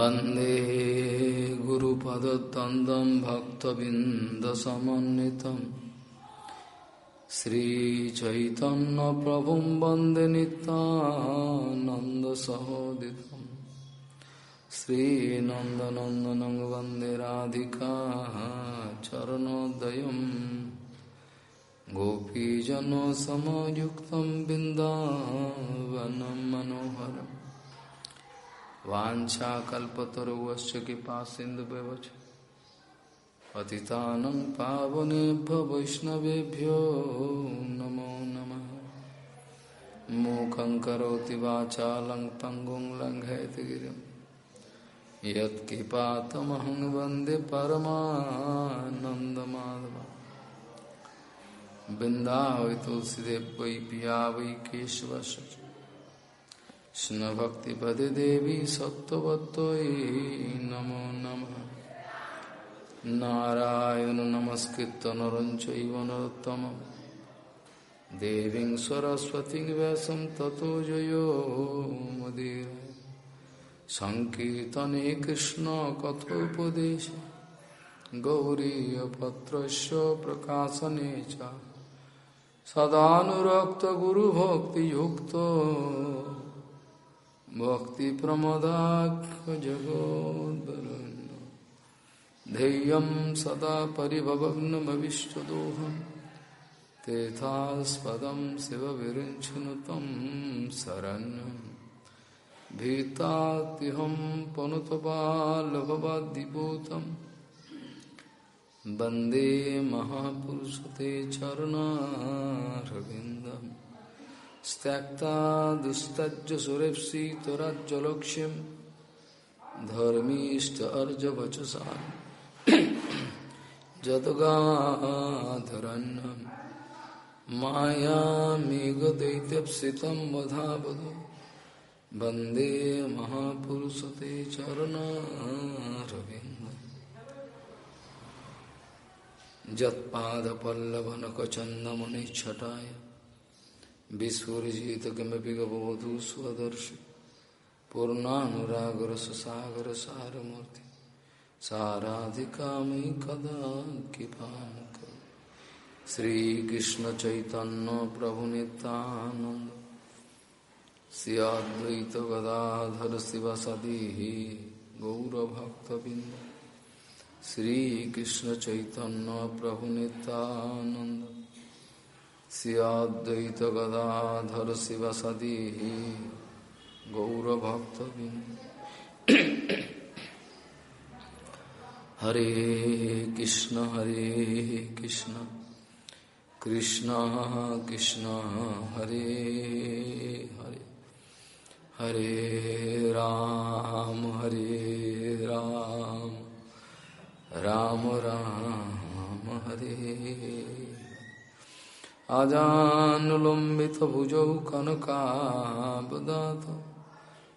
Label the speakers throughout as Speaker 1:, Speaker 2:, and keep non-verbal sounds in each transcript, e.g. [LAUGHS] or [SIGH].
Speaker 1: वंदे गुरुपदद्वन्द्वं भक्तबिन्दसमन्वितम् श्रीचैतन्यप्रभुं वंदे नितानन्दसहोदितं श्रीनन्दनन्दनं वंदे राधिका चरणोदयं। गोपीजनसमयुक्तं बिन्दावनं मनोहरम्। वाछाकल्पतरुश्च कृपा सिंधु पतितानं पावनेभ्य वैष्णवेभ्यो नमो नमः। मूकं करोति वाचालं पङ्गुं लङ्घयति गिरिं। यत्किपातमहं वंदे तुलसीदेव वै पिया वै केशवस्य। कृष्ण भक्ति पदे देवी सत्वत्व नमो नम। नारायण नमस्कृत नर चैव देवी सरस्वती व्यासं ततो जयो मुदीर। संकीर्तने कृष्ण कथोपदेश। गौरीपत्र प्रकाशने सदाक्त गुरुभक्ति भक्तिप्रमदाख्यजगोद्वरुण्य धैर्यं सदा परिभवग्नमविष्टदोहं। तेथास्पदं शिवविरिञ्चनु तं शरण्यं। भीतात्यहं पनुतपाल्भवाद्दिभूतं वंदे महापुरुषते चरणारविन्दम्। त्यक्ता दुस्तज्ज सुरेप्सि त्वराज्जलक्ष्यं धर्मीष्ट अर्जवचसा जदगाधरन्नं मायामेघदैत्यप्सितं वधावद वंदे महापुरुषते चरणारविन्दम् जत्पादपल्लवनकचन्दमनिच्छटाय विस्फुजित किमपि गवधू स्वदर्शि पूर्णानुरागर सागर सारमूर्ति। साराधिका मयि कदा श्रीकृष्ण चैतन्य प्रभु नित्यानंद सियाद्वैत गदाधर शिव सदी गौरभक्तबिंद श्रीकृष्ण चैतन्य प्रभु नित्यानंद सियाद्वैत गदाधर शिव सदी गौरभक्त हरे कृष्ण हरे कृष्ण। कृष्ण कृष्ण, हरे हरे। हरे राम हरे राम। राम राम, हरे। आजानुलम्बितभुजौ कनकाबदात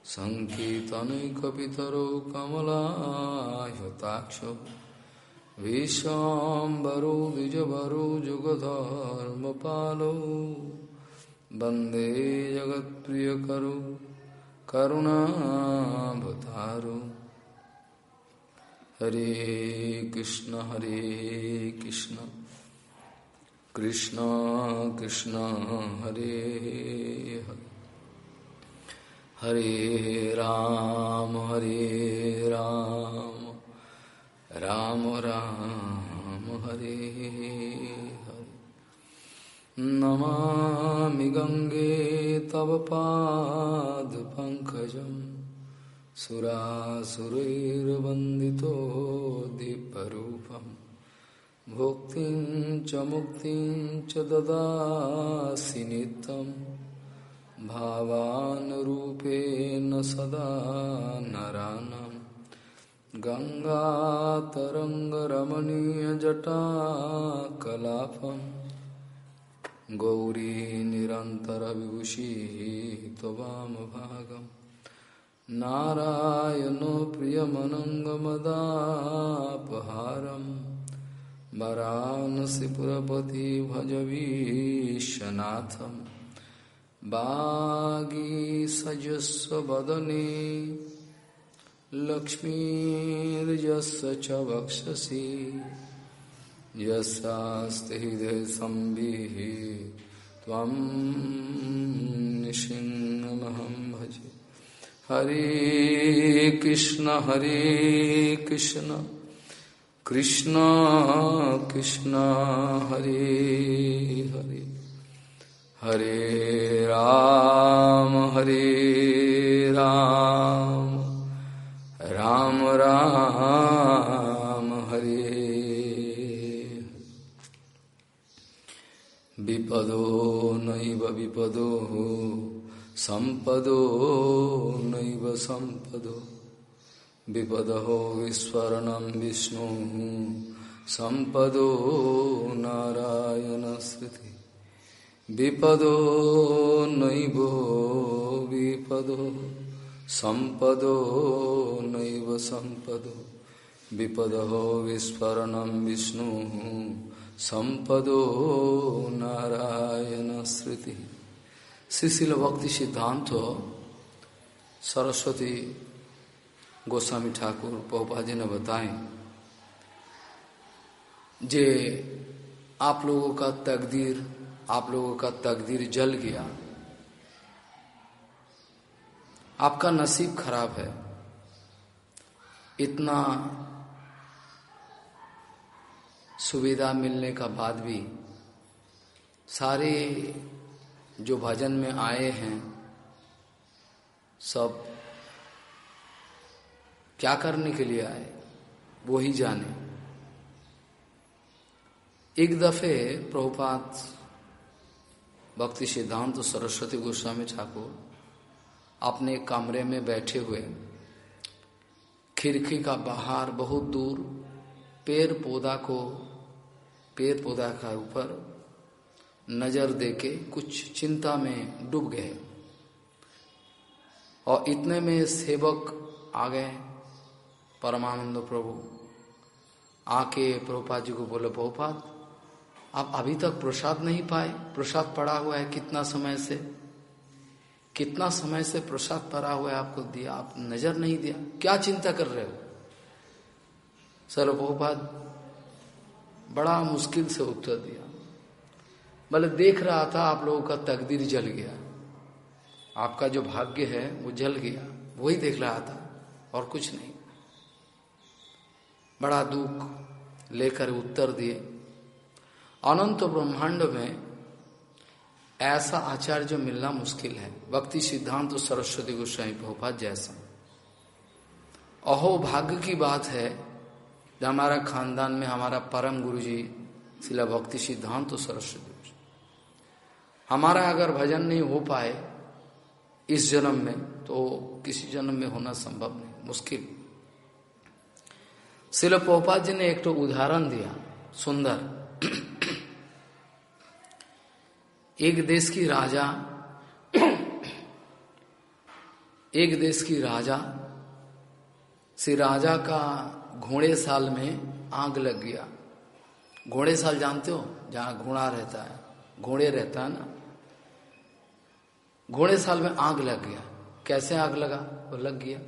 Speaker 1: सङ्कीर्तनैकपितरौ कमलायताक्षौ। विशाम्बरो द्विजभरो जुगधर्मपालौ। वंदे जगत्प्रियकरो करुणाभतारो हरे कृष्ण हरे कृष्ण। कृष्ण कृष्ण, हरे हरे। हरे राम हरे राम। राम राम, हरे हरे। नमामि गङ्गे तव पादपङ्कजं सुरासुरैर्वन्दितो दीपरूपम्। भुक्तिं च मुक्तिं च ददासि नित्यं। भावानुरूपेण सदा नरानं गङ्गातरङ्गरमणीयजटाकलापं। गौरी निरन्तरविभूषिः त्ववामभागं नारायणो प्रियमनङ्गमदापहारम्। वरानसीपुरपति भजवीशनाथं बागीसजस्वदने लक्ष्मीर्यस्य च वक्षसि। यस्यास्ति हृदय संविः, त्वं निशिङ्गमहं भजे। हरे कृष्ण हरे कृष्ण। कृष्ण कृष्ण, हरे हरे। हरे राम हरे राम। राम राम, हरे। विपदो नैव विपदो संपदो नैव संपदो विपदो विस्वरणं विष्णु संपदो नारायण स्मृति विपदो नैव विपदो संपदो नैव विपदो विस्फरणं विष्णु संपदो नारायण स्मृति शिशिल भक्ति सिद्धांत सरस्वती गोस्वामी ठाकुर पोपा जी ने बताए जे आप लोगों का तकदीर, आप लोगों का तकदीर जल गया। आपका नसीब खराब है। इतना सुविधा मिलने का बाद भी सारे जो भजन में आए हैं, सब क्या करने के लिए आए? वो ही जाने। एक दफे प्रभुपात भक्ति सिद्धांत तो सरस्वती गोस्वामी ठाकुर अपने कमरे में बैठे हुए, खिड़की का बाहर बहुत दूर पेड़ पौधा को, पेड़ पौधा का ऊपर नज़र देके कुछ चिंता में डूब गए। और इतने में सेवक आ गए। परमानंद प्रभु। आके प्रभुपाद जी को बोले, प्रभुपाद, आप अभी तक प्रसाद नहीं पाए। प्रसाद पड़ा हुआ है कितना समय से? कितना समय से प्रसाद पड़ा हुआ है आपको दिया? आप नज़र नहीं दिया। क्या चिंता कर रहे हो? सर्वभोपाद बड़ा मुश्किल से उत्तर दिया। बोले देख रहा था, आप लोगों का तकदीर जल गया। आपका जो भाग्य है, वो जल गया। वही देख रहा था और कुछ नहीं। बड़ा दुख लेकर उत्तर दिए। अनंत ब्रह्मांड में ऐसा आचार्य मिलना मुश्किल है। भक्ति सिद्धांत तो सरस्वती गोस्वामी भोपाल जैसा। अहो, भाग्य की बात है जो हमारा खानदान में हमारा परम गुरु जी शिला भक्ति सिद्धांत तो सरस्वती हमारा अगर भजन नहीं हो पाए इस जन्म में तो किसी जन्म में होना संभव नहीं, मुश्किल। शिल पोपा जी ने एक तो उदाहरण दिया, सुंदर। एक देश की राजा, एक देश की राजा से राजा का घोड़े साल में आग लग गया। घोड़े साल जानते हो? जहाँ घोड़ा रहता है, घोड़े रहता है ना? घोड़े साल में आग लग गया। कैसे आग लगा? वो लग गया।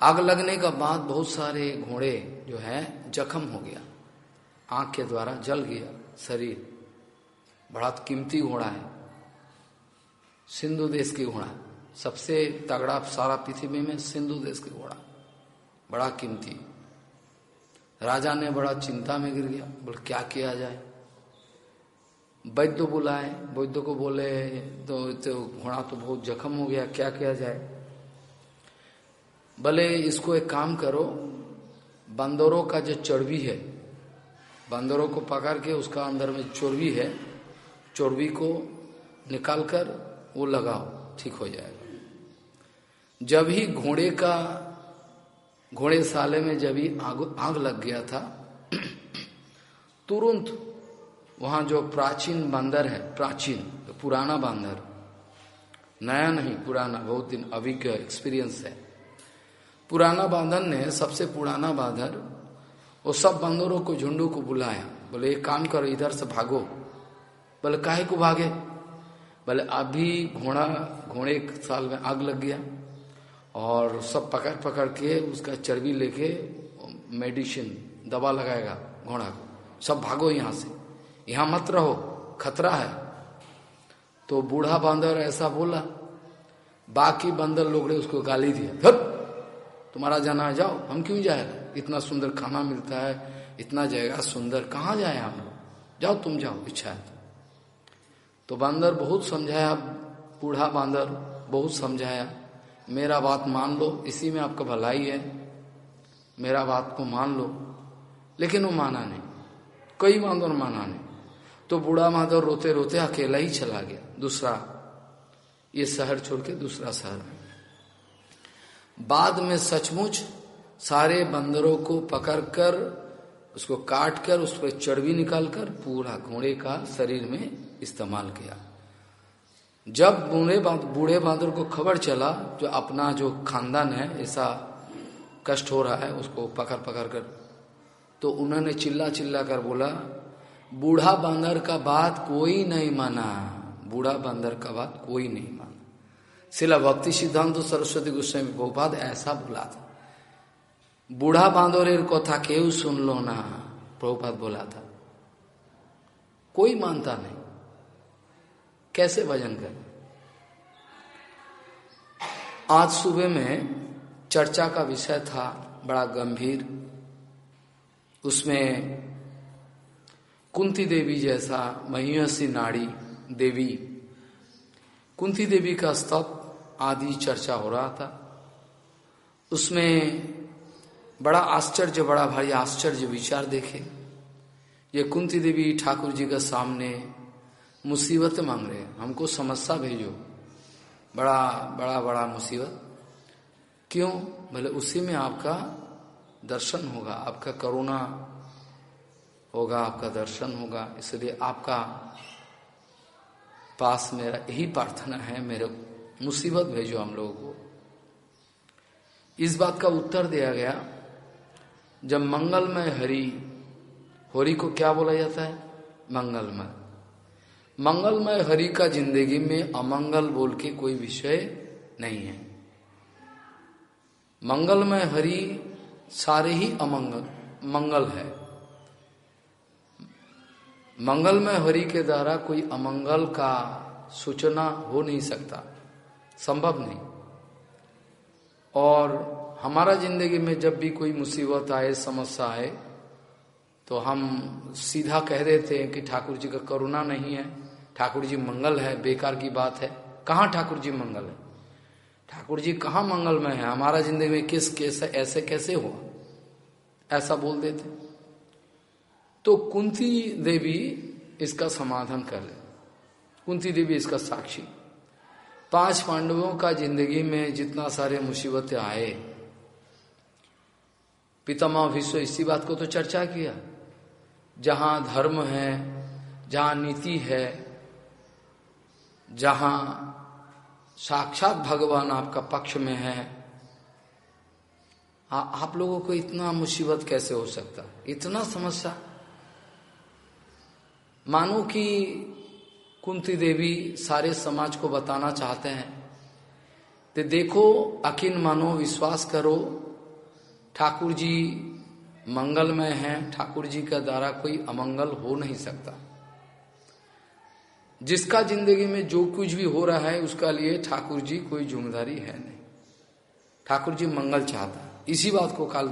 Speaker 1: आग लगने का बाद बहुत सारे घोड़े जो है जख्म हो गया। आग के द्वारा जल गया शरीर। बड़ा कीमती घोड़ा है। सिंधु देश की घोड़ा। सबसे तगड़ा सारा पृथ्वी में सिंधु देश की घोड़ा। बड़ा कीमती। राजा ने बड़ा चिंता में गिर गया। बोले क्या किया जाए? वैद्य बुलाए। वैद्य को बोले तो, तो घोड़ा तो बहुत जख्म हो गया। क्या किया जाए? भले इसको एक काम करो, बंदरों का जो चर्बी है, बंदरों को पकड़ के उसका अंदर में चर्बी है, चोरबी को निकालकर वो लगाओ, ठीक हो जाएगा। जब ही घोड़े का, घोड़े साले में जब ही आग आग लग गया था, [CLEARS THROAT] तुरंत वहाँ जो प्राचीन बंदर है, प्राचीन, पुराना बंदर, नया नहीं, पुराना, बहुत दिन अभिज्ञ एक्सपीरियंस है पुराना बांधर ने, सबसे पुराना बांधर वो सब बंदरों को, झुंडू को बुलाया। बोले, एक काम करो, इधर से भागो। बोले, काहे को भागे? बोले, अभी घोड़ा, घोड़े साल में आग लग गया और सब पकड़ पकड़ के उसका चर्बी लेके मेडिसिन, दवा लगाएगा घोड़ा को। सब भागो यहाँ से। यहाँ मत रहो, खतरा है। तो बूढ़ा बंदर ऐसा बोला। बाकी बंदर लोग ने उसको गाली दिया। तुम्हारा जाना है, जाओ। हम क्यों जाएगा इतना सुंदर खाना मिलता है, इतना जगह सुंदर। कहाँ जाए हम लोग? जाओ, तुम जाओ, इच्छा है तो। बंदर बहुत समझाया, बूढ़ा बंदर बहुत समझाया। मेरा बात मान लो, इसी में आपका भलाई है। मेरा बात को मान लो। लेकिन वो माना नहीं। कई बांदर माना नहीं। तो बूढ़ा माधव रोते रोते अकेला ही चला गया। दूसरा, ये शहर छोड़ के दूसरा शहर में। बाद में सचमुच सारे बंदरों को पकड़कर, उसको काट कर उस पर चर्बी निकालकर पूरा घोड़े का शरीर में इस्तेमाल किया। जब बूढ़े बूढ़े बांदर को खबर चला, जो अपना जो खानदान है, ऐसा कष्ट हो रहा है, उसको पकड़ पकड़ कर तो उन्होंने चिल्ला चिल्ला कर बोला, बूढ़ा बांदर का बात कोई नहीं माना। बूढ़ा बांदर का बात कोई नहीं माना। शिला भक्ति सिद्धांत सरस्वती गोस्वामी गोपाद ऐसा बोला था। बूढ़ा बांदोरेर कथा केव सुन लो ना, प्रभुपाद बोला था। कोई मानता नहीं। कैसे भजन कर? आज सुबह में चर्चा का विषय था, बड़ा गंभीर। उसमें कुंती देवी जैसा महिषी नाड़ी देवी। कुंती देवी का स्तव आदि चर्चा हो रहा था। उसमें बड़ा आश्चर्य, बड़ा भारी आश्चर्य विचार देखे। ये कुंती देवी ठाकुर जी का सामने मुसीबत मांग रहे हमको समस्या भेजो। बड़ा बड़ा बड़ा मुसीबत। क्यों? भले उसी में आपका दर्शन होगा, आपका करुणा होगा, आपका दर्शन होगा। इसलिए आपका पास मेरा यही प्रार्थना है, मेरे मुसीबत भेजो हम लोगों को। इस बात का उत्तर दिया गया, जब मंगलमय हरि, होरी को क्या बोला जाता है? मंगलमय। मंगलमय हरि का ज़िंदगी में अमंगल बोल के कोई विषय नहीं है। मंगलमय हरि सारे ही अमंगल, मंगल है। मंगलमय हरि के द्वारा कोई अमंगल का सूचना हो नहीं सकता। संभव नहीं। और हमारा ज़िंदगी में जब भी कोई मुसीबत आए, समस्या आए तो हम सीधा कह देते हैं कि ठाकुर जी का करुणा नहीं है, ठाकुर जी मंगल है, बेकार की बात है। कहाँ ठाकुर जी मंगल है? ठाकुर जी कहाँ मंगल में है? हमारा ज़िंदगी में किस कैसे ऐसे कैसे हुआ? ऐसा बोल देते। तो कुंती देवी इसका समाधान कर ले कुंती देवी इसका साक्षी। पाँच पांडवों का ज़िंदगी में जितना सारे मुसीबतें आए पितामह विश्व इसी बात को तो चर्चा किया। जहाँ धर्म है जहाँ नीति है जहाँ साक्षात भगवान आपका पक्ष में है आ, आप लोगों को इतना मुसीबत कैसे हो सकता? इतना समस्या। मानो कि कुंती देवी सारे समाज को बताना चाहते हैं। तो देखो अकिन मानो विश्वास करो। ठाकुर जी मंगलमय हैं। ठाकुर जी का द्वारा कोई अमंगल हो नहीं सकता। जिसका ज़िंदगी में जो कुछ भी हो रहा है, उसका लिए ठाकुर जी कोई ज़िम्मेदारी है नहीं। ठाकुर जी मंगल चाहता। इसी बात को कल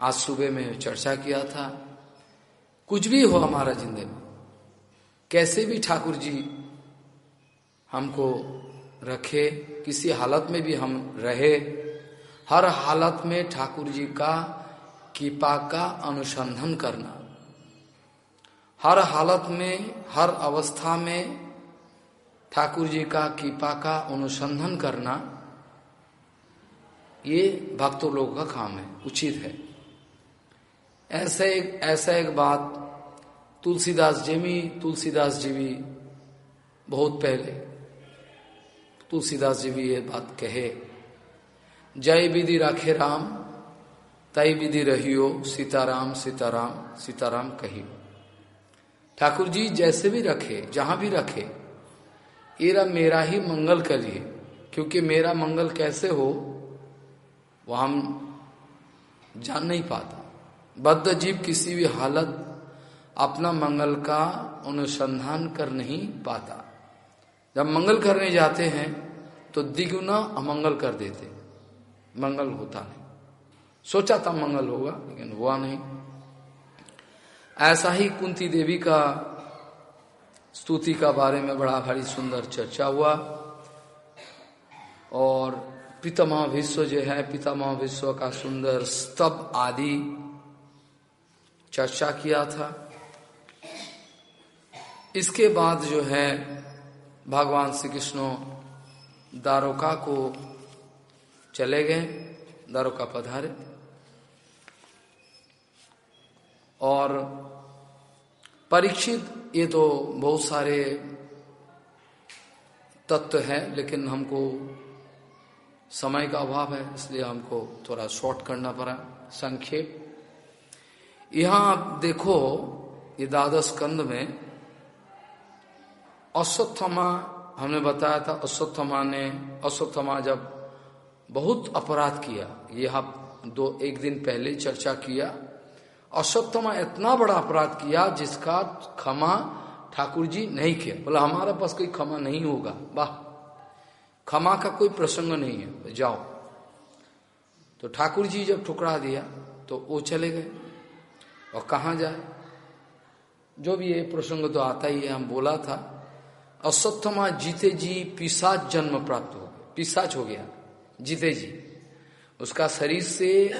Speaker 1: आज सुबह में चर्चा किया था। कुछ भी हो हमारा ज़िंदगी कैसे भी ठाकुर जी हमको रखे, किसी हालत में भी हम रहे, हर हालत में ठाकुर जी का कृपा का अनुसंधान करना। हर हालत में, हर अवस्था में ठाकुर जी का कृपा का अनुसंधान करना, ये भक्तों लोगों का काम है, उचित है। ऐसे एक, ऐसा एक बात तुलसीदास जी भी तुलसीदास जी भी बहुत पहले। तुलसीदास जी भी ये बात कहे, जय विधि राखे राम, तय विधि रहियो सीताराम सीताराम सीताराम कहियो। ठाकुर जी जैसे भी रखे, जहाँ भी रखे ये मेरा ही मंगल करिए, क्योंकि मेरा मंगल कैसे हो, वो हम जान नहीं पाता। बद्ध जीव किसी भी हालत अपना मंगल का अनुसंधान कर नहीं पाता। जब मंगल करने जाते हैं तो दिगुना अमंगल कर देते मंगल होता नहीं। सोचा था मंगल होगा, लेकिन हुआ नहीं। ऐसा ही कुंती देवी का स्तुति का बारे में बड़ा भारी सुंदर चर्चा हुआ। और पितामह विश्व जो है, पितामह विश्व का सुंदर स्तब आदि चर्चा किया था। इसके बाद जो है, भगवान श्री कृष्ण दारोका को चले गए, दारोका पधारे। और परीक्षित, ये तो बहुत सारे तत्व है, लेकिन हमको समय का अभाव है, इसलिए हमको थोड़ा शॉर्ट करना पड़ा, संक्षेप। यहाँ आप देखो, ये द्वादश कंद में अश्वत्थमा हमने बताया था अश्वत्थमा ने अश्वत्थमा जब बहुत अपराध किया, ये हम दो एक दिन पहले चर्चा किया अश्वत्थमा इतना बड़ा अपराध किया जिसका क्षमा ठाकुर जी नहीं किया। बोला, हमारे पास कोई क्षमा नहीं होगा, वाह, क्षमा का कोई प्रसंग नहीं है जाओ। तो ठाकुर जी जब ठुकरा दिया तो वो चले गए, और कहा जाए? जो भी ये प्रसंग तो आता ही है, हम बोला था अश्वत्थमा जीते जी पिसाच जन्म प्राप्त हो गया। पिसाच हो गया, जीते जी। उसका शरीर से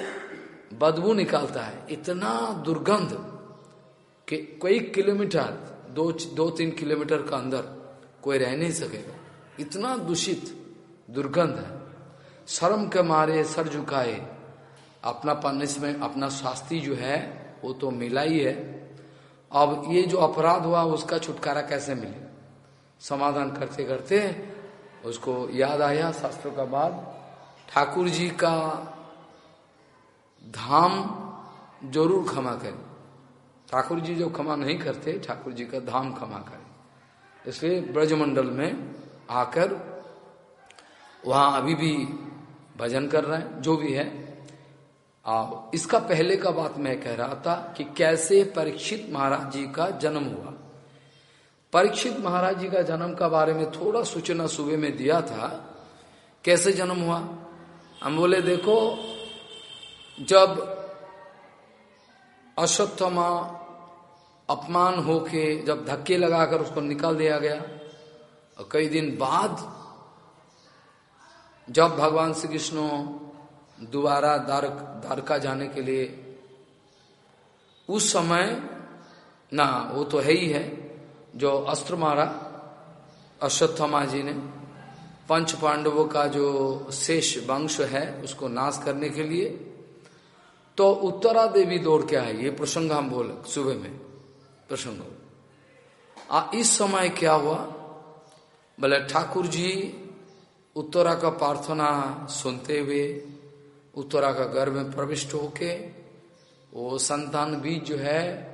Speaker 1: बदबू निकालता है। इतना दुर्गंध कि कई किलोमीटर, दो दो तीन किलोमीटर का अंदर कोई रह नहीं सकेगा। इतना दूषित दुर्गंध है। शर्म के मारे, सर झुकाए अपना में अपना शास्त्री जो है, वो तो मिला ही है। अब ये जो अपराध हुआ, उसका छुटकारा कैसे मिले? समाधान करते करते उसको याद आया शास्त्रों का बाद ठाकुर जी का धाम ज़रूर क्षमा करें। ठाकुर जी जो क्षमा नहीं करते ठाकुर जी का धाम क्षमा करें। इसलिए ब्रजमंडल में आकर वहाँ अभी भी भजन कर रहे हैं जो भी है। आ, इसका पहले का बात मैं कह रहा था कि कैसे परीक्षित महाराज जी का जन्म हुआ। परीक्षित महाराज जी का जन्म का बारे में थोड़ा सूचना सुबह में दिया था। कैसे जन्म हुआ? हम बोले, देखो, जब अश्वत्थमा अपमान होके जब धक्के लगाकर उसको निकाल दिया गया, और कई दिन बाद जब भगवान श्री कृष्ण दोबारा द्वारक द्वारका जाने के लिए, उस समय, ना, वो तो है ही है जो अस्त्र मारा, अश्वत्थमा जी ने, पंच पांडवों का जो शेष वंश है, उसको नाश करने के लिए तो उत्तरा देवी दौड़ के आई। ये प्रसंग हम बोले, सुबह में, प्रसंग। आ, इस समय क्या हुआ? बोले, ठाकुर जी, उत्तरा का प्रार्थना सुनते हुए, उत्तरा का गर्भ में प्रविष्ट होके, वो संतान बीज जो है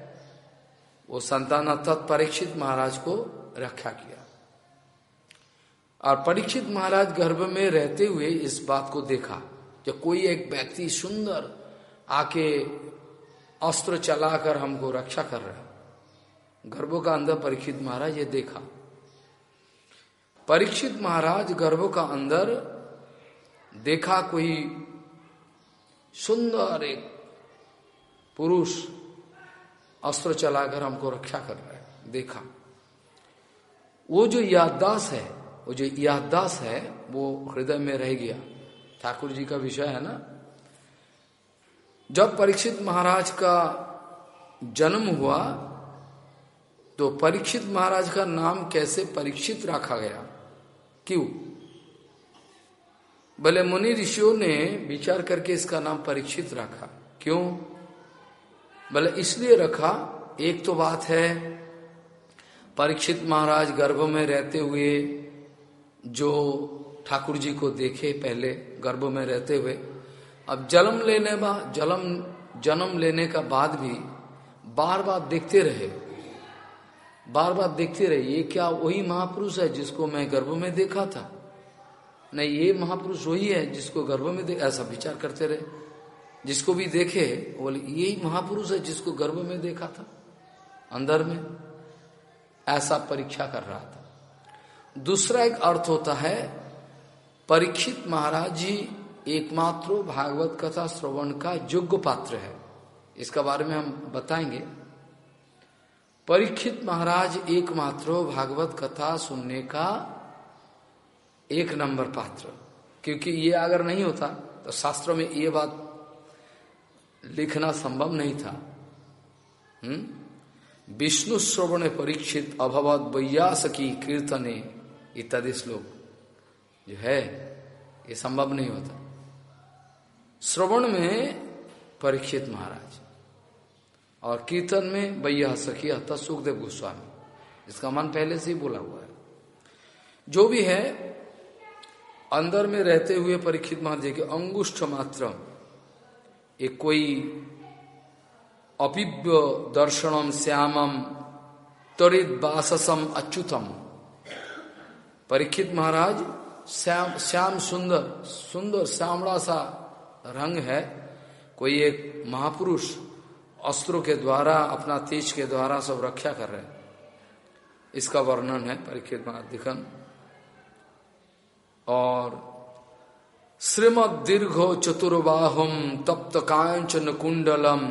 Speaker 1: वो संतान अर्थात परीक्षित महाराज को रक्षा किया। और परीक्षित महाराज गर्भ में रहते हुए इस बात को देखा जब कोई एक व्यक्ति सुंदर आके अस्त्र चलाकर हमको रक्षा कर रहा है। गर्भों का अंदर परीक्षित महाराज ये देखा। परीक्षित महाराज गर्भों का अंदर देखा कोई सुंदर एक पुरुष अस्त्र चलाकर हमको रक्षा कर रहा है। देखा। वो जो याददास है, वो जो याददास है, वो हृदय में रह गया। ठाकुर जी का विषय है ना? जब परीक्षित महाराज का जन्म हुआ तो परीक्षित महाराज का नाम कैसे परीक्षित रखा गया? क्यों? भले मुनि ऋषियों ने विचार करके इसका नाम परीक्षित रखा। क्यों? भले इसलिए रखा, एक तो बात है, परीक्षित महाराज गर्भ में रहते हुए, जो ठाकुर जी को देखे पहले गर्भ में रहते हुए, अब जन्म लेने बाद जन्म जन्म लेने का बाद भी बार बार देखते रहे। बार बार देखते रहे, ये क्या वही महापुरुष है जिसको मैं गर्भ में देखा था? नहीं, ये महापुरुष वही है जिसको गर्भ में ऐसा विचार करते रहे। जिसको भी देखे बोले, यही महापुरुष है जिसको गर्भ में देखा था, अंदर में, ऐसा परीक्षा कर रहा था। दूसरा एक अर्थ होता है, परीक्षित महाराज जी एकमात्र भागवत कथा श्रवण का योग्य पात्र है। इसका बारे में हम बताएँगे। परीक्षित महाराज एकमात्र भागवत कथा सुनने का एक नंबर पात्र, क्योंकि ये अगर नहीं होता तो शास्त्रों में ये बात लिखना संभव नहीं था। हम्म? विष्णु श्रवण परीक्षित अभवत वैयास की कीर्तने इत्यादि श्लोक जो है, ये संभव नहीं होता। श्रवण में परीक्षित महाराज और कीर्तन में बैया सखिया था सुखदेव गोस्वामी, इसका मन पहले से ही बोला हुआ है। जो भी है, अंदर में रहते हुए परीक्षित महाराज के अंगुष्ठ मात्र एक कोई अपिव्य दर्शनम श्यामम त्वरित बाससम अच्युतम परीक्षित महाराज श्याम श्याम सुंदर सुंदर श्यामड़ा सा रंग है कोई एक महापुरुष अस्त्रों के द्वारा अपना तेज के द्वारा सब रक्षा कर रहे इसका वर्णन है परीक्षित महादिखन और श्रीमद दीर्घो चतुर्बाहुम तप्त कांचन कुंडलम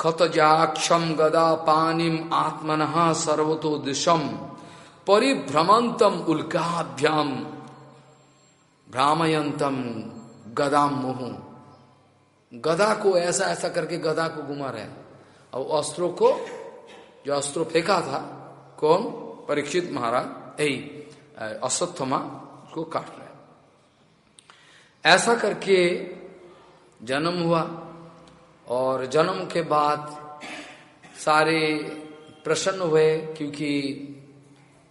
Speaker 1: खतजाक्षम गदा पानिम आत्मन सर्वतो दिशम। परिभ्रमंतम उल्काभ्याम। भ्रामयंतम गदाम मोह। गदा को ऐसा ऐसा करके गदा को घुमा रहे और अस्त्रों को, जो अस्त्रो फेंका था, कौन? परीक्षित महाराज, यही अश्वत्थमा को काट रहे ऐसा करके जन्म हुआ और जन्म के बाद सारे प्रसन्न हुए क्योंकि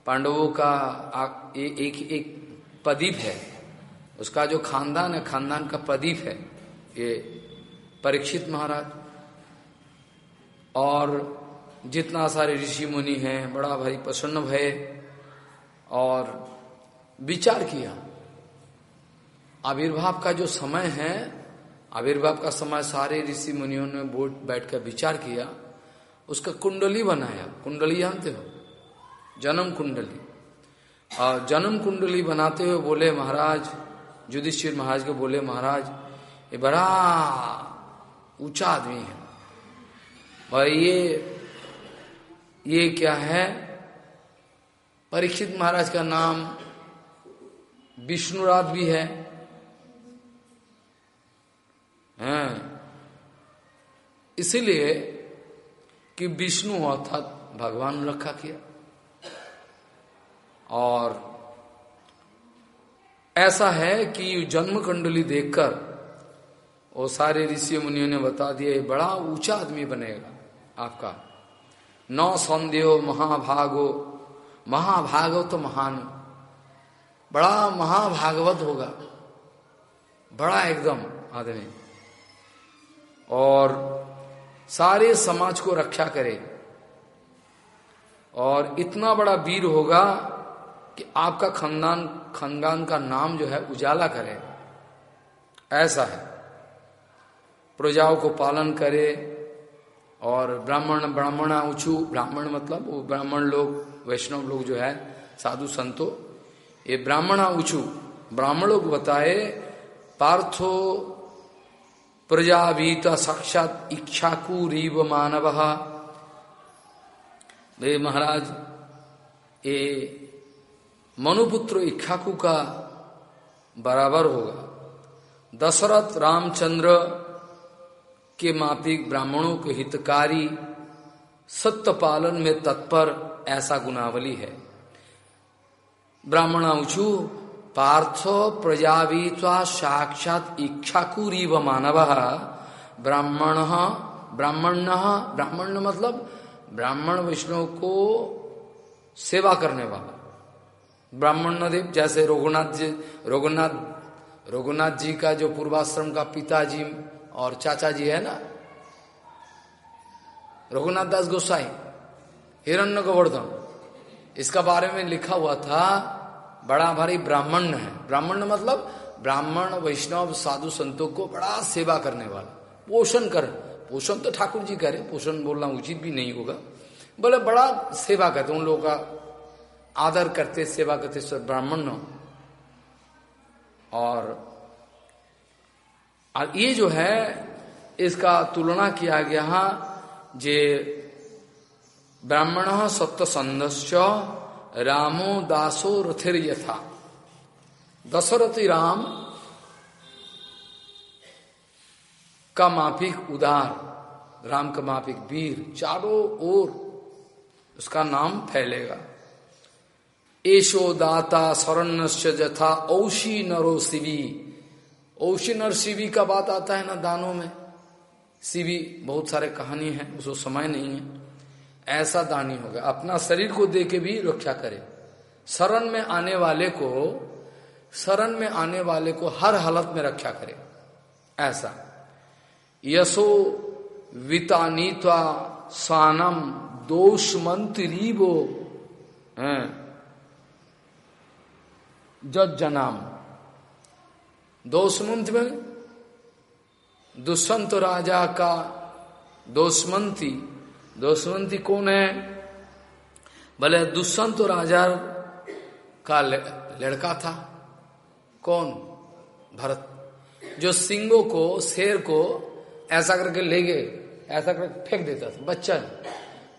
Speaker 1: पांडवों का ए, एक एक प्रदीप है। उसका जो खानदान है खानदान का प्रदीप है ये परीक्षित महाराज। और जितना सारे ऋषि मुनि हैं बड़ा भारी प्रसन्न भय और विचार किया। आविर्भाव का जो समय है, आविर्भाव का समय सारे ऋषि मुनियों ने बोट बैठकर विचार किया, उसका कुंडली बनाया। कुंडली जानते हो? जन्म कुंडली। और जन्म कुंडली बनाते हुए बोले, महाराज, युधिष्ठिर महाराज को बोले, महाराज, ये बड़ा ऊँचा आदमी है। और ये ये क्या है? परीक्षित महाराज का नाम विष्णुराज भी है। हैं। इसीलिए कि विष्णु अर्थात भगवान रखा किया। और ऐसा है कि जन्म कुंडली देखकर वो सारे ऋषि मुनियों ने बता दिया, ये बड़ा ऊँचा आदमी बनेगा आपका। नौ संदेह महाभागो। महाभागो तो महान। बड़ा महाभागवत होगा। बड़ा एकदम आदमी। और सारे समाज को रक्षा करे। और इतना बड़ा वीर होगा कि आपका खानदान खानदान का नाम जो है उजाला करे। ऐसा है। प्रजाओं को पालन करे और ब्राह्मण, ब्राह्मणा ऊंचू, ब्राह्मण मतलब वो ब्राह्मण लोग, वैष्णव लोग जो है, साधु संतो, ये ब्राह्मणा ऊंचू, ब्राह्मणों को बताए, पार्थो प्रजावीत साक्षात इच्छाकू रीव मानव महाराज, ये मनुपुत्र इच्छाकु का बराबर होगा। दशरथ रामचंद्र के मापिक ब्राह्मणों के हितकारी सत्य पालन में तत्पर ऐसा गुनावली है। ब्राह्मणाऊचु पार्थ प्रजावीत्वा साक्षात इच्छाकुरीव मानव। ब्राह्मण ब्राह्मण ब्राह्मण मतलब ब्राह्मण विष्णु को सेवा करने वाला। ब्राह्मण नदीप जैसे रघुनाथ जी, रघुनाथ रघुनाथ जी का जो पूर्वाश्रम का पिताजी और चाचा जी है ना? रघुनाथ दास गोसाई हिरण्य गोवर्धन इसका बारे में लिखा हुआ था बड़ा भारी ब्राह्मण है। ब्राह्मण मतलब ब्राह्मण, वैष्णव, साधु संतों को बड़ा सेवा करने वाला। पोषण कर। पोषण तो ठाकुर जी करे पोषण बोलना उचित भी नहीं होगा। बोले बड़ा सेवा करते उन लोगों का आदर करते, सेवा करते ब्राह्मण। और ये जो है, इसका तुलना किया गया जे ब्राह्मण सत्य संदस्य रामो दासो रथिर यथा दशरथी राम का माफिक उदार, राम का माफिक वीर, चारों ओर उसका नाम फैलेगा। एशो दाता शरण्य जथा औशी नरो शिवी। औशी नर शिवी का बात आता है ना दानों में? शिवी, बहुत सारे कहानी है, उसको समय नहीं है। ऐसा दानी होगा अपना शरीर को दे के भी रक्षा करे। शरण में आने वाले को, शरण में आने वाले को हर हालत में रक्षा करे। ऐसा। यशो वितानीता सानम दोष मंत्रीबो जज जनाम दोषमंत में दुष्यंत राजा का दोषमंती दोषवंती कौन है? बोले दुष्यंत राजा का लड़का था। कौन? भरत। जो सिंगों को, शेर को ऐसा करके ले गए, ऐसा करके फेंक देता था। बच्चा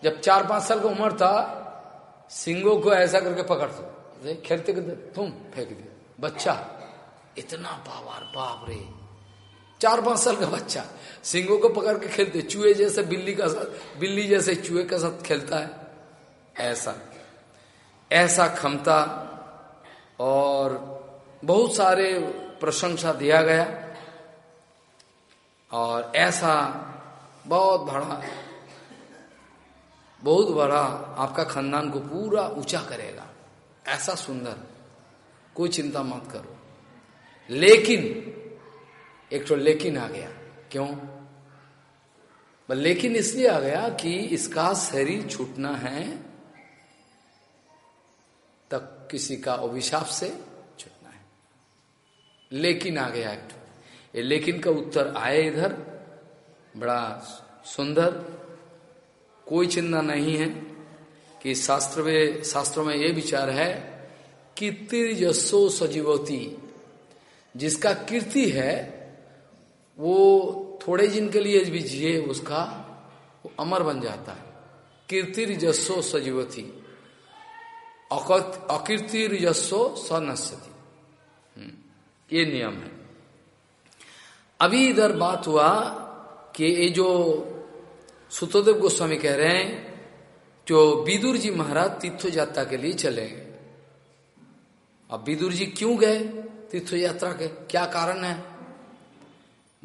Speaker 1: जब चार पाँच साल का उम्र था, सिंगों को ऐसा करके पकड़ते खेलते खेलते तुम फेंक दिया। बच्चा। इतना पावर, बाप रे। चार पाँच साल का बच्चा। सिंगों को पकड़ के खेलते, चूहे जैसे बिल्ली का साथ, बिल्ली जैसे चूहे का साथ खेलता है। ऐसा। ऐसा क्षमता और बहुत सारे प्रशंसा दिया गया। और ऐसा बहुत बड़ा बहुत बड़ा आपका खानदान को पूरा ऊँचा करेगा। ऐसा सुंदर। कोई चिंता मत करो। लेकिन एक तो लेकिन आ गया। क्यों? लेकिन इसलिए आ गया कि इसका शरीर छूटना है, तब किसी का अभिशाप से छूटना है। लेकिन आ गया एक ये लेकिन का उत्तर आए इधर। बड़ा सुंदर। कोई चिंता नहीं है कि शास्त्र में, शास्त्रों में ये विचार है कि तिरजस्सो सजीवती, जिसका कीर्ति है वो थोड़े दिन के लिए भी जिए उसका वो अमर बन जाता है। कीर्ति रिजस्सो सजीवती। अकीर्ति रिजस्सो सनस्यति। हम्म, ये नियम है। अभी इधर बात हुआ कि ये जो सुतोदेव गोस्वामी कह रहे हैं जो बिदुर जी महाराज तीर्थ यात्रा के लिए चले गए। अब बिदुर जी क्यों गए तीर्थ यात्रा के? क्या कारण है?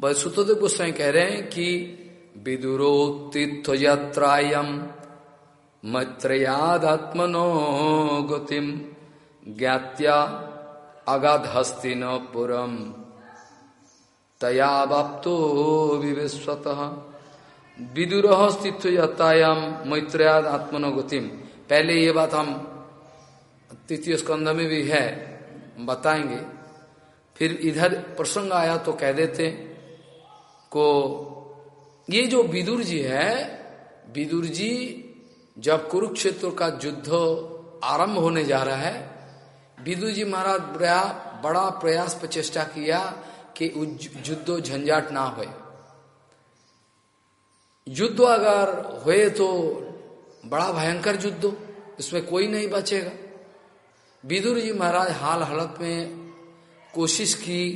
Speaker 1: सुतोदेव गोस्वामी कह रहे हैं कि विदुरो तीर्थ यात्रायम मैत्रयादात्मनो गतिम ज्ञात्या अगाध हस्तिनपुरम तया वाप्तो विवेस्वत। विदुर तीर्थ यात्रायाम मैत्रयाद आत्मनो गतिम पहले ये बात हम तृतीय स्कंध में भी है बताएँगे। फिर इधर प्रसंग आया तो कह देते को, ये जो विदुर जी है, विदुर जी जब कुरुक्षेत्र का युद्ध आरंभ होने जा रहा है, विदुर जी महाराज बड़ा बड़ा प्रयास प्रचेष्टा किया कि युद्ध झंझाट ना हो युद्ध अगर हुए तो बड़ा भयंकर युद्ध, इसमें कोई नहीं बचेगा। विदुर जी महाराज हाल हालत में कोशिश की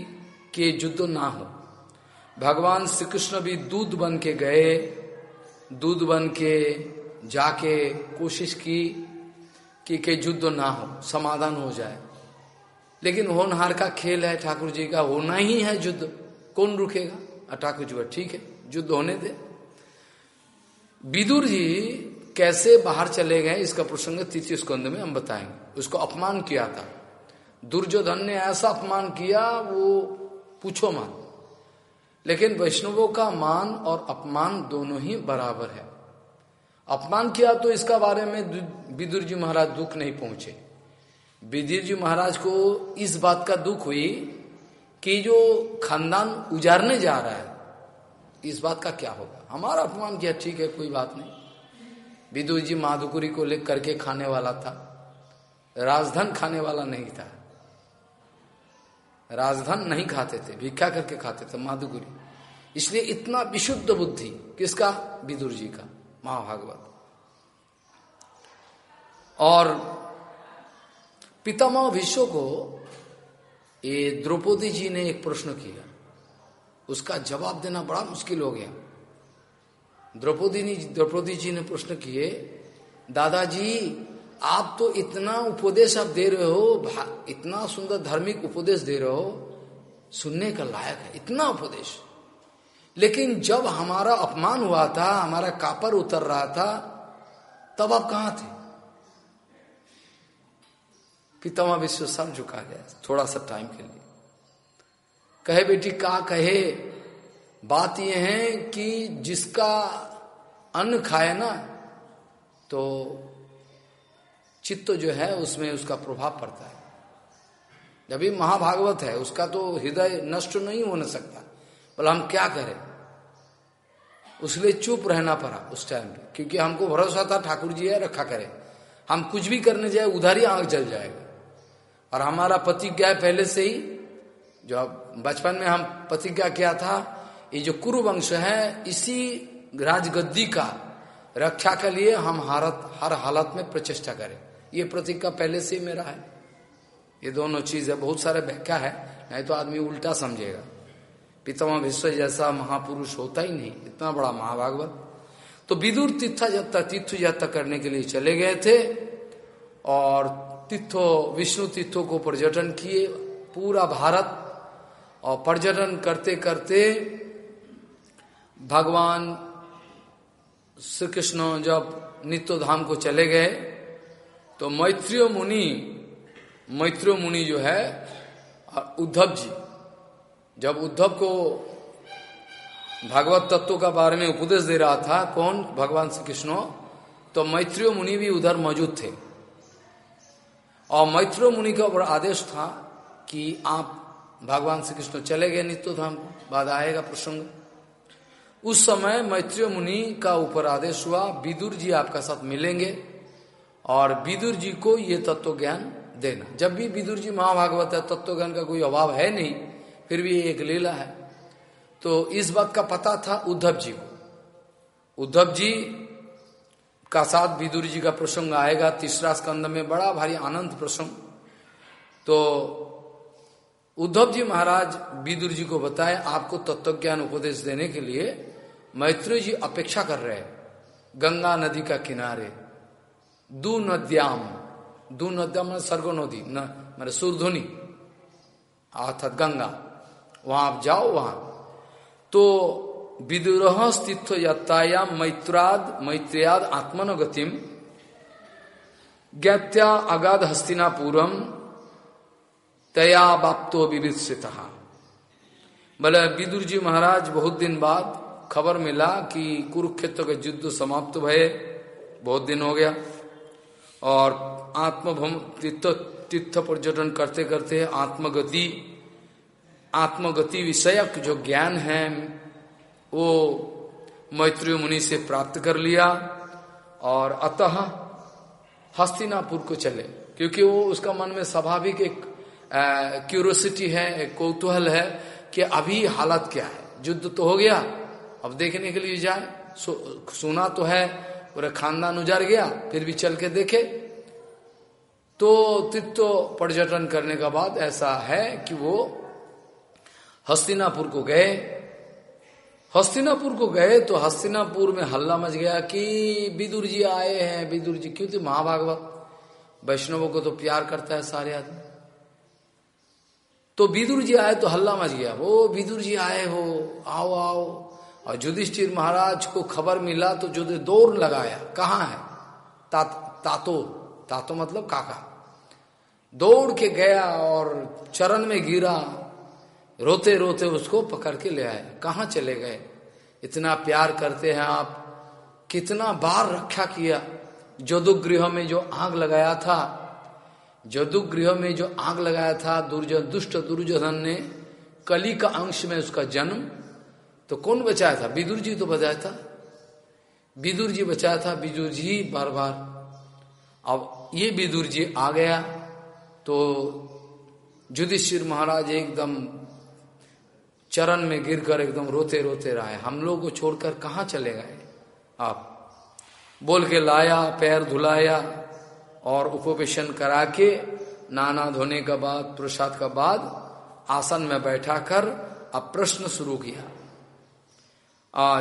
Speaker 1: कि युद्ध ना हो। भगवान श्री कृष्ण भी दूध बन के गए, दूध बन के जाके कोशिश की कि, के युद्ध ना हो, समाधान हो जाए। लेकिन होनहार का खेल है ठाकुर जी का, होना ही है युद्ध। कौन रुकेगा? ठाकुर जी ठीक है, युद्ध होने दे। विदुर जी कैसे बाहर चले गए, इसका प्रसंग तृतीय स्कंद में हम बताएँगे। उसको अपमान किया था। दुर्योधन ने ऐसा अपमान किया, वो पूछो मत। लेकिन वैष्णवों का मान और अपमान दोनों ही बराबर है। अपमान किया तो इसका बारे में विदुर जी महाराज दुख नहीं पहुँचे। विदिर जी महाराज को इस बात का दुख हुई कि जो खानदान उजारने जा रहा है, इस बात का क्या होगा? हमारा अपमान किया, ठीक है, कोई बात नहीं। विदुर जी माधुकुरी को लेकर करके खाने वाला था। राजधन खाने वाला नहीं था। राजधन नहीं खाते थे, भिक्षा करके खाते थे माधुकुरी इसलिए इतना विशुद्ध बुद्धि किसका? विदुर जी का, महाभागवत। और पितामह विश्व को ये द्रौपदी जी ने एक प्रश्न किया। उसका जवाब देना बड़ा मुश्किल हो गया। द्रौपदी ने, द्रौपदी जी ने प्रश्न किए, दादाजी, आप तो इतना उपदेश आप दे रहे हो इतना सुंदर धार्मिक उपदेश दे रहे हो, सुनने का लायक है, इतना उपदेश। लेकिन जब हमारा अपमान हुआ था, हमारा कापर उतर रहा था, तब आप कहाँ थे? पितामा विश्व सब झुका गया थोड़ा सा टाइम के लिए। कहे बेटी, का कहे? बात यह है कि जिसका अन्न खाए ना तो चित्त जो है, उसमें उसका प्रभाव पड़ता है। जब महाभागवत है, उसका तो हृदय नष्ट नहीं होने सकता। बोला, हम क्या करें? उसलिए चुप रहना पड़ा उस टाइम क्योंकि हमको भरोसा था, ठाकुर जी है, रखा करे। हम कुछ भी करने जाए, उधर ही आँख जल जाएगा। और हमारा प्रतिज्ञा है पहले से ही, जो बचपन में हम प्रतिज्ञा किया था, ये जो कुरु वंश है, इसी राजगद्दी का रक्षा के लिए हम हारत, हर हालत में प्रचेष्टा करें। ये प्रतिज्ञा पहले से ही मेरा है। ये दोनों चीज़ है बहुत सारे व्याख्या है, नहीं तो आदमी उल्टा समझेगा। पितामा विश्व जैसा महापुरुष होता ही नहीं, इतना बड़ा महाभागवत। तो विदुर तीर्थ यात्रा तीर्थ यात्रा करने के लिए चले गए थे और तीर्थो, विष्णु तीर्थों को पर्यटन किए, पूरा भारत। और पर्यटन करते करते भगवान श्री कृष्ण जब नित्य धाम को चले गए तो मैत्रियो मुनि मैत्रियो मुनि जो है, उद्धव जी जब उद्धव को भागवत तत्व का बारे में उपदेश दे रहा था, कौन? भगवान श्री कृष्ण तो मैत्रियो मुनि भी उधर मौजूद थे। और मैत्रियो मुनि का ऊपर आदेश था कि आप भगवान श्री कृष्ण चले गए नित्य धाम बाद आएगा प्रसंग। उस समय मैत्रिय मुनि का ऊपर आदेश हुआ, विदुर जी आपका साथ मिलेंगे और विदुर जी को ये तत्व ज्ञान देना। जब भी विदुर जी महाभागवत है तत्व ज्ञान का कोई अभाव है नहीं फिर भी एक लीला है। तो इस बात का पता था उद्धव जी को। उद्धव जी का साथ विदुर जी का प्रसंग आएगा, तीसरा स्कंद में बड़ा भारी आनंद प्रसंग। तो उद्धव जी महाराज विदुर जी को बताए, आपको तत्वज्ञान उपदेश देने के लिए मैत्री जी अपेक्षा कर रहे गंगा नदी का किनारे, दू नद्याम दू नद्याम सर्गो नदी, न मेरे सूरध्वनि अर्थात गंगा। वहाँ आप जाओ वहाँ। तो विदुरह स्थित यत्ताया मैत्राद, मैत्रियाद आत्मनगतिम, ज्ञात्या अगाध हस्तिनापुरम तया बाप्तो विविध बोले विदुर जी महाराज बहुत दिन बाद खबर मिला कि कुरुक्षेत्र का युद्ध समाप्त भये, बहुत दिन हो गया। और आत्मभम तीर्थ तीर्थ पर्यटन करते करते आत्मगति आत्मगति विषयक जो ज्ञान है, वो मैत्री मुनि से प्राप्त कर लिया और अतः हस्तिनापुर को चले। क्योंकि वो उसका मन में स्वाभाविक एक क्यूरोसिटी है, एक कौतूहल है कि अभी हालत क्या है। युद्ध तो हो गया, अब देखने के लिए जाए। सुना तो है, पूरा खानदान उजार गया, फिर भी चल के देखे। तो तित्व पर्यटन करने का बाद ऐसा है कि वो हस्तिनापुर को गए। हस्तिनापुर को गए तो हस्तिनापुर में हल्ला मच गया कि विदुर जी आए हैं। विदुर जी क्यों थे? महाभागवत। वैष्णवों को तो प्यार करता है सारे आदमी। तो विदुर जी आए तो हल्ला मच गया। वो विदुर जी आए हो आओ आओ। और युधिष्ठिर महाराज को खबर मिला तो जो दौड़ लगाया। कहाँ है? ता, तातो तातो मतलब काका। दौड़ के गया और चरण में गिरा। रोते रोते उसको पकड़ के ले आए। कहा चले गए? इतना प्यार करते हैं आप। कितना बार रक्षा किया। जोदुगृह में जो आग लगाया था, जदुगृह में जो आग लगाया था दुर्जन दुष्ट दुर्योधन ने कली का अंश में उसका जन्म तो कौन बचाया था? विदुर जी तो बचाया था। विदुर जी बचाया था, विदुर जी बार बार अब ये विदुर जी आ गया तो युधिष्ठिर महाराज एकदम चरण में गिरकर एकदम रोते रोते रहे हम लोग को छोड़कर कहा चले गए? आप बोल के लाया, पैर धुलाया और उपवेशन करा के नाना धोने का बाद, प्रसाद का बाद आसन में बैठा कर अब प्रश्न शुरू किया।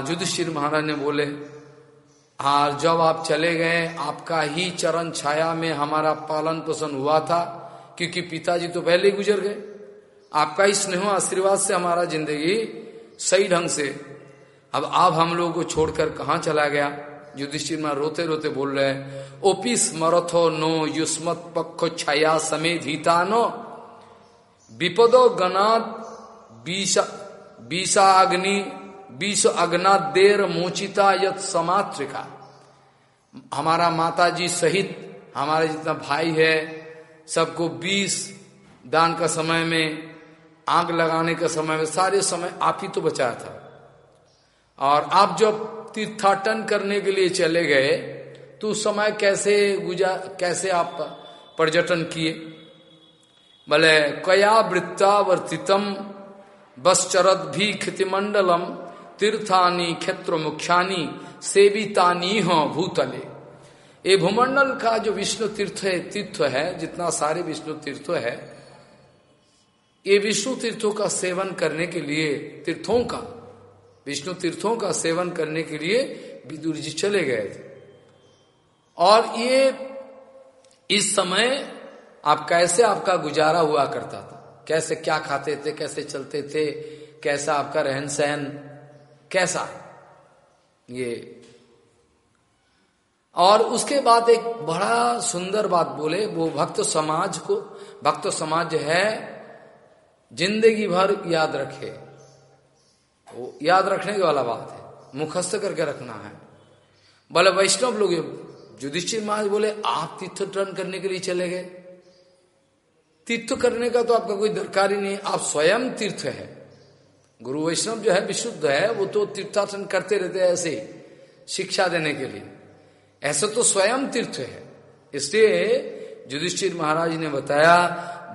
Speaker 1: युधिष्ठिर महाराज ने बोले हाँ जब आप चले गए, आपका ही चरण छाया में हमारा पालन पोषण हुआ था, क्योंकि पिताजी तो पहले ही गुजर गए। आपका ही स्नेह आशीर्वाद से हमारा ज़िंदगी सही ढंग से। अब आप हम लोगों को छोड़कर कहा चला गया? युधिष्ठिर में रोते रोते बोल रहे हैं, ओपी स्मरथो नो युष्मत पक्ष छाया समेत हिता नो विपदो गणात बीसा अग्नि बीस अग्ना देर मोचिता यत समात्रिका हमारा माता जी सहित हमारे जितना भाई है, सबको बीस दान का समय में आग लगाने के समय में सारे समय आप ही तो बचाया था। और आप जब तीर्थाटन करने के लिए चले गए तो उस समय कैसे गुजा, कैसे आप पर्यटन किए? भले, कया वृत्तावर्तितम बस चरद भी क्षतिमंडलम तीर्थानी क्षेत्र मुख्यानी सेवितानी हो भूतले। ये भूमंडल का जो विष्णु तीर्थ है तीर्थ है, जितना सारे विष्णु तीर्थ है ये विष्णु तीर्थों का सेवन करने के लिए, तीर्थों का, विष्णु तीर्थों का सेवन करने के लिए विदुर जी चले गए थे। और ये इस समय आप कैसे आपका गुजारा हुआ करता था? कैसे क्या खाते थे? कैसे चलते थे? कैसा आपका रहन सहन कैसा? ये। और उसके बाद एक बड़ा सुंदर बात बोले, वो भक्त समाज को, भक्त समाज है ज़िंदगी भर याद रखे। वो याद रखने वाला बात है। मुखस्त करके रखना है। बोले, वैष्णव लोग युधिष्ठिर महाराज बोले, आप तीर्थ टर्न करने के लिए चले गए। तीर्थ करने का तो आपका कोई दरकार ही नहीं आप स्वयं तीर्थ है। गुरु वैष्णव जो है, विशुद्ध है, वो तो तीर्थाटन करते रहते हैं ऐसे शिक्षा देने के लिए। ऐसा तो स्वयं तीर्थ है। इसलिए युधिष्ठिर महाराज ने बताया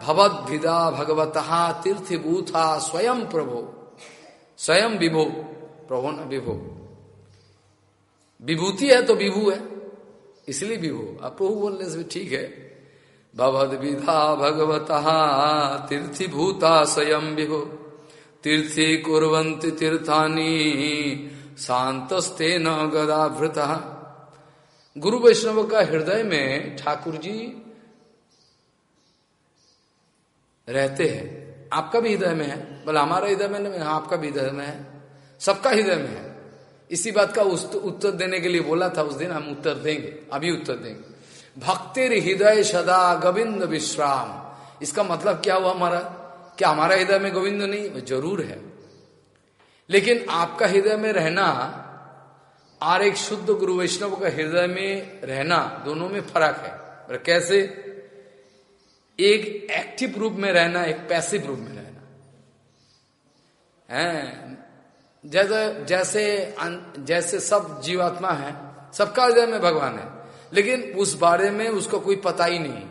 Speaker 1: भवद भिदा भगवत तीर्थभूता स्वयं प्रभो। स्वयं विभो। प्रभो न विभो। विभूति है तो विभू है। इसलिए विभो। अब प्रभु बोलने से भी ठीक है। भवद विधा भगवत तीर्थीभूता स्वयं विभो। तीर्थी कुरंती तीर्थानी शांतस्ते न गदाभृत। गुरु वैष्णव का हृदय में ठाकुर जी रहते हैं। आपका भी हृदय में है। बोले, हमारा हृदय में नहीं आपका भी हृदय में है। सबका हृदय में है। इसी बात का उत्तर देने के लिए बोला था, उस दिन हम उत्तर देंगे, अभी उत्तर देंगे। भक्तिर हृदय सदा गोविंद विश्राम। इसका मतलब क्या हुआ हमारा? क्या हमारा हृदय में गोविंद नहीं? वो ज़रूर है। लेकिन आपका हृदय में रहना, और एक शुद्ध गुरु वैष्णव का हृदय में रहना, दोनों में फ़र्क है। कैसे? एक एक्टिव रूप में रहना, एक पैसिव रूप में रहना। है? जैसे जैसे जैसे सब जीवात्मा है, सबका हृदय में भगवान है, लेकिन उस बारे में उसको कोई पता ही नहीं।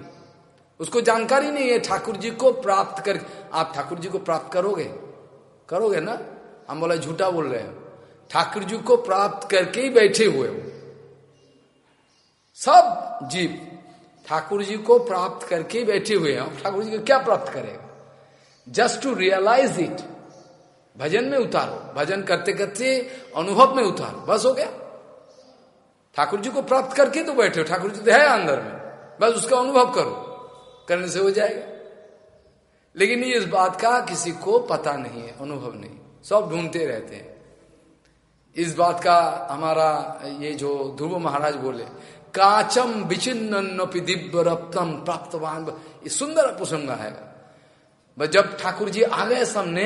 Speaker 1: उसको जानकारी नहीं है, ठाकुर जी को प्राप्त कर, आप ठाकुर जी को प्राप्त करोगे? करोगे ना? हम बोला, झूठा बोल रहे हैं। ठाकुर जी को प्राप्त करके ही बैठे हुए हो। सब जीव ठाकुर जी को प्राप्त करके बैठे हुए हैं। ठाकुर जी को क्या प्राप्त करेगा? जस्ट टू रियलाइज़ इट भजन में उतारो। भजन करते करते अनुभव में उतारो। बस हो गया। ठाकुर जी को प्राप्त करके तो बैठे हो। ठाकुर जी तो है अंदर में। बस उसका अनुभव करो। करने से हो जाएगा। लेकिन ये इस बात का किसी को पता नहीं है, अनुभव नहीं। सब ढूंढते रहते हैं। इस बात का हमारा ये जो ध्रुव महाराज बोले काचम विचिन्न दिव्य रत्नम प्राप्तवान। ये सुंदर प्रसंग है। जब ठाकुर जी आ गए सामने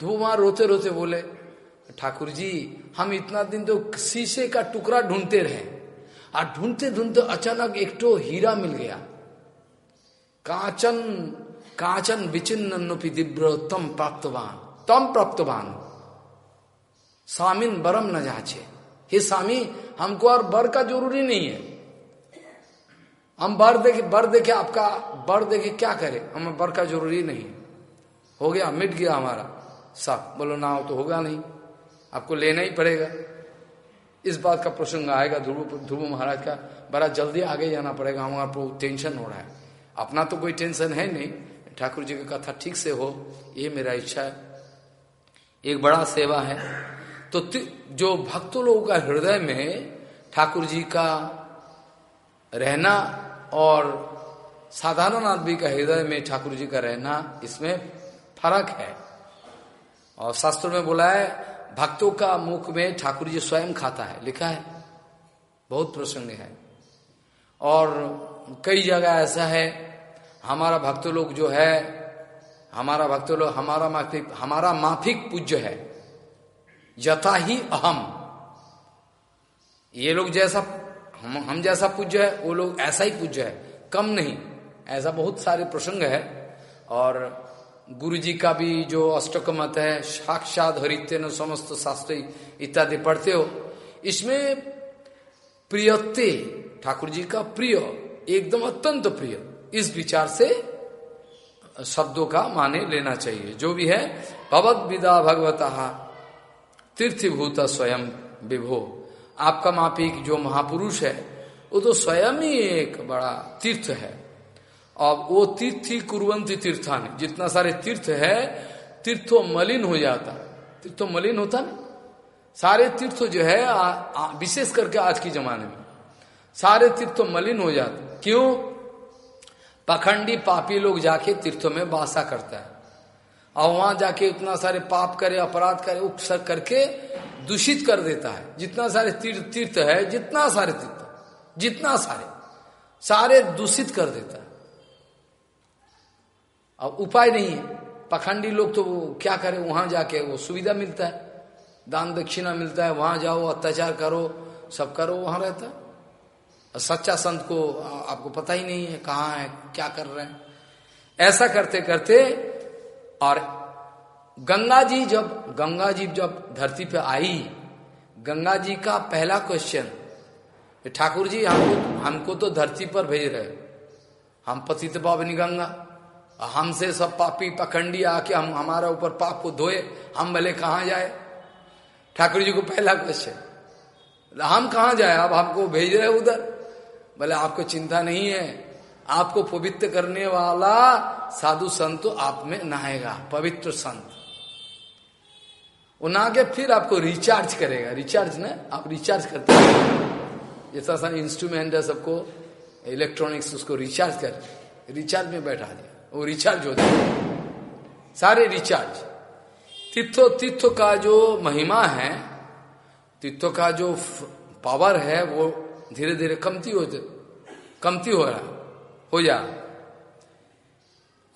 Speaker 1: धुआँ रोते रोते बोले ठाकुर जी हम इतना दिन तो शीशे का टुकड़ा ढूंढते रहे। और ढूंढते ढूंढते अचानक एक तो हीरा मिल गया। काचन काचन विचिन्नुपि दिव्र तम प्राप्तवान तम प्राप्तवान। स्वामीन बरम न जाचे। हे स्वामी हमको और बर का ज़रूरी नहीं है। हम बर देखे बर देखे, आपका बर देखे क्या करे? हमें बर का ज़रूरी नहीं। हो गया, मिट गया हमारा। सब बोलो ना हो तो होगा नहीं। आपको लेना ही पड़ेगा। इस बात का प्रसंग आएगा, ध्रुव ध्रुव महाराज का। बड़ा जल्दी आगे जाना पड़ेगा हमारा को टेंशन हो रहा है। अपना तो कोई टेंशन है नहीं। ठाकुर जी की कथा ठीक से हो, ये मेरा इच्छा है। एक बड़ा सेवा है। तो जो भक्तों लोगों का हृदय में ठाकुर जी का रहना और साधारण आदमी का हृदय में ठाकुर जी का रहना इसमें फ़र्क है। और शास्त्र में बोला है, भक्तों का मुख में ठाकुर जी स्वयं खाता है। लिखा है। बहुत प्रसंग है। और कई जगह ऐसा है, हमारा भक्त लोग जो है, हमारा भक्त लोग, हमारा माफिक हमारा माफिक पूज्य है। यथा ही अहम। ये लोग जैसा हम हम जैसा पूज्य है, वो लोग ऐसा ही पूज्य है। कम नहीं। ऐसा बहुत सारे प्रसंग है। और गुरु जी का भी जो अष्टक मत है, साक्षात हरित्य न समस्त शास्त्र इत्यादि पढ़ते हो, इसमें प्रियते ठाकुर जी का प्रिय, एकदम अत्यंत प्रिय, इस विचार से शब्दों का माने लेना चाहिए। जो भी है भगवत विदा भगवता, तीर्थभूत स्वयं विभो। आपका मापिक जो महापुरुष है, वो तो स्वयं ही एक बड़ा तीर्थ है। और वो तीर्थ ही कुरवंती तीर्थान, जितना सारे तीर्थ है, तीर्थो मलिन हो जाता। तीर्थो मलिन होता ना? सारे तीर्थ जो है विशेष करके आज के जमाने में, सारे तीर्थ मलिन हो जाते। क्यों? पखंडी पापी लोग जाके तीर्थों में बासा करता है। और वहाँ जाके उतना सारे पाप करे, अपराध करे उपसर करके दूषित कर देता है। जितना सारे तीर्थ तीर्थ है, जितना सारे तीर्थ, जितना सारे सारे दूषित कर देता है। अब उपाय नहीं है। पखंडी लोग तो क्या करे, वहाँ जाके वो सुविधा मिलता है। दान दक्षिणा मिलता है, वहाँ जाओ, अत्याचार करो, सब करो, वहाँ रहता है। और सच्चा संत को आपको पता ही नहीं है कहाँ है, क्या कर रहे हैं। ऐसा करते करते और गंगा जी जब, गंगा जी जब धरती पे आई, गंगा जी का पहला क्वेश्चन ठाकुर जी, हमको हमको तो धरती पर भेज रहे हम पतित पावनी गंगा, हमसे सब पापी पखंडी आके हम, हमारा ऊपर पाप को धोए, हम भले कहा जाए? ठाकुर जी को पहला क्वेश्चन हम कहा जाए? अब हमको भेज रहे उधर। भले आपको चिंता नहीं है आपको पवित्र करने वाला साधु संत तो आप में नहाएगा, पवित्र संत। वो नहा के फिर आपको रिचार्ज करेगा। रिचार्ज ना? आप रिचार्ज करते जैसा सा इंस्ट्रूमेंट है सबको इलेक्ट्रॉनिक्स उसको रिचार्ज कर रिचार्ज में बैठा दिया। वो रिचार्ज हो जाए सारे रिचार्ज तीर्थो तीर्थो का जो महिमा है, तीर्थो का जो पावर है, वो धीरे धीरे कमती हो कमती हो रहा हो। जा।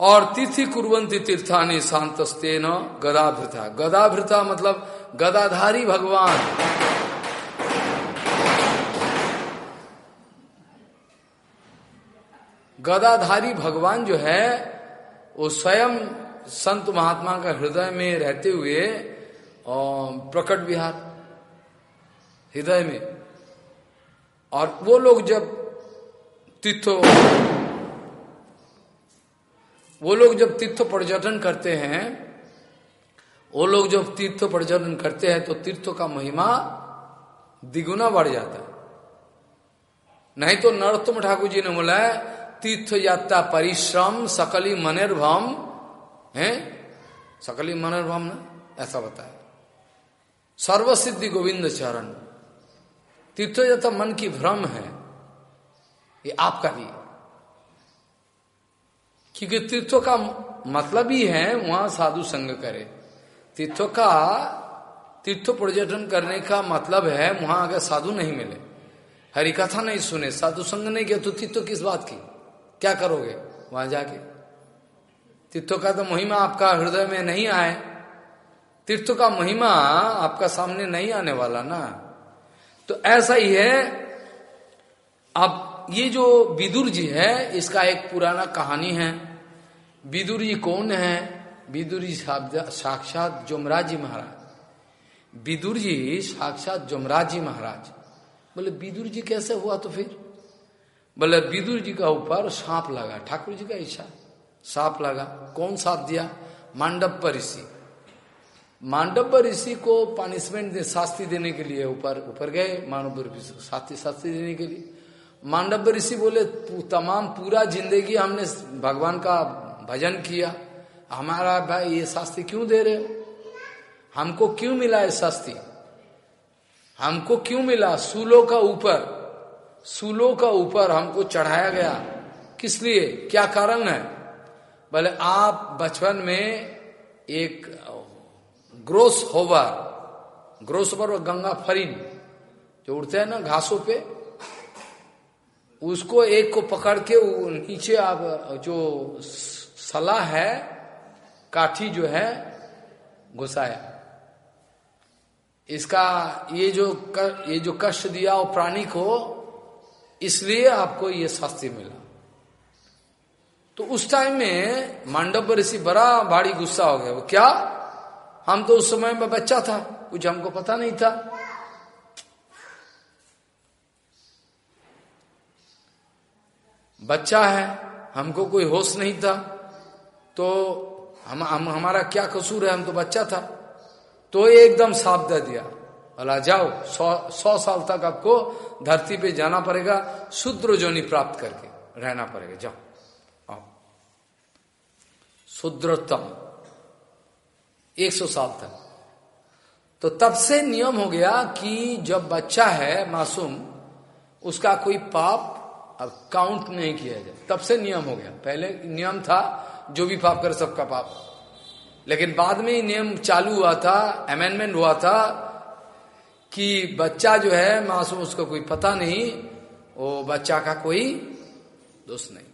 Speaker 1: और तिथि कुरवंती तीर्थानी शांतस्ते न गदाभृता। गदाभृता मतलब गदाधारी भगवान। गदाधारी भगवान जो है, वो स्वयं संत महात्मा का हृदय में रहते हुए प्रकट विहार, हृदय में। और वो लोग जब तीर्थो वो लोग जब तीर्थ पर्यटन करते हैं, वो लोग जब तीर्थ पर्यटन करते हैं तो तीर्थों का महिमा द्विगुना बढ़ जाता है। नहीं तो नरोत्तम ठाकुर जी ने बोला है, तीर्थ यात्रा परिश्रम सकली मनिर्भम, है? सकली मनिर्भम ना? ऐसा बताया। सर्वसिद्धि गोविंद चरण। तीर्थ यात्रा मन की भ्रम है। ये आपका भी क्योंकि तीर्थों का मतलब ही है, वहाँ साधु संग करे। तीर्थों का, तीर्थ पर्यटन करने का मतलब है, वहाँ अगर साधु नहीं मिले। हरिकथा नहीं सुने, साधु संग नहीं किया तो तीर्थ किस बात की? क्या करोगे वहाँ जाके? तीर्थों का तो महिमा आपका हृदय में नहीं आए। तीर्थों का महिमा आपका सामने नहीं आने वाला ना। तो ऐसा ही है। अब ये जो विदुर जी है, इसका एक पुराना कहानी है। विदुर जी कौन है? विदुर जी साक्षात जुमराज जी महाराज। विदुर जी साक्षात जुमराज जी महाराज। बोले, विदुर जी कैसे हुआ तो फिर? बोले, विदुर जी का ऊपर सांप लगा, ठाकुर जी का इच्छा सांप लगा। कौन सांप दिया? मांडव पर ऋषि। मांडव पर ऋषि को पनिशमेंट दे, शास्ति देने के लिए ऊपर ऊपर गए, मानव शास्ति शास्ति देने के लिए। मांडव ऋषि बोले, तमाम पूरा ज़िंदगी हमने भगवान का भजन किया। हमारा भाई ये शास्ति क्यों दे रहे हो? हमको क्यों मिला है शास्ति? हमको क्यों मिला? सूलो का ऊपर, सूलों का ऊपर हमको चढ़ाया गया। किस लिए? क्या कारण है? बोले, आप बचपन में एक ग्रोस होवर ग्रोस होवर और गंगा फरीन, जो उड़ते हैं ना घासों पे, उसको एक को पकड़ के नीचे आप जो सलाह है काठी जो है घुसाया इसका ये जो कर, ये जो कष्ट दिया वो प्राणी को इसलिए आपको ये शास्त्री मिला। तो उस टाइम में मांडव ऋषि बड़ा भारी गुस्सा हो गया। वो क्या? हम तो उस समय में बच्चा था कुछ हमको पता नहीं था। बच्चा है हमको कोई होश नहीं था। तो हम, हम हमारा क्या कसूर है? हम तो बच्चा था। तो एकदम साफ़ दे दिया। अला जाओ सौ सौ साल तक आपको धरती पे जाना पड़ेगा शुद्र जोनी प्राप्त करके रहना पड़ेगा। जाओ आओ। शुद्रतम एक सौ साल तक। तो तब से नियम हो गया कि जब बच्चा है मासूम उसका कोई पाप अब काउंट नहीं किया जाए। तब से नियम हो गया। पहले नियम था जो भी पाप करे सबका पाप। लेकिन बाद में ही नियम चालू हुआ था अमेंडमेंट हुआ था कि बच्चा जो है, मासूम, उसका कोई पता नहीं, वो बच्चा का कोई दोष नहीं।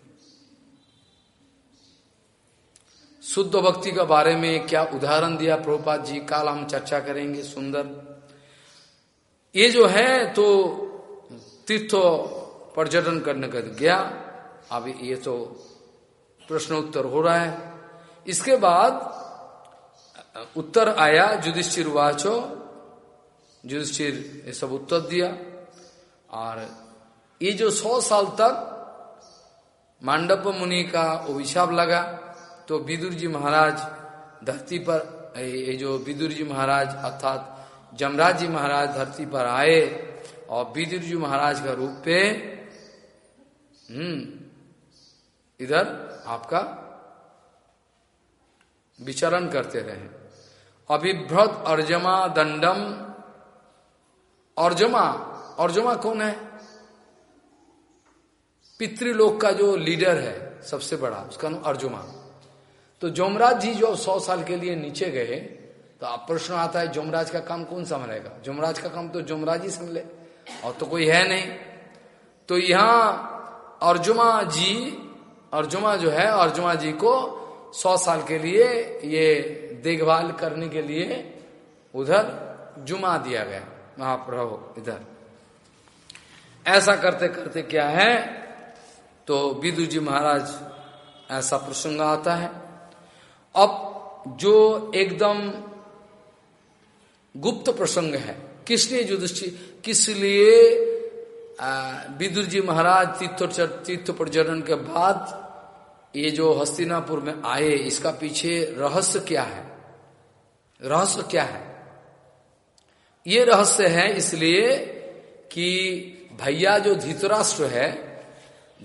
Speaker 1: शुद्ध भक्ति के बारे में क्या उदाहरण दिया प्रभुपाद जी? काल हम चर्चा करेंगे, सुंदर। ये जो है तो तीर्थ, पर्यटन करने का गया। अब ये तो प्रश्न उत्तर हो रहा है। इसके बाद, उत्तर आया युधिष्ठिर वाचो। युधिष्ठिर ये सब उत्तर दिया। और ये जो सौ साल तक मांडव मुनि का अभिशाप लगा तो विदुर जी महाराज धरती पर, ये जो विदुर जी महाराज अर्थात जमराज जी महाराज धरती पर आए, और विदुर जी महाराज का रूप पे हम्म इधर आपका विचरण करते रहे। अभिभ्रत अर्जमा दंडम। अर्जमा अर्जमा कौन है? पितृलोक का जो लीडर है, सबसे बड़ा, उसका नाम अर्जुमा। तो जोमराज जी जो सौ साल के लिए नीचे गए तो अब प्रश्न आता है, जोमराज का काम कौन संभालेगा? जोमराज का काम तो जोमराज ही संभले, और तो कोई है नहीं। तो यहाँ अर्जुमा जी अर्जुमा जो है, अर्जुमा जी को सौ साल के लिए ये देखभाल करने के लिए उधर जुमा दिया गया, महाप्रभु इधर। ऐसा करते करते क्या है तो विदु जी महाराज, ऐसा प्रसंग आता है। अब जो एकदम गुप्त प्रसंग है, किसने युधिष्ठिर किस लिए विदुर जी महाराज तीर्थ तीर्थ पर्यटन के बाद ये जो हस्तिनापुर में आए इसका पीछे रहस्य क्या है? रहस्य क्या है? ये रहस्य है इसलिए कि भैया जो धीतराष्ट्र है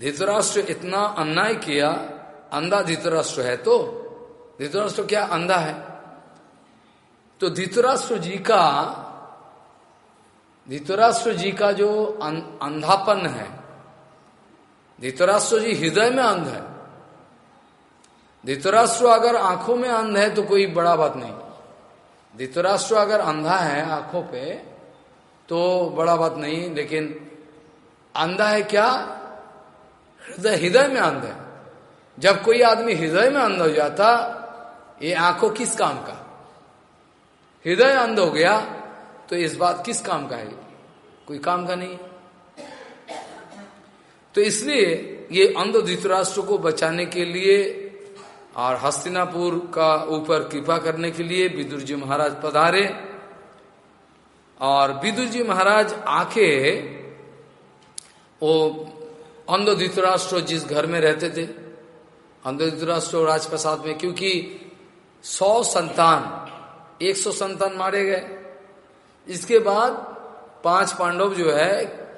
Speaker 1: धीतराष्ट्र इतना अन्याय किया अंधा धीतराष्ट्र है तो? धीतराष्ट्र क्या अंधा है? तो धीतराष्ट्र जी का धीतराष्ट्र जी का जो अं, अंधापन है धीतराष्ट्र जी हृदय में अंध है धृतराष्ट्र अगर आँखों में अंध है तो कोई बड़ा बात नहीं। धृतराष्ट्र अगर अंधा है आँखों पे तो बड़ा बात नहीं, लेकिन अंधा है क्या? हृदय हृदय में अंध है। जब कोई आदमी हृदय में अंध हो जाता, ये आँखों किस काम का? हृदय अंध हो गया तो इस बात किस काम का है? कोई काम का नहीं। तो इसलिए ये अंध धृतराष्ट्र को बचाने के लिए और हस्तिनापुर का ऊपर कृपा करने के लिए विदुर जी महाराज पधारे। और विदुर जी महाराज आके वो अंध धृतराष्ट्र जिस घर में रहते थे अंध धृतराष्ट्र राजप्रसाद में, क्योंकि सौ संतान, एक सौ संतान मारे गए। इसके बाद पाँच पांडव जो है,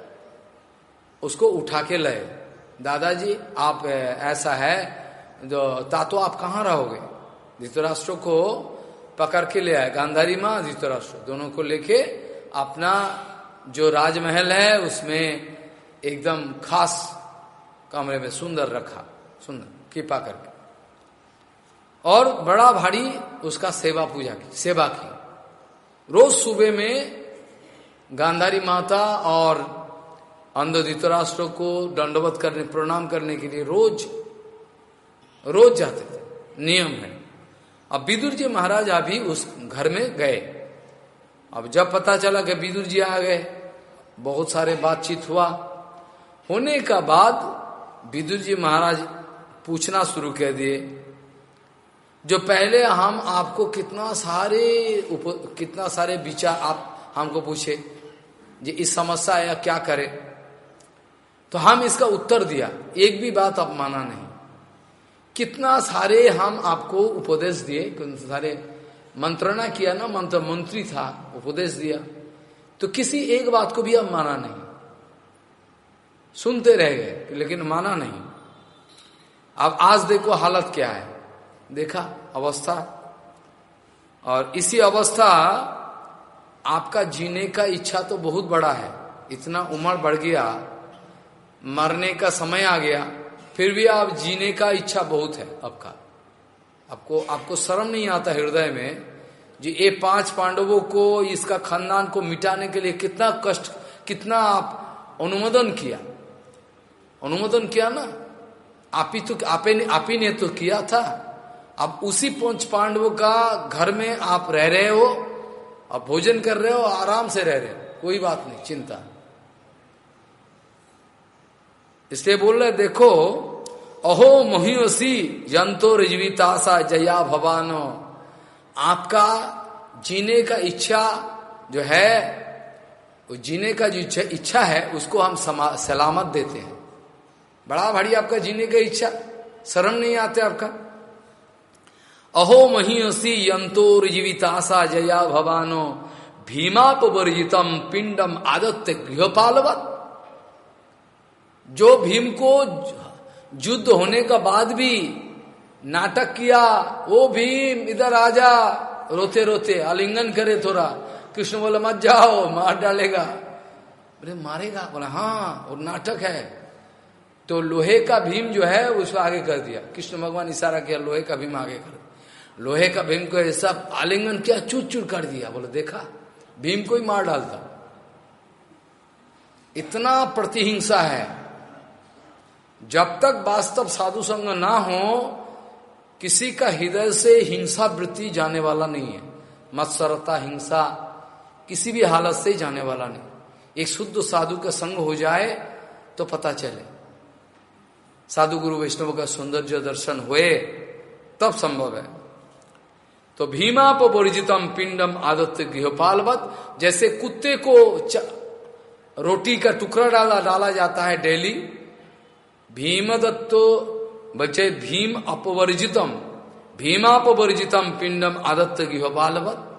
Speaker 1: उसको उठा के लाए। दादाजी, आप, ऐसा है जो तातो आप कहाँ रहोगे? धृतराष्ट्र को पकड़ के ले आए। गांधारी माँ, धृतराष्ट्र। दोनों को लेके अपना जो राजमहल है, उसमें एकदम खास कमरे में सुंदर रखा। सुंदर। कृपा करके। और बड़ा भारी उसका सेवा पूजा की, सेवा की। रोज सुबह में गांधारी माता और अंध को दंडवत करने, प्रणाम करने के लिए रोज रोज जाते थे। नियम है। अब विदुर जी महाराज अभी उस घर में गए। अब जब पता चला कि विदुर जी आ गए बहुत सारे बातचीत हुआ। होने का बाद विदुर जी महाराज पूछना शुरू कर दिए जो पहले हम आपको कितना सारे उप, कितना सारे विचार आप हमको पूछे जी इस समस्या या क्या करें? तो हम इसका उत्तर दिया। एक भी बात आप माना नहीं। कितना सारे हम आपको उपदेश दिए सारे मंत्रणा किया ना, मंत्र मंत्री था, उपदेश दिया। तो किसी एक बात को भी अब माना नहीं। सुनते रह गए, लेकिन माना नहीं। अब आज देखो हालत क्या है। देखा, अवस्था। और इसी अवस्था आपका जीने का इच्छा तो बहुत बड़ा है। इतना उम्र बढ़ गया, मरने का समय आ गया। फिर भी आप जीने का इच्छा बहुत है आपका। आपको आपको शर्म नहीं आता हृदय में जी, ये पाँच पांडवों को, इसका खानदान को मिटाने के लिए कितना कष्ट, कितना आप अनुमोदन किया। अनुमोदन किया ना? आप ही तो आप ही आप ही ने तो किया था। अब उसी पंच पांडवों का घर में आप रह रहे हो अब भोजन कर रहे हो, आराम से रह रहे हो, कोई बात नहीं, चिंता। इसलिए बोल रहे, देखो, अहो महिषी जंतो रिजवीतासा जया भवानो। आपका जीने का इच्छा जो है, वो जीने का जो इच्छा है, उसको हम सलामत देते हैं। बड़ा भारी आपका जीने का इच्छा। शरण नहीं आते आपका। अहो महिषी यंतोर जीविताशा जया भवानो। भीमापवर्जितम पिंडम आदत्य गृहपालवत। जो भीम को युद्ध होने का बाद भी नाटक किया, वो भीम इधर आजा रोते रोते, आलिंगन करे थोड़ा। कृष्ण बोले, मत जाओ, मार डालेगा। बोले, मारेगा? बोला हाँ और नाटक है। तो लोहे का भीम जो है उसको आगे कर दिया। कृष्ण भगवान इशारा किया, लोहे का भीम आगे कर। लोहे का भीम को ऐसा आलिंगन किया चूर चूर कर दिया। बोले, देखा, भीम को ही मार डालता इतना प्रतिहिंसा है जब तक वास्तव साधु संग ना हो, किसी का हृदय से हिंसा वृत्ति जाने वाला नहीं है। मत्सरता, हिंसा, किसी भी हालत से जाने वाला नहीं। एक शुद्ध साधु का संग हो जाए तो पता चले। साधु गुरु वैष्णव का सौंदर्य दर्शन हुए, तब संभव है। तो भीमा परिजितम पिंडम आदत्य गृहपालवत, जैसे कुत्ते को रोटी का टुकड़ा डाला डाला जाता है डेली भीम दत्तो बचे भीम अपवर्जितम, भीमापवर्जितम पिंडम आदत्त गृहपालवत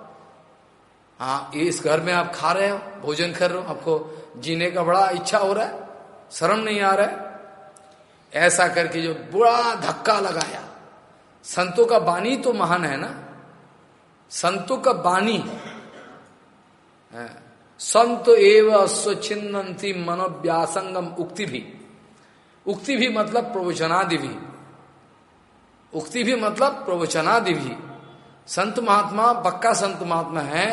Speaker 1: हाँ ये इस घर में आप खा रहे हो, भोजन कर रहे हो, आपको जीने का बड़ा इच्छा हो रहा है, शर्म नहीं आ रहा है। ऐसा करके जो बुरा धक्का लगाया। संतों का बानी तो महान है ना? संतों का बानी। संत एवं स्वच्छिन्नती मनोव्यासंगम उक्ति भी। उक्ति भी मतलब प्रवचनादि भी उक्ति भी मतलब प्रवचनादि भी संत महात्मा, पक्का संत महात्मा है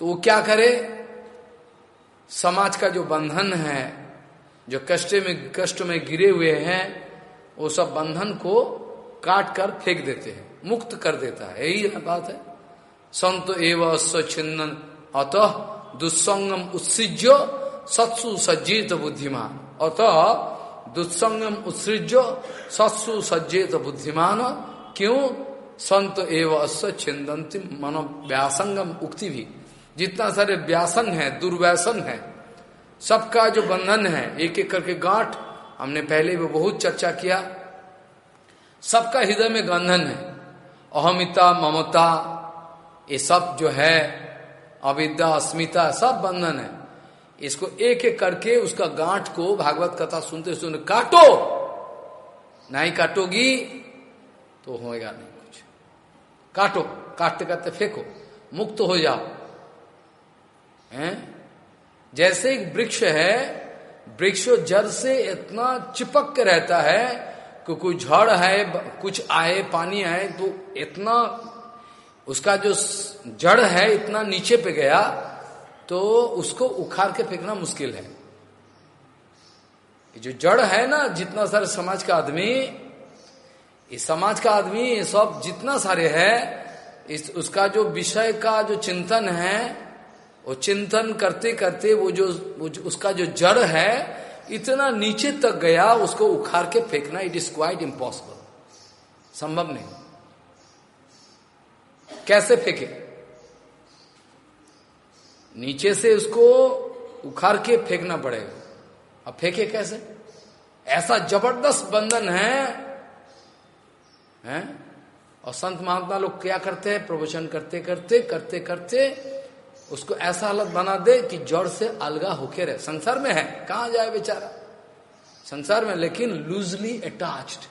Speaker 1: तो वो क्या करे? समाज का जो बंधन है, जो कष्ट में कष्ट में गिरे हुए हैं, वो सब बंधन को काट कर फेंक देते हैं, मुक्त कर देता है। यही बात है। संत एवं स्वच्छिन्न अतः दुस्संगम उत्सिज्य सत्सु सज्जित बुद्धिमान। अत दुत्संगम उत्सृज सत्सु सज्जित बुद्धिमान। क्यों? संत एवं अश्व छिंदंती मन व्यासंगम उक्ति भी जितना सारे व्यासन है, दुर्व्यासन है, सबका जो बंधन है एक एक करके गांठ, हमने पहले भी बहुत चर्चा किया। सबका हृदय में बंधन है। अहमिता, ममता, ये सब जो है, अविद्या, अस्मिता, सब बंधन है। इसको एक एक करके उसका गांठ को भागवत कथा सुनते सुनते काटो। नहीं काटोगी तो होएगा नहीं कुछ। काटो, काटते काटते फेंको, मुक्त हो जाओ। हैं? जैसे एक वृक्ष है, वृक्ष जड़ से इतना चिपक के रहता है कि कोई झड़ है, कुछ आए, पानी आए तो इतना उसका जो जड़ है, इतना नीचे पे गया तो उसको उखाड़ के फेंकना मुश्किल है। जो जड़ है ना जितना सारे समाज का आदमी इस समाज का आदमी सब जितना सारे है इस उसका जो विषय का जो चिंतन है वो चिंतन करते करते वो जो, वो जो उसका जो जड़ है इतना नीचे तक गया उसको उखाड़ के फेंकना इट इज़ क्वाइट इम्पॉसिबल संभव नहीं। कैसे फेंके? नीचे से उसको उखाड़ के फेंकना पड़ेगा। अब फेंके कैसे? ऐसा ज़बरदस्त बंधन है, हैं? और संत महात्मा लोग क्या करते हैं? प्रवचन करते करते करते करते उसको ऐसा हालत बना दे कि जड़ से अलगा होके रहे। संसार में है, कहा जाए बेचारा? संसार में, लेकिन लूजली अटैच्ड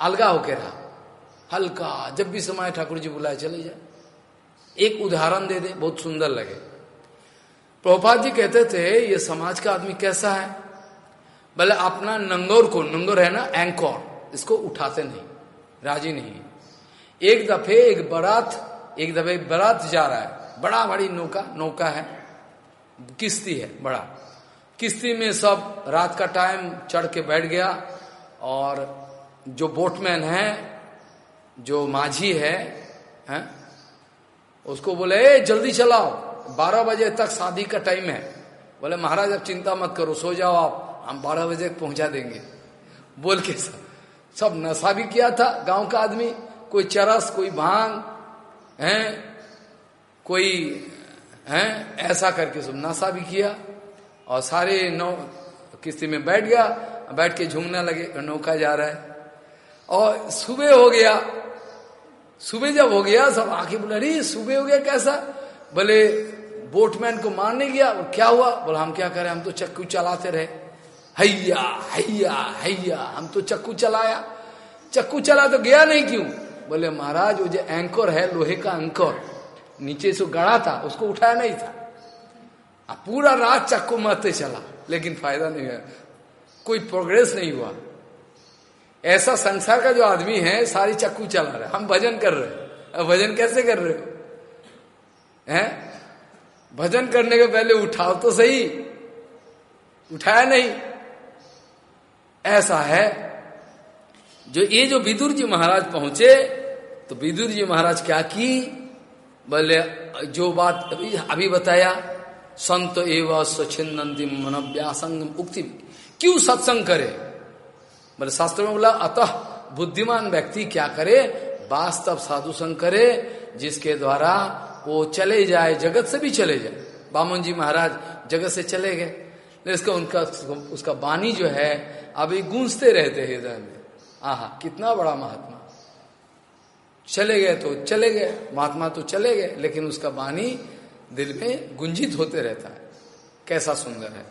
Speaker 1: अलगा होके रहा। हल्का, जब भी समय ठाकुर जी बुलाए चले जाए। एक उदाहरण दे दे, बहुत सुंदर लगे। प्रभुपाद जी कहते थे ये समाज का आदमी कैसा है? भले अपना नंगोर को नंगोर है ना एंकोर इसको उठाते नहीं राज़ी नहीं एक दफे एक बरात एक दफे बरात जा रहा है बड़ा बड़ी नौका नौका है किश्ती है बड़ा। किश्ती में सब रात का टाइम चढ़ के बैठ गया और जो बोटमैन है जो माझी है, है उसको बोले ए जल्दी चलाओ। बारह बजे तक शादी का टाइम है। बोले, महाराज, अब चिंता मत करो, सो जाओ आप, हम बारह बजे पहुँचा देंगे। बोल के सब सब नशा भी किया था, गाँव का आदमी, कोई चरस, कोई भाँग, है, कोई, है, ऐसा करके सब नशा भी किया, और सारे नौ किस्ती में बैठ गया, बैठ के झूमने लगे नौका जा रहा है। और सुबह हो गया, सुबह जब हो गया, सब आके बोला, अरे, सुबह हो गया, कैसा? बोले, बोटमैन को मारने गया? और क्या हुआ? बोला, हम क्या करें? हम तो चक्कू चलाते रहे। हैया हैया हैया, हम तो चक्कू चलाया। चक्कू चला तो गया नहीं क्यों? बोले, महाराज, वो जो एंकर है, लोहे का एंकर, नीचे से गड़ा था, उसको उठाया नहीं था। अब पूरा रात चक्कू मारते चला, लेकिन फ़ायदा नहीं हुआ कोई प्रोग्रेस नहीं हुआ। ऐसा संसार का जो आदमी है, सारी चक्कू चला रहे हम भजन कर रहे अब भजन कैसे कर रहे हो? हैं? भजन करने के पहले उठाओ तो सही। उठाया नहीं। ऐसा है। जो ये जो विदुर जी महाराज पहुँचे तो विदुर जी महाराज क्या की? बोले, जो बात अभी अभी बताया, संत एवं मन व्यासंग उक्ति क्यों सत्संग करे? बोले, शास्त्र में बोला, अतः बुद्धिमान व्यक्ति क्या करे? वास्तव साधु संग करे, जिसके द्वारा वो चले जाए, जगत से भी चले जाए। बामन जी महाराज जगत से चले गए। इसका उनका, उसका वाणी जो है अभी गूंजते रहते हृदय में। आहा, कितना बड़ा महात्मा। चले गए तो चले गए, महात्मा तो चले गए, लेकिन उसका वाणी दिल में गुंजित होते रहता है। कैसा सुंदर है।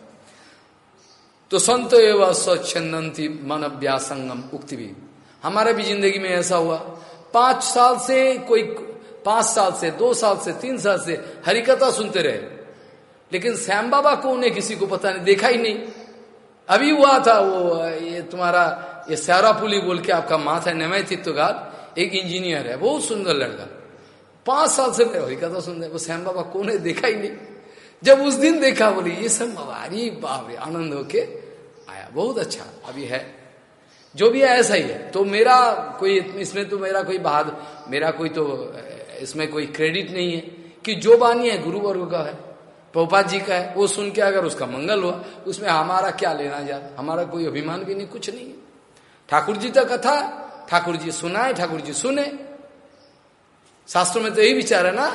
Speaker 1: तो संत एवं स्वच्छंदी मन व्यासंगम उक्ति भी। हमारे भी ज़िंदगी में ऐसा हुआ। पाँच साल से कोई पाँच साल से, दो साल से, तीन साल से हरिकथा सुनते रहे। लेकिन श्याम बाबा को उन्हें किसी को पता नहीं, देखा ही नहीं। अभी हुआ था, वो, ये तुम्हारा, ये सैरा पुली बोल के आपका माथ है नमय चित्तगार एक इंजीनियर है, बहुत सुंदर लड़का। पाँच साल से हरिकथा सुन रहे, वो श्याम बाबा को उन्हें देखा ही नहीं। जब उस दिन देखा, बोली, ये सब अरे बाप रे, आनंद होके आया, बहुत अच्छा अभी है। जो भी है, ऐसा ही है। तो मेरा कोई, इसमें तो मेरा कोई बहादुर मेरा कोई तो इसमें कोई क्रेडिट नहीं है कि जो बानी है गुरु वर्ग का है, प्रभुपाद जी का है, वो सुन के अगर उसका मंगल हुआ, उसमें हमारा क्या लेना जा हमारा कोई अभिमान भी नहीं, कुछ नहीं है। ठाकुर जी तो कथा, ठाकुर जी सुनाए, ठाकुर जी सुने। शास्त्रों में तो यही विचार है ना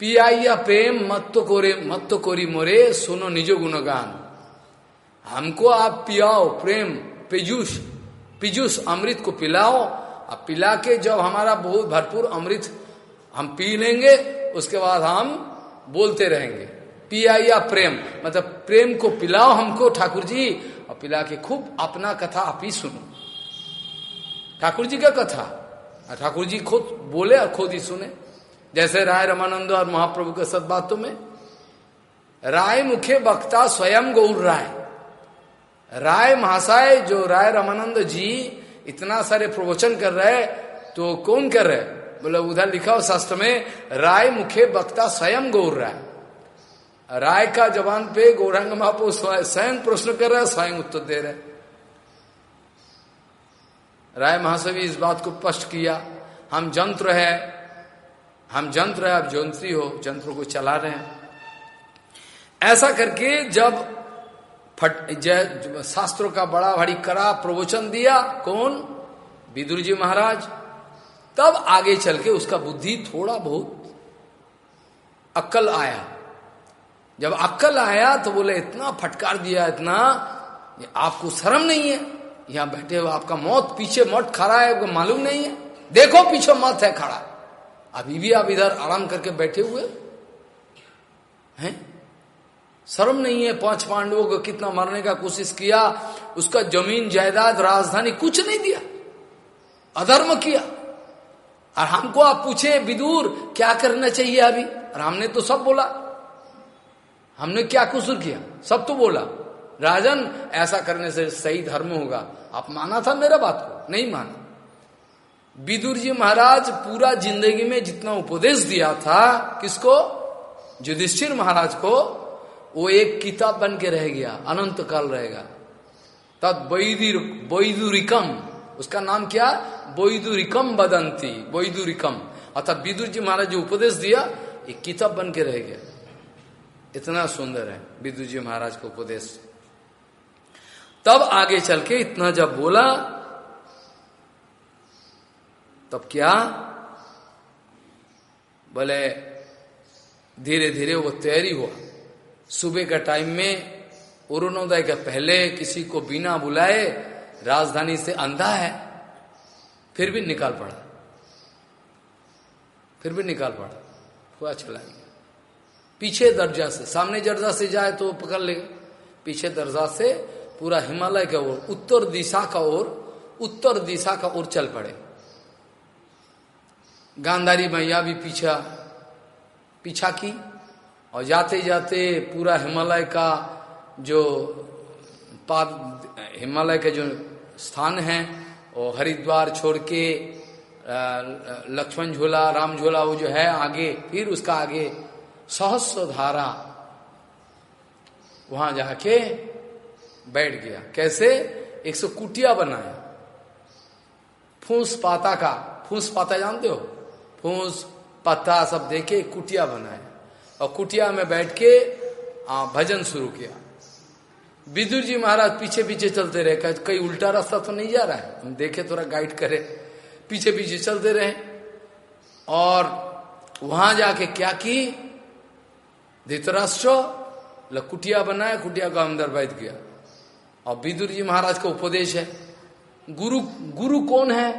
Speaker 1: पिया प्रेम मत तो कोरे मत तो कोरी मोरे, सुनो निजो गुणगान। हमको आप पियाओ प्रेम पिजूस पिजूस अमृत को पिलाओ। अब पिला के जब हमारा बहुत भरपूर अमृत हम पी लेंगे, उसके बाद हम बोलते रहेंगे। पिया या प्रेम मतलब प्रेम को पिलाओ हमको, ठाकुर जी। और पिला के खूब अपना कथा आप ही सुनो। ठाकुर जी का कथा। ठाकुर जी खुद बोले और खुद ही सुने। जैसे राय रमानंद और महाप्रभु के सद बातों में, राय मुखे वक्ता स्वयं गौर राय। राय महाशय, जो राय रामानंद जी इतना सारे प्रवचन कर रहे तो कौन कर रहे बोले, उधर लिखा हो शास्त्र में, राय मुखे वक्ता स्वयं गौर राय राय का जवान पे गौरांग महापो स्वयं प्रश्न कर रहे स्वयं उत्तर दे रहे राय महाशय इस बात को स्पष्ट किया, हम जंत्र है, हम जंत्र है, आप जंत्री हो, जंत्र को चला रहे हैं। ऐसा करके जब फट, जय, शास्त्रों का बड़ा भारी करा प्रवचन दिया, कौन? विदुर जी महाराज। तब आगे चल के उसका बुद्धि थोड़ा बहुत अक्कल आया। जब अक्कल आया तो बोले, इतना फटकार दिया, इतना आपको शर्म नहीं है। यहाँ बैठे हो, आपका मौत, पीछे मौत खड़ा है, आपको मालूम नहीं है। देखो, पीछे मौत है, खड़ा अभी भी आप इधर आराम करके बैठे हुए हैं? शर्म नहीं है, पाँच पांडवों को कितना मारने का कोशिश किया, उसका ज़मीन, जायदाद, राजधानी कुछ नहीं दिया। अधर्म किया। और हमको आप पूछे, विदूर, क्या करना चाहिए अभी? और हमने तो सब बोला। हमने क्या कुसुर किया? सब तो बोला। राजन, ऐसा करने से सही धर्म होगा। आप माना था मेरा बात को? नहीं माना। विदुर जी महाराज, पूरा ज़िंदगी में जितना उपदेश दिया था, किसको? युधिष्ठिर महाराज को। वो एक किताब बन के रह गया अनंत काल रहेगा तद वैदुरिकम। उसका नाम क्या? वैदुरिकम बदंती वैदुरिकम अर्थात विदुर जी महाराज जो उपदेश दिया, एक किताब बन के रह गया। इतना सुंदर है विदुर जी महाराज का उपदेश। तब आगे चल के इतना जब बोला, तब क्या? बोले धीरे धीरे वो तैयारी हुआ। सुबह का टाइम में अरुणोदय के पहले किसी को बिना बुलाए राजधानी से अंधा है। फिर भी निकाल पड़ा। फिर भी निकाल पड़ा। हुआ चला गया पीछे दर्जा से, सामने दर्जा से जाए तो पकड़ लेगा। पीछे दर्जा से पूरा हिमालय का ओर, उत्तर दिशा का ओर, उत्तर दिशा का ओर चल पड़े। गांधारी मैया भी पीछा पीछा की और जाते जाते पूरा हिमालय का जो पाद, हिमालय के जो स्थान है वो हरिद्वार छोड़ के लक्ष्मण झोला, राम झोला वो जो है आगे, फिर उसका आगे सहस्र धारा वहाँ जाके बैठ गया। कैसे? एक सौ कुटिया बनाया। फूस पाता का, फूस पाता जानते हो? फूस, पत्ता सब देके कुटिया बनाया। और कुटिया में बैठ के भजन शुरू किया। विदुर जी महाराज पीछे पीछे चलते रहे, कहीं उल्टा रास्ता तो नहीं जा रहा है? हम देखे, थोड़ा गाइड करे। पीछे पीछे चलते रहे। और वहाँ जाके क्या की? धृतराष्ट्र कुटिया बनाया, कुटिया का अंदर बैठ गया और विदुर जी महाराज का उपदेश है, गुरु गुरु कौन है?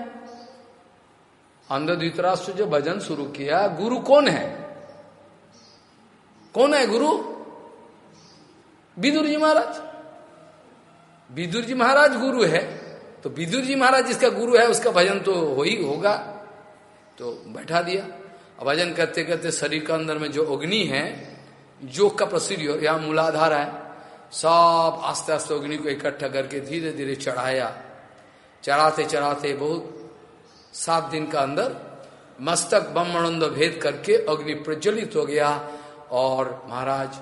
Speaker 1: अंदर धृतराष्ट्र जो भजन शुरू किया, गुरु कौन है? कौन है गुरु? विदुर जी महाराज। विदुर जी महाराज गुरु है तो विदुर जी महाराज जिसका गुरु है, उसका भजन तो हो ही होगा। तो बैठा दिया। भजन करते करते शरीर के अंदर में जो अग्नि है, जोग का प्रसिद्ध यहाँ मूलाधार है, सब आस्ते आस्ते अग्नि को इकट्ठा करके धीरे धीरे चढ़ाया। चढ़ाते चढ़ाते बहुत सात दिन का अंदर मस्तक ब्रह्मानंद भेद करके अग्नि प्रज्वलित हो गया। और महाराज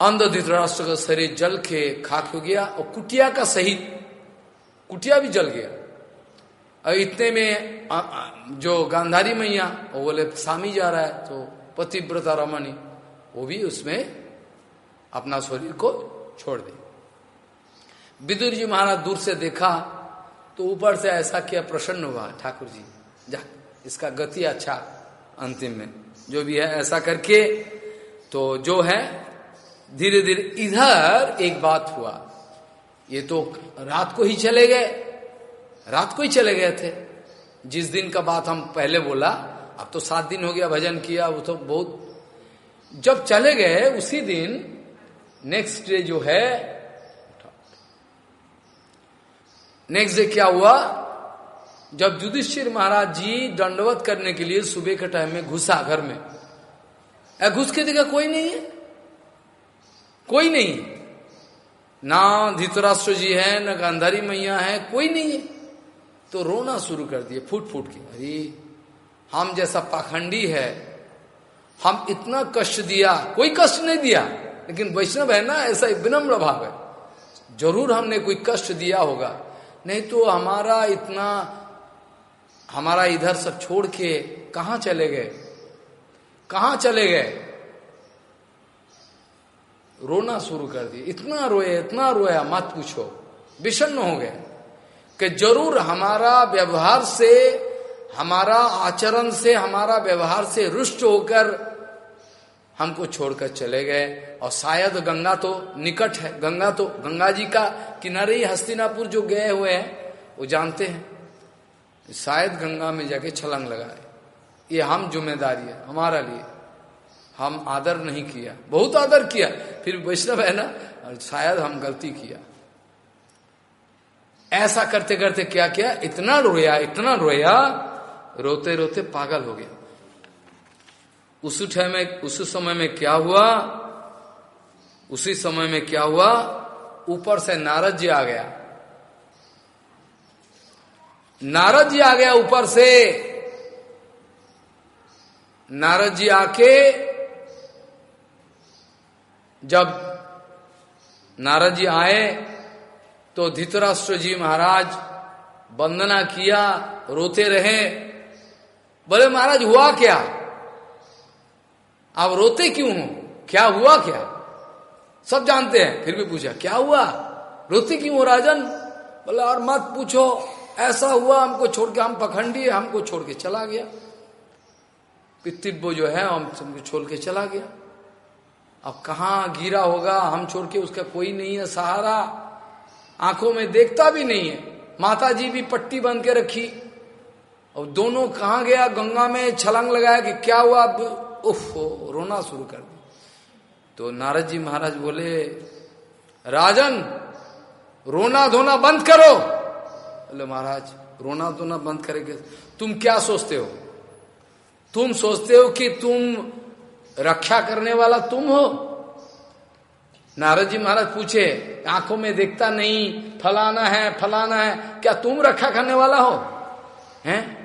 Speaker 1: अंध धृतराष्ट्र का शरीर जल के खाक हो गया और कुटिया का सहित कुटिया भी जल गया। और इतने में आ, आ, जो गांधारी मैया वो बोले सामी जा रहा है तो पतिव्रता रमणी वो भी उसमें अपना शरीर को छोड़ दे। विदुर जी महाराज दूर से देखा तो ऊपर से ऐसा किया प्रसन्न हुआ ठाकुर जी जा इसका गति अच्छा अंतिम में। जो भी है ऐसा करके तो जो है धीरे धीरे इधर एक बात हुआ। ये तो रात को ही चले गए। रात को ही चले गए थे। जिस दिन का बात हम पहले बोला, अब तो सात दिन हो गया भजन किया, वो तो बहुत। जब चले गए, उसी दिन नेक्स्ट डे जो है नेक्स्ट डे क्या हुआ? जब युधिष्ठिर महाराज जी दंडवत करने के लिए सुबह के टाइम में घुसा घर में। घुस के देखा कोई नहीं है। कोई नहीं। है ना धीतराष्ट्र जी है, न गांधारी मैया है, कोई नहीं। है तो रोना शुरू कर दिए, फूट फूट के। अरे, हम जैसा पाखंडी है, हम इतना कष्ट दिया, कोई कष्ट नहीं दिया। लेकिन वैष्णव है ना, ऐसा विनम्र भाव है। ज़रूर हमने कोई कष्ट दिया होगा। नहीं तो हमारा इतना, हमारा इधर सब छोड़ के कहा चले गए? कहा चले गए? रोना शुरू कर दिए इतना रोए इतना रोया, मत पूछो। विषन्न हो गए। कि ज़रूर हमारा व्यवहार से, हमारा आचरण से, हमारा व्यवहार से रुष्ट होकर हमको छोड़कर चले गए। और शायद गंगा तो निकट है। गंगा तो गंगा जी का किनारे ही हस्तिनापुर जो गए हुए हैं, वो जानते हैं। शायद गंगा में जाके छलंग लगाए। ये हम ज़िम्मेदारी है, हमारा लिए। हम आदर नहीं किया। बहुत आदर किया। फिर वैष्णव है ना, और शायद हम गलती किया। ऐसा करते करते क्या किया? इतना रोया इतना रोया, रोते रोते पागल हो गया। उस में, उस समय में क्या हुआ? उसी समय में क्या हुआ? ऊपर से नारद जी आ गया। नारद जी आ गया ऊपर से। नारद जी आके जब नारद जी आए तो धृतराष्ट्र जी महाराज वंदना किया, रोते रहे। बोले, महाराज, हुआ क्या? आप रोते क्यों हो? क्या हुआ क्या? सब जानते हैं। फिर भी पूछा, क्या हुआ? रोते क्यों हो, राजन? बोले, और मत पूछो, ऐसा हुआ, हमको छोड़ के, हम पखंडी हमको छोड़ के चला गया। पितृव्य जो है हमको छोड़ के चला गया। अब कहा गिरा होगा, हम छोड़ के उसका कोई नहीं है सहारा। आँखों में देखता भी नहीं है। माता जी भी पट्टी बन के रखी। और दोनों कहा गया? गंगा में छलांग लगाया कि क्या हुआ? अब उफ रोना शुरू कर दी तो नारद जी महाराज बोले, राजन, रोना धोना बंद करो। बोले, महाराज, रोना धोना बंद करेंगे। तुम क्या सोचते हो? तुम सोचते हो कि तुम रक्षा करने वाला तुम हो? नारद जी महाराज पूछे, आँखों में देखता नहीं, फलाना है फलाना है, क्या तुम रक्षा करने वाला हो? हैं?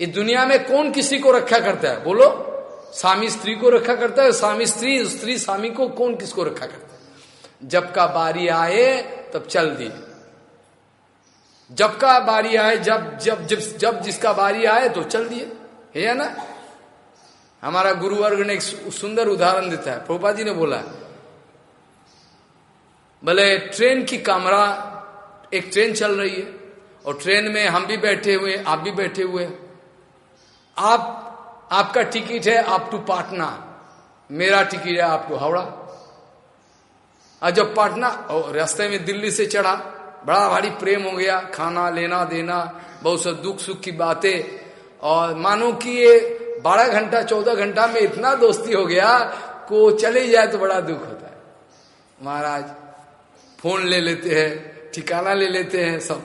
Speaker 1: इस दुनिया में कौन किसी को रक्षा करता है? बोलो, स्वामी स्त्री को रक्षा करता है, स्वामी स्त्री स्त्री स्वामी को कौन किसको रक्षा करता है? जब का बारी आए, तब चल दिए। जब का बारी आए, जब जब जब जब जिसका बारी आए तो चल दिए। है ना? हमारा गुरुवर्ग ने एक सुंदर उदाहरण देता है। प्रोपा जी ने बोला, भले ट्रेन की कमरा, एक ट्रेन चल रही है, और ट्रेन में हम भी बैठे हुए आप भी बैठे हुए आप, आपका टिकट है, आप टू पाटना। मेरा टिकट है, आप टू हावड़ा। और जब पाटना रास्ते में दिल्ली से चढ़ा, बड़ा भारी प्रेम हो गया, खाना लेना, देना, बहुत सा दुख सुख की बातें। और मानो कि ये बारह घंटा, चौदह घंटा में इतना दोस्ती हो गया, को चले जाए तो बड़ा दुख होता है। महाराज, फ़ोन ले लेते हैं, ठिकाना ले लेते हैं सब।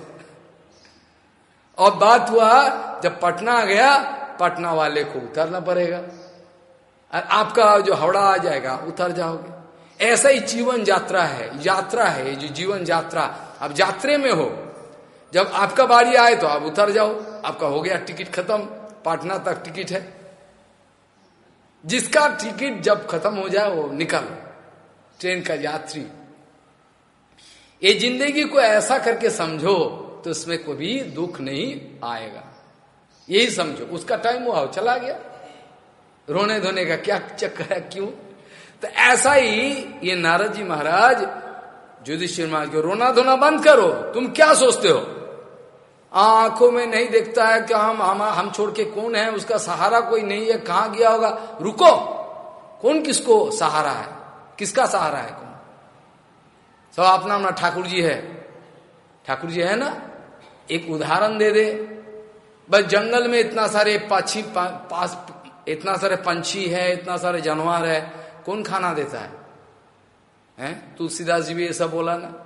Speaker 1: और बात हुआ, जब पटना आ गया, पटना वाले को उतरना पड़ेगा। और आपका जो हवड़ा आ जाएगा, उतर जाओगे। ऐसा ही जीवन यात्रा है यात्रा है जो जीवन यात्रा। अब यात्रे में हो। जब आपका बारी आए तो आप उतर जाओ। आपका हो गया टिकट खत्म। पटना तक टिकट है। जिसका टिकट जब खत्म हो जाए, वो निकल। ट्रेन का यात्री। ये ज़िंदगी को ऐसा करके समझो तो उसमें कभी दुख नहीं आएगा। यही समझो। उसका टाइम हुआ चला गया। रोने धोने का क्या चक्कर है, क्यों? तो ऐसा ही ये नारद जी महाराज युधिष्ठिर महाराज को रोना धोना बंद करो। तुम क्या सोचते हो? आँखों में नहीं देखता है कि हम हम हम छोड़ के कौन है उसका सहारा कोई नहीं है कहाँ गया होगा? रुको। कौन किसको सहारा है? किसका सहारा है कौन? सब अपना अपना ठाकुर जी है। ठाकुर जी है ना? एक उदाहरण दे दे। बस जंगल में इतना सारे पाछी पा, पास इतना सारे पंछी है इतना सारे जानवर है कौन खाना देता है? हैं? तुलसीदास जी भी ऐसा बोला ना।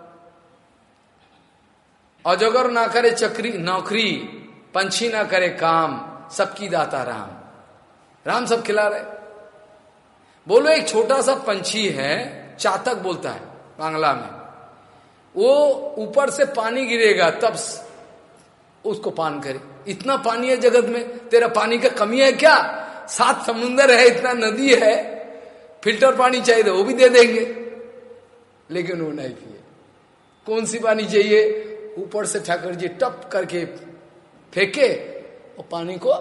Speaker 1: अजगर ना करे चक्री, नौकरी, पंछी ना करे काम, सबकी दाता राम। राम सब खिला रहे। बोलो, एक छोटा सा पंछी है, चातक बोलता है, बांग्ला में। वो ऊपर से पानी गिरेगा, तब उसको पान करे। इतना पानी है जगत में, तेरा पानी का कमी है क्या? सात समुंदर है, इतना नदी है, फ़िल्टर पानी चाहिए वो भी दे देंगे। लेकिन वो नहीं पिए। कौन सी पानी चाहिए? ऊपर से ठाकुर जी टप करके फेंके और पानी को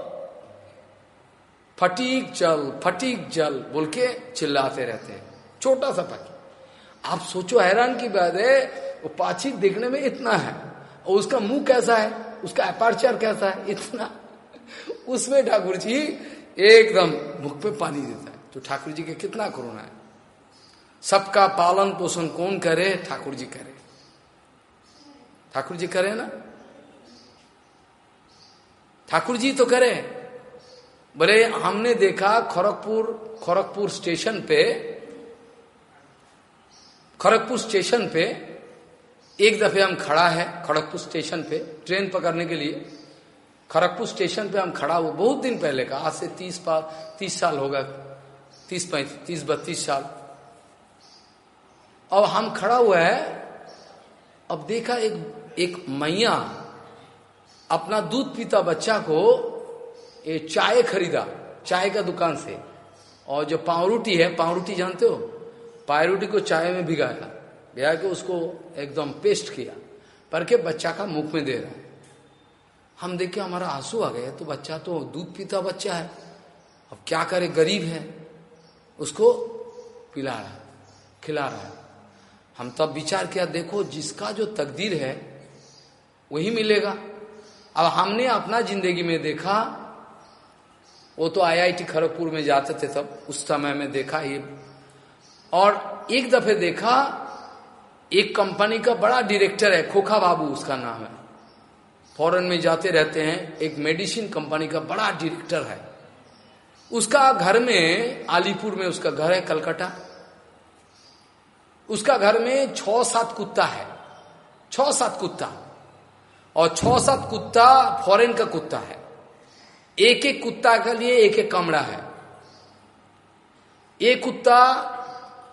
Speaker 1: फटीक जल फटीक जल बोल के चिल्लाते रहते हैं। छोटा सा पानी आप सोचो हैरान की बात है, वो पाची देखने में इतना है। और उसका मुँह कैसा है? उसका अपार्चर कैसा है? इतना। उसमें ठाकुर जी एकदम मुख पे पानी देता है। तो ठाकुर जी के कितना करुणा है। सबका पालन पोषण कौन करे? ठाकुर जी करे। ठाकुर जी करें ना? ठाकुर जी तो करें। बड़े हमने देखा खड़गपुर खड़गपुर स्टेशन पे, खड़गपुर स्टेशन पे एक दफे हम खड़ा है, खड़गपुर स्टेशन पे, ट्रेन पकड़ने के लिए। खड़गपुर स्टेशन पे हम खड़ा हुआ बहुत दिन पहले का, आज से तीस पार तीस साल होगा, तीस पैंतीस, तीस बत्तीस साल। अब हम खड़ा हुआ है, अब देखा एक एक मैया अपना दूध पीता बच्चा को ये चाय खरीदा, चाय का दुकान से। और जो पावरोटी है, पावरोटी जानते हो? पायरूटी को चाय में भिगाया, भिगा के उसको एकदम पेस्ट किया। पर के बच्चा का मुख में दे रहा है। हम देखे हमारा आँसू आ गया तो बच्चा तो दूध पीता बच्चा है। अब क्या करे, गरीब है। उसको पिला रहा है, खिला रहा है। हम तब विचार किया, देखो जिसका जो तकदीर है वही मिलेगा। अब हमने अपना ज़िंदगी में देखा, वो तो आईआईटी खड़गपुर में जाते थे तब, उस समय में देखा ये और एक दफे देखा, एक कंपनी का बड़ा डायरेक्टर है, खोखा बाबू उसका नाम है। फॉरेन में जाते रहते हैं, एक मेडिसिन कंपनी का बड़ा डायरेक्टर है। उसका घर में, आलीपुर में उसका घर है, कलकत्ता। उसका घर में छ सात कुत्ता है छ सात कुत्ता। और छ सात कुत्ता फॉरेन का कुत्ता है। एक एक कुत्ता के लिए एक एक कमरा है। एक कुत्ता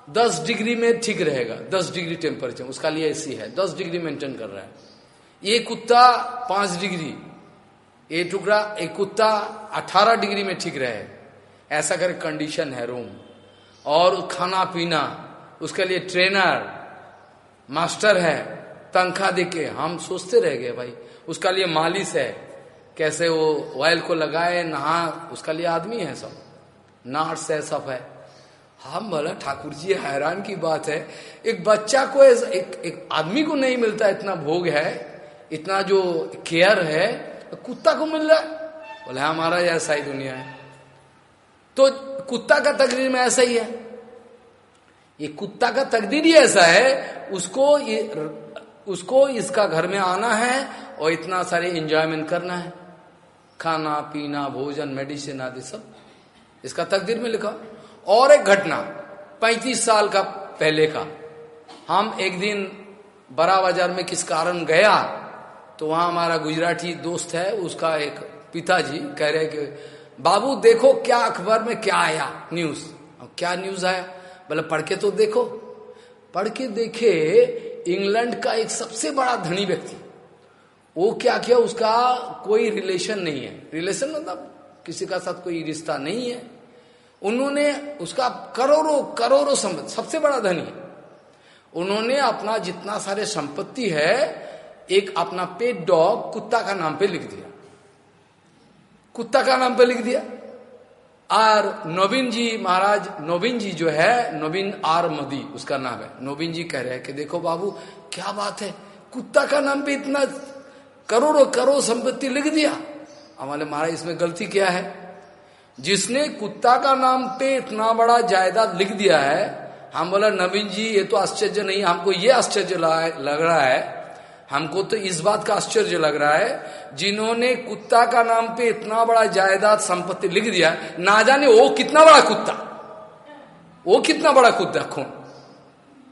Speaker 1: दस डिग्री में ठीक रहेगा, दस डिग्री टेम्परेचर उसका लिए एसी है, दस डिग्री मेंटेन कर रहा है। ये कुत्ता पाँच डिग्री, ये टुकड़ा एक कुत्ता अठारह डिग्री में ठीक रहे। ऐसा कर कंडीशन है रूम और खाना पीना उसके लिए ट्रेनर मास्टर है। तनख्वाह देके हम सोचते रह गए भाई। उसका लिए मालिश है। कैसे वो ऑयल को लगाए नहा उसका लिए आदमी है सब। नार्स है सब है। हम बोला ठाकुर जी हैरान की बात है। एक बच्चा को एक, एक आदमी को नहीं मिलता इतना भोग है इतना जो केयर है कुत्ता को मिल रहा है। बोले हमारा ऐसा ही दुनिया है। तो कुत्ता का तकदीर में ऐसा ही है। ये कुत्ता का तकदीर ही ऐसा है उसको ये उसको इसका घर में आना है और इतना सारे एंजॉयमेंट करना है। खाना, पीना, भोजन मेडिसिन आदि सब। इसका तकदीर में लिखा। और एक घटना, पैंतीस साल का पहले का। हम एक दिन बड़ा बाज़ार में किस कारण गया तो वहाँ हमारा गुजराती दोस्त है, उसका एक पिताजी कह रहे कि, बाबू, देखो क्या अखबार में क्या आया न्यूज़ क्या न्यूज़ आया? बोले, पढ़ के तो देखो। पढ़ के देखे इंग्लैंड का एक सबसे बड़ा धनी व्यक्ति। वो क्या किया? उसका कोई रिलेशन नहीं है। रिलेशन मतलब किसी का साथ कोई रिश्ता नहीं है। उन्होंने उसका करोड़ों करोड़ों संपत्ति, सबसे बड़ा धनी उन्होंने अपना जितना सारे संपत्ति है, एक अपना पेट डॉग कुत्ता का नाम पे लिख दिया। कुत्ता का नाम पे लिख दिया। और नवीन जी महाराज, नवीन जी जो है, नवीन आर मदी, उसका नाम है। नवीन जी कह रहे हैं कि देखो बाबू, क्या बात है? कुत्ता का नाम पे इतना करोड़ों करोड़ संपत्ति लिख दिया। हमारे महाराज, इसमें गलती क्या है? जिसने कुत्ता का नाम पे इतना बड़ा जायदाद लिख दिया है, हम बोला, नवीन जी, ये तो आश्चर्य नहीं, हमको ये आश्चर्य लग रहा है हमको तो इस बात का आश्चर्य लग रहा है, जिन्होंने कुत्ता का नाम पे इतना बड़ा जायदाद संपत्ति लिख दिया, ना जाने वो कितना बड़ा कुत्ता। वो कितना बड़ा कुत्ता, खून।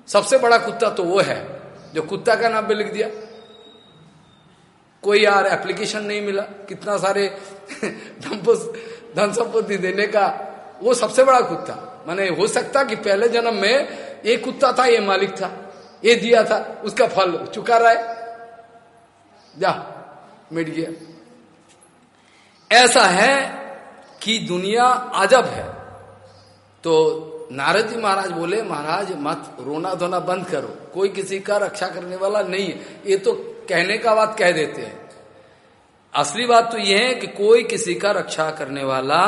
Speaker 1: सबसे बड़ा कुत्ता तो वो है, जो कुत्ता का नाम पे लिख दिया। कोई यार एप्लीकेशन नहीं मिला, कितना सारे [LAUGHS] धन संपत्ति देने का, वो सबसे बड़ा कुत्ता। माने हो सकता कि पहले जन्म में ये कुत्ता था, ये मालिक था, ये दिया था, उसका फल चुका रहा है। जा, मिट गया। ऐसा है कि दुनिया अजब है। तो नारद जी महाराज बोले, महाराज, मत रोना धोना बंद करो। कोई किसी का रक्षा करने वाला नहीं है। ये तो कहने का बात कह देते हैं। असली बात तो यह है कि कोई किसी का रक्षा करने वाला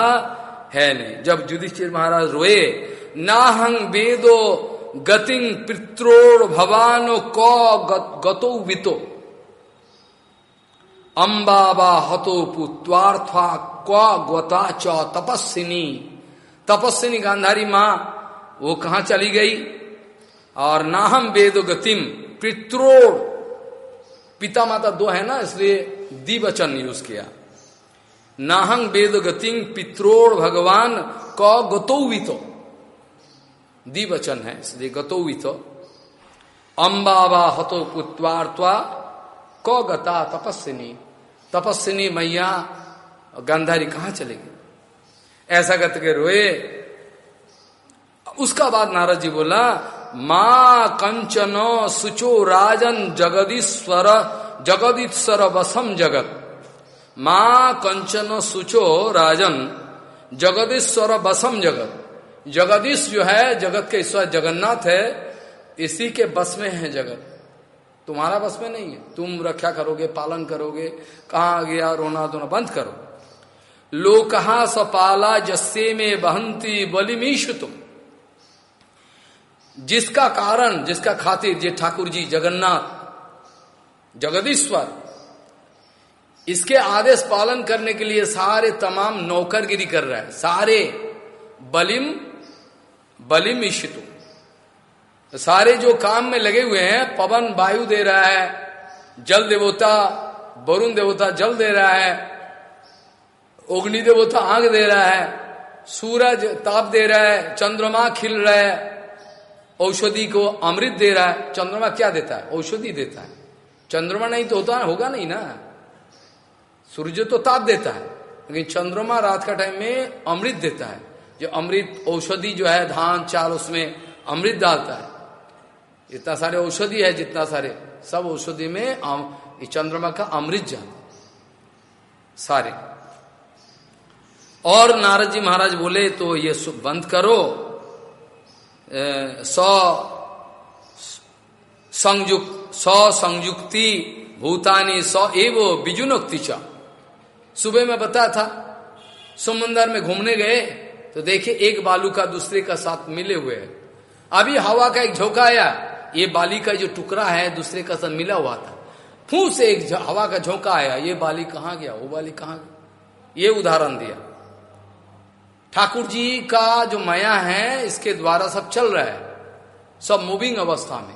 Speaker 1: है नहीं। जब युधिष्ठिर महाराज रोए ना हंग वेदो गतिंग पित्रोर भवानो क गतो वितो। अम्बाबा हतो पुत्वार्था क्व ग्वता च तपस्विनी तपस्विनी गांधारी माँ, वो कहा चली गई? और नाहम वेद गतिम पित्रोड़। पिता माता दो है ना, इसलिए दिवचन यूज़ किया। नाहंग वेद गतिंग पित्रोड़ भगवान क गतौवितो दिवचन है, इसलिए गतौवितो अम्बाबा हतो पुत्वार्वा क गता तपस्विनी तपस्विनी मैया, गांधारी कहाँ चलेगी ऐसा गत के रोए। उसका बाद नारद जी बोला, माँ कंचन सुचो राजन जगदीश्वर जगदीश्वर वसम जगत। माँ कंचन सुचो राजन जगदीश्वर बसम जगत। जगदीश जो है, जगत के ईश्वर जगन्नाथ है, इसी के बस में है जगत। तुम्हारा बस में नहीं है। तुम रक्षा करोगे, पालन करोगे, कहा गया, रोना धोना बंद करो। लोकहा सपाला जस्से में बहंती बलिमीश तुम। जिसका कारण, जिसका खातिर जे ठाकुर जी जगन्नाथ, जगदीश्वर, इसके आदेश पालन करने के लिए सारे तमाम नौकरगिरी कर रहा है। सारे बलिम बलिम ईशितु सारे जो काम में लगे हुए हैं, पवन, वायु दे रहा है, जल देवता, वरुण देवता जल दे रहा है, अग्नि देवता आग दे रहा है, सूरज ताप दे रहा है, चंद्रमा खिल रहा है, औषधि को अमृत दे रहा है, चंद्रमा क्या देता है? औषधि देता है। चंद्रमा नहीं तो होता, होगा नहीं ना? सूर्य तो ताप देता है, लेकिन चंद्रमा रात का टाइम में अमृत देता है। जो अमृत औषधि जो है, धान, चाल, उसमें अमृत डालता है। इतना सारे औषधि है, जितना सारे, सब औषधि में चंद्रमा का अमृत जान सारे। और नारद जी महाराज बोले तो ये बंद करो सौ, संयुक्त, सौ संयुक्ति भूतानी, स एवो बिजुनोक्ति चा। सुबह में बताया था समुन्दर में घूमने गए तो देखे एक बालू का दूसरे का साथ मिले हुए है। अभी हवा का एक झोंका आया ये बाली का जो टुकड़ा है, दूसरे का साथ मिला हुआ था। फू से एक हवा का झोंका आया, ये बाली कहाँ गया, वो बाली कहाँ गया? ये उदाहरण दिया। ठाकुर जी का जो माया है, इसके द्वारा सब चल रहा है, सब मूविंग अवस्था में।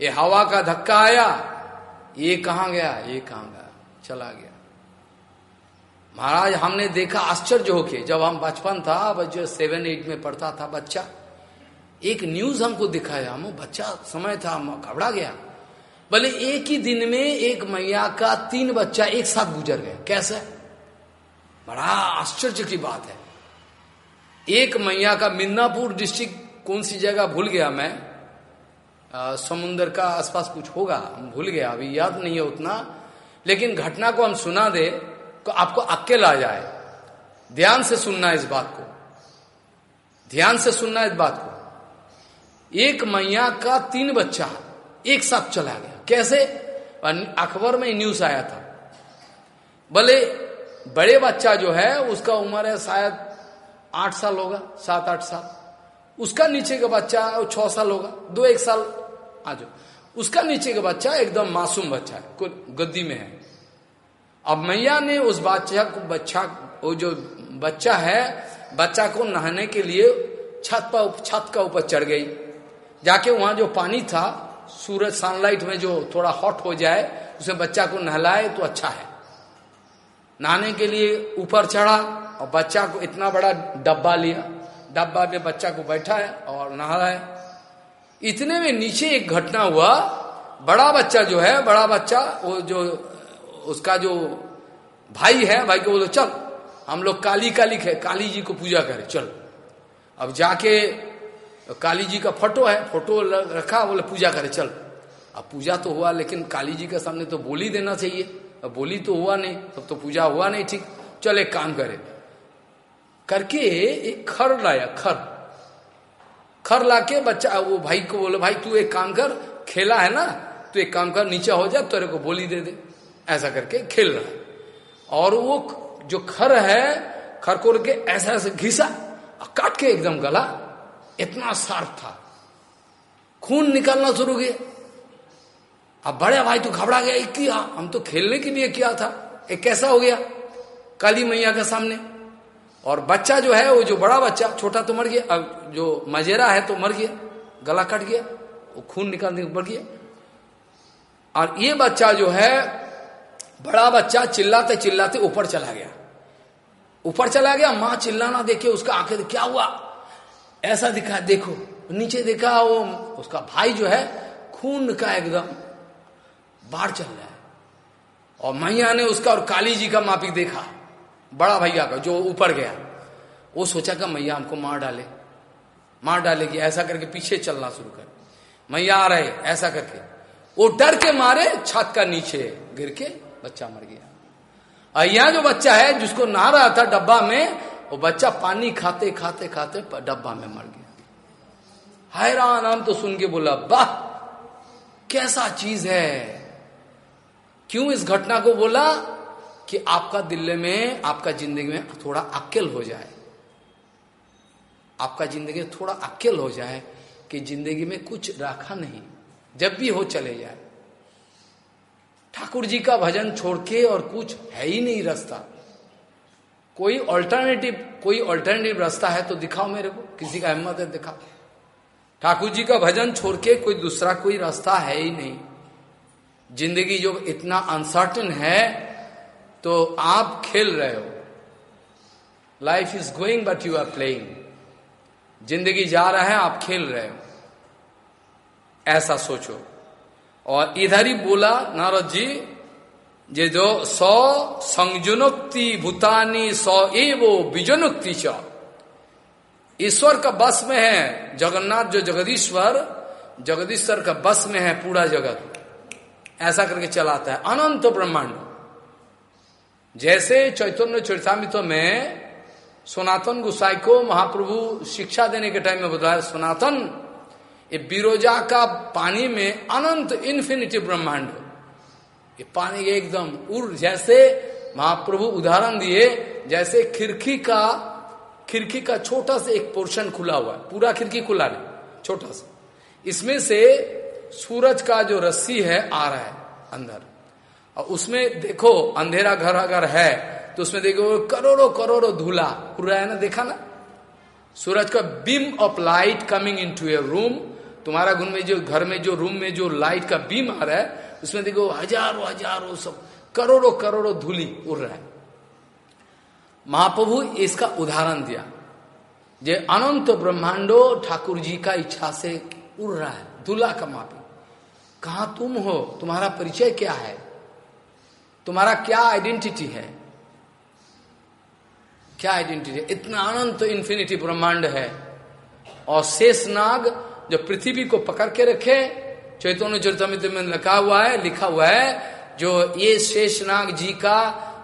Speaker 1: ये हवा का धक्का आया, ये कहा गया, ये कहा गया, चला गया। महाराज, हमने देखा आश्चर्य होके, जब हम बचपन था जो सेवन एट में पढ़ता था बच्चा एक न्यूज़ हमको दिखाया, हम बच्चा, समय था, हम घबरा गया। बोले एक ही दिन में एक मैया का तीन बच्चा एक साथ गुजर गए। कैसे? बड़ा आश्चर्य की बात है। एक मैया का मिदनापुर डिस्ट्रिक्ट कौन सी जगह भूल गया मैं? समुन्द्र का आसपास कुछ होगा, हम भूल गया अभी याद नहीं है उतना। लेकिन घटना को हम सुना दे तो आपको अकेला जाए। ध्यान से सुनना इस बात को। ध्यान से सुनना इस बात को। एक मैया का तीन बच्चा एक साथ चला गया। कैसे? अखबार में न्यूज़ आया था। भले बड़े बच्चा जो है, उसका उम्र है शायद आठ साल होगा, सात आठ साल। उसका नीचे का बच्चा छह साल होगा, दो एक साल आ जाओ उसका नीचे का बच्चा एकदम मासूम बच्चा है गद्दी में है। अब मैया ने उस बच्चा को बच्चा वो जो बच्चा है, बच्चा को नहाने के लिए छत पर छत का ऊपर चढ़ गई। जाके वहाँ जो पानी था, सूरज सनलाइट में जो थोड़ा हॉट हो जाए उसे बच्चा को नहलाए तो अच्छा है। नहाने के लिए ऊपर चढ़ा और बच्चा को इतना बड़ा डब्बा लिया। डब्बा में बच्चा को बैठा है और नहा है। इतने में नीचे एक घटना हुआ। बड़ा बच्चा जो है, बड़ा बच्चा, वो जो, उसका जो भाई है, भाई को बोलो, चल, हम लोग काली काली काली जी को पूजा करें, चल। अब जाके काली जी का फ़ोटो है, फ़ोटो रखा, बोले, पूजा करे, चल। अब पूजा तो हुआ, लेकिन काली जी के सामने तो बोली देना चाहिए। अब बोली तो हुआ नहीं, तब तो पूजा हुआ नहीं, ठीक। चल, एक काम करे। करके एक खर लाया, खर। खर लाके बच्चा, वो भाई को बोले, भाई, तू एक काम कर, खेला है ना? तू एक काम कर, नीचे हो जा, तेरे को बोली दे दे। ऐसा करके खेल रहा है। और वो जो खर है खर को ऐसा ऐसा घिसा काट के एकदम गला इतना सार्फ था। खून निकलना शुरू किया। अब बड़े भाई तो घबरा गया किया? हम तो खेलने के लिए किया था। एक कैसा हो गया? काली मैया के सामने। और बच्चा जो है, वो जो बड़ा बच्चा, छोटा तो मर गया, अब जो मजेरा है तो मर गया, गला कट गया, वो खून निकालने मर गया। और ये बच्चा जो है, बड़ा बच्चा चिल्लाते चिल्लाते ऊपर चला गया। ऊपर चला गया, माँ चिल्लाना देखे उसका आखिर क्या हुआ? ऐसा दिखा, देखो, नीचे देखा वो, उसका भाई जो है, खून का एकदम बाढ़ चल रहा है। और मैया ने उसका और काली जी का मापिक देखा, बड़ा भैया का, जो ऊपर गया। वो सोचा का मैया हमको मार डाले। मार डालेगी ऐसा करके पीछे चलना शुरू कर। मैया आ रहे, ऐसा करके। वो डर के मारे, छत का नीचे गिर के बच्चा मर गया। यहाँ जो बच्चा है, जिसको नहा रहा था डब्बा में वो बच्चा पानी खाते खाते खाते डब्बा में मर गया। हैरान, हम तो सुन के बोला, वाह, कैसा चीज़ है। क्यों इस घटना को बोला? कि आपका दिल्ली में, आपका ज़िंदगी में थोड़ा अक्ल हो जाए। आपका ज़िंदगी में थोड़ा अक्ल हो जाए कि ज़िंदगी में कुछ रखा नहीं, जब भी हो चले जाए। ठाकुर जी का भजन छोड़ के और कुछ है ही नहीं रास्ता। कोई ऑल्टरनेटिव कोई ऑल्टरनेटिव रास्ता है तो दिखाओ मेरे को। किसी का हिम्मत है, दिखाओ। ठाकुर जी का भजन छोड़ के कोई दूसरा कोई रास्ता है ही नहीं। ज़िंदगी जो इतना अनसर्टन है तो आप खेल रहे हो। Life is going but you are playing ज़िंदगी जा रहा है, आप खेल रहे हो। ऐसा सोचो। और इधर ही बोला, नारद जी जे जो सौ संजुनोक्ति भूतानी, सौ एवो बीजनोक्ति च। ईश्वर का बस में है जगन्नाथ जो जगदीश्वर जगदीश्वर का बस में है पूरा जगत। ऐसा करके चलाता है। अनंत ब्रह्मांड। जैसे चैतन्य चरितमित में सनातन गुसाई को महाप्रभु शिक्षा देने के टाइम में बताया, सनातन, ये बिरोजा का पानी में अनंत इन्फिनिटी ब्रह्मांड। ये पानी एकदम उड़, जैसे महाप्रभु उदाहरण दिए, जैसे खिड़की का खिड़की का छोटा सा एक पोर्शन खुला हुआ है, पूरा खिड़की खुला नहीं, छोटा सा। इसमें से सूरज का जो रस्सी है, आ रहा है अंदर। और उसमें देखो, अंधेरा घर अगर है तो उसमें देखो, करोड़ों करोड़ों धूला रहा है ना, देखा ना? सूरज का beam of light coming into room तुम्हारा गुण में जो, घर में जो रूम में जो लाइट का बीम आ रहा है उसमें देखो हज़ारों हज़ारों सब, करोड़ों करोड़ों धूली उड़ रहा है। महाप्रभु इसका उदाहरण दिया। जे अनंत ब्रह्मांडो ठाकुर जी का इच्छा से उड़ रहा है, धूला का मापी। कहा तुम हो? तुम्हारा परिचय क्या है? तुम्हारा क्या आइडेंटिटी है? क्या आइडेंटिटी है? इतना अनंत इंफिनिटी ब्रह्मांड है। और शेष नाग जो पृथ्वी को पकड़ के रखे चैतन्य चरितमित में लिखा हुआ है, लिखा हुआ है, जो ये शेषनाग जी का,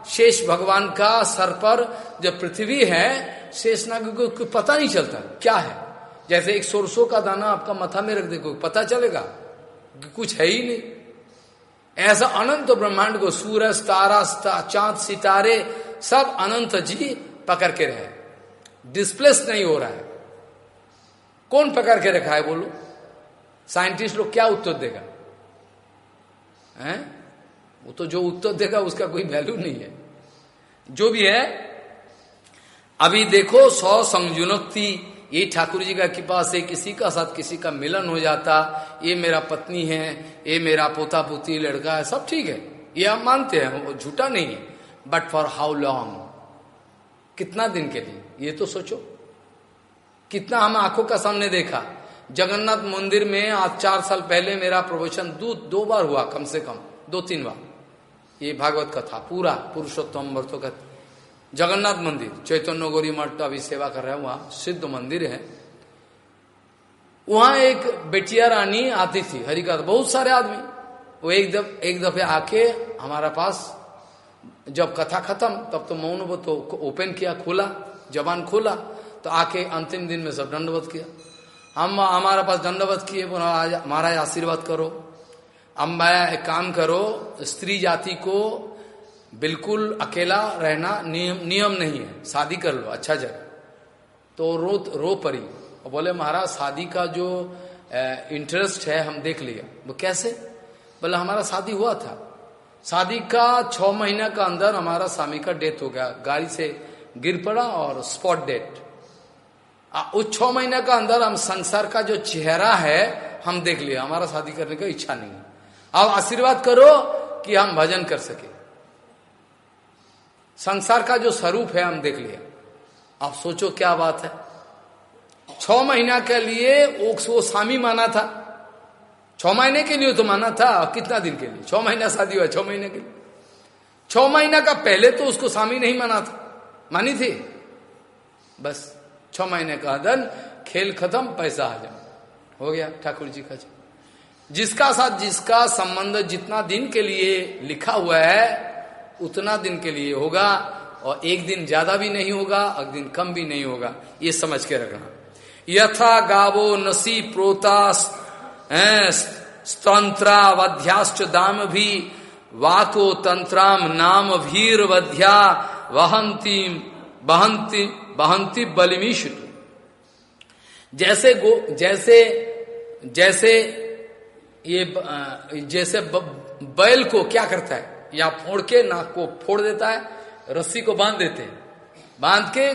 Speaker 1: शेष भगवान का सर पर जो पृथ्वी है शेषनाग को पता नहीं चलता, क्या है? जैसे एक सोरसों का दाना आपका मथा में रख दे पता चलेगा? कुछ है ही नहीं। ऐसा अनंत ब्रह्मांड को सूरज, तारा चाँद, सितारे, सब अनंत जी पकड़ के रहे। डिस्प्लेस नहीं हो रहा है। कौन पकड़ के रखा है बोलो? साइंटिस्ट लोग क्या उत्तर देगा? हैं? वो तो जो उत्तर देगा, उसका कोई वैल्यू नहीं है। जो भी है, अभी देखो, सौ संजुनोक्ति ये ठाकुर जी का कृपा से किसी का साथ किसी का मिलन हो जाता, ये मेरा पत्नी है, ये मेरा पोता पोती लड़का है, सब ठीक है। ये हम मानते हैं, वो झूठा नहीं है। बट फॉर हाउ लॉन्ग कितना दिन के लिए? ये तो सोचो। कितना हम आँखों का सामने देखा। जगन्नाथ मंदिर में आज चार साल पहले मेरा प्रवचन दो दो बार हुआ, कम से कम, दो, तीन बार। ये भागवत कथा, पूरा पुरुषोत्तम वर्षो का जगन्नाथ मंदिर, चैतन्य गौरी मठ तो अभी सेवा कर रहे हैं, वहाँ सिद्ध मंदिर है। वहाँ एक बेटिया रानी आती थी हरिका बहुत सारे आदमी। वो एक दफ, एक दफे आके हमारा पास, जब कथा खत्म, तब तो मौन वो तो ओपन किया, खोला, जबान खोला तो आके अंतिम दिन में सब दंडवत किया। हम हमारा पास दंडवत किए महाराज आशीर्वाद करो। अब एक काम करो, स्त्री जाति को बिल्कुल अकेला रहना नियम नियम नहीं है। शादी कर लो अच्छा जगह। तो रो रो पड़ी। और बोले, महाराज, शादी का जो इंटरेस्ट है, हम देख लिया। वो कैसे? बोले, हमारा शादी हुआ था। शादी का छ महीना का अंदर हमारा स्वामी का डेथ हो गया। गाड़ी से गिर पड़ा और स्पॉट डेथ उस छ महीने का अंदर हम संसार का जो चेहरा है, हम देख लिया। हमारा शादी करने का इच्छा नहीं है। अब आशीर्वाद करो कि हम भजन कर सके। संसार का जो स्वरूप है, हम देख लिया। आप सोचो क्या बात है। छ महीना के लिए वो स्वामी माना था। छ महीने के लिए तो माना था, कितना दिन के लिए? छ महीना शादी हुआ छ महीने के लिए। छ महीना का पहले तो उसको स्वामी नहीं माना था। मानी थी? बस। छ महीने का धन, खेल खत्म, पैसा हजम हो गया, ठाकुर जी का जिसका साथ जिसका संबंध जितना दिन के लिए लिखा हुआ है, उतना दिन के लिए होगा, और एक दिन ज़्यादा भी नहीं होगा एक दिन कम भी नहीं होगा। ये समझ के रखना। यथा गावो नसी प्रोता वध्याश्च दाम भी वाको तंत्राम नाम भीर वध्या वहंती बहंती बहंती बलिमीश जैसे गो, जैसे जैसे ये जैसे बैल को क्या करता है? या फोड़ के नाक को फोड़ देता है, रस्सी को बाँध देते हैं। बाँध के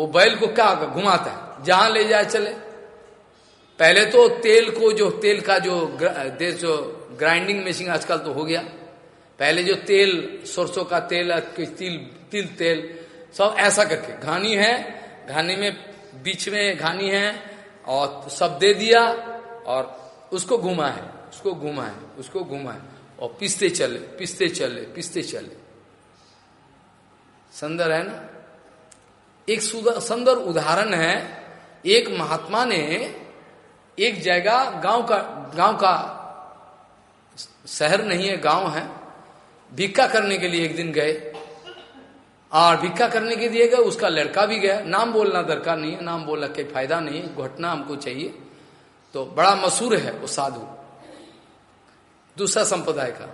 Speaker 1: वो बैल को क्या घुमाता है? जहाँ ले जाए चले। पहले तो तेल को जो, तेल का जो देश जो ग्राइंडिंग मशीन आजकल तो हो गया। पहले जो तेल, सरसों का तेल, तिल तिल तेल सब ऐसा करके, घानी है, घानी में बीच में घानी है, और सब दे दिया, और उसको घुमा है, उसको घुमा है, उसको घुमा है, और पिसते चले पिसते चले पिसते चले। सुंदर है ना? एक सुंदर उदाहरण है, एक महात्मा ने एक जगह गाँव का गाँव का शहर नहीं है, गाँव है भिक्का करने के लिए एक दिन गए। और भिक्का करने के लिए गए, उसका लड़का भी गया। नाम बोलना दरकार नहीं है, नाम बोलना कोई फ़ायदा नहीं है, घटना हमको चाहिए। तो बड़ा मशहूर है वो साधु, दूसरा संप्रदाय का।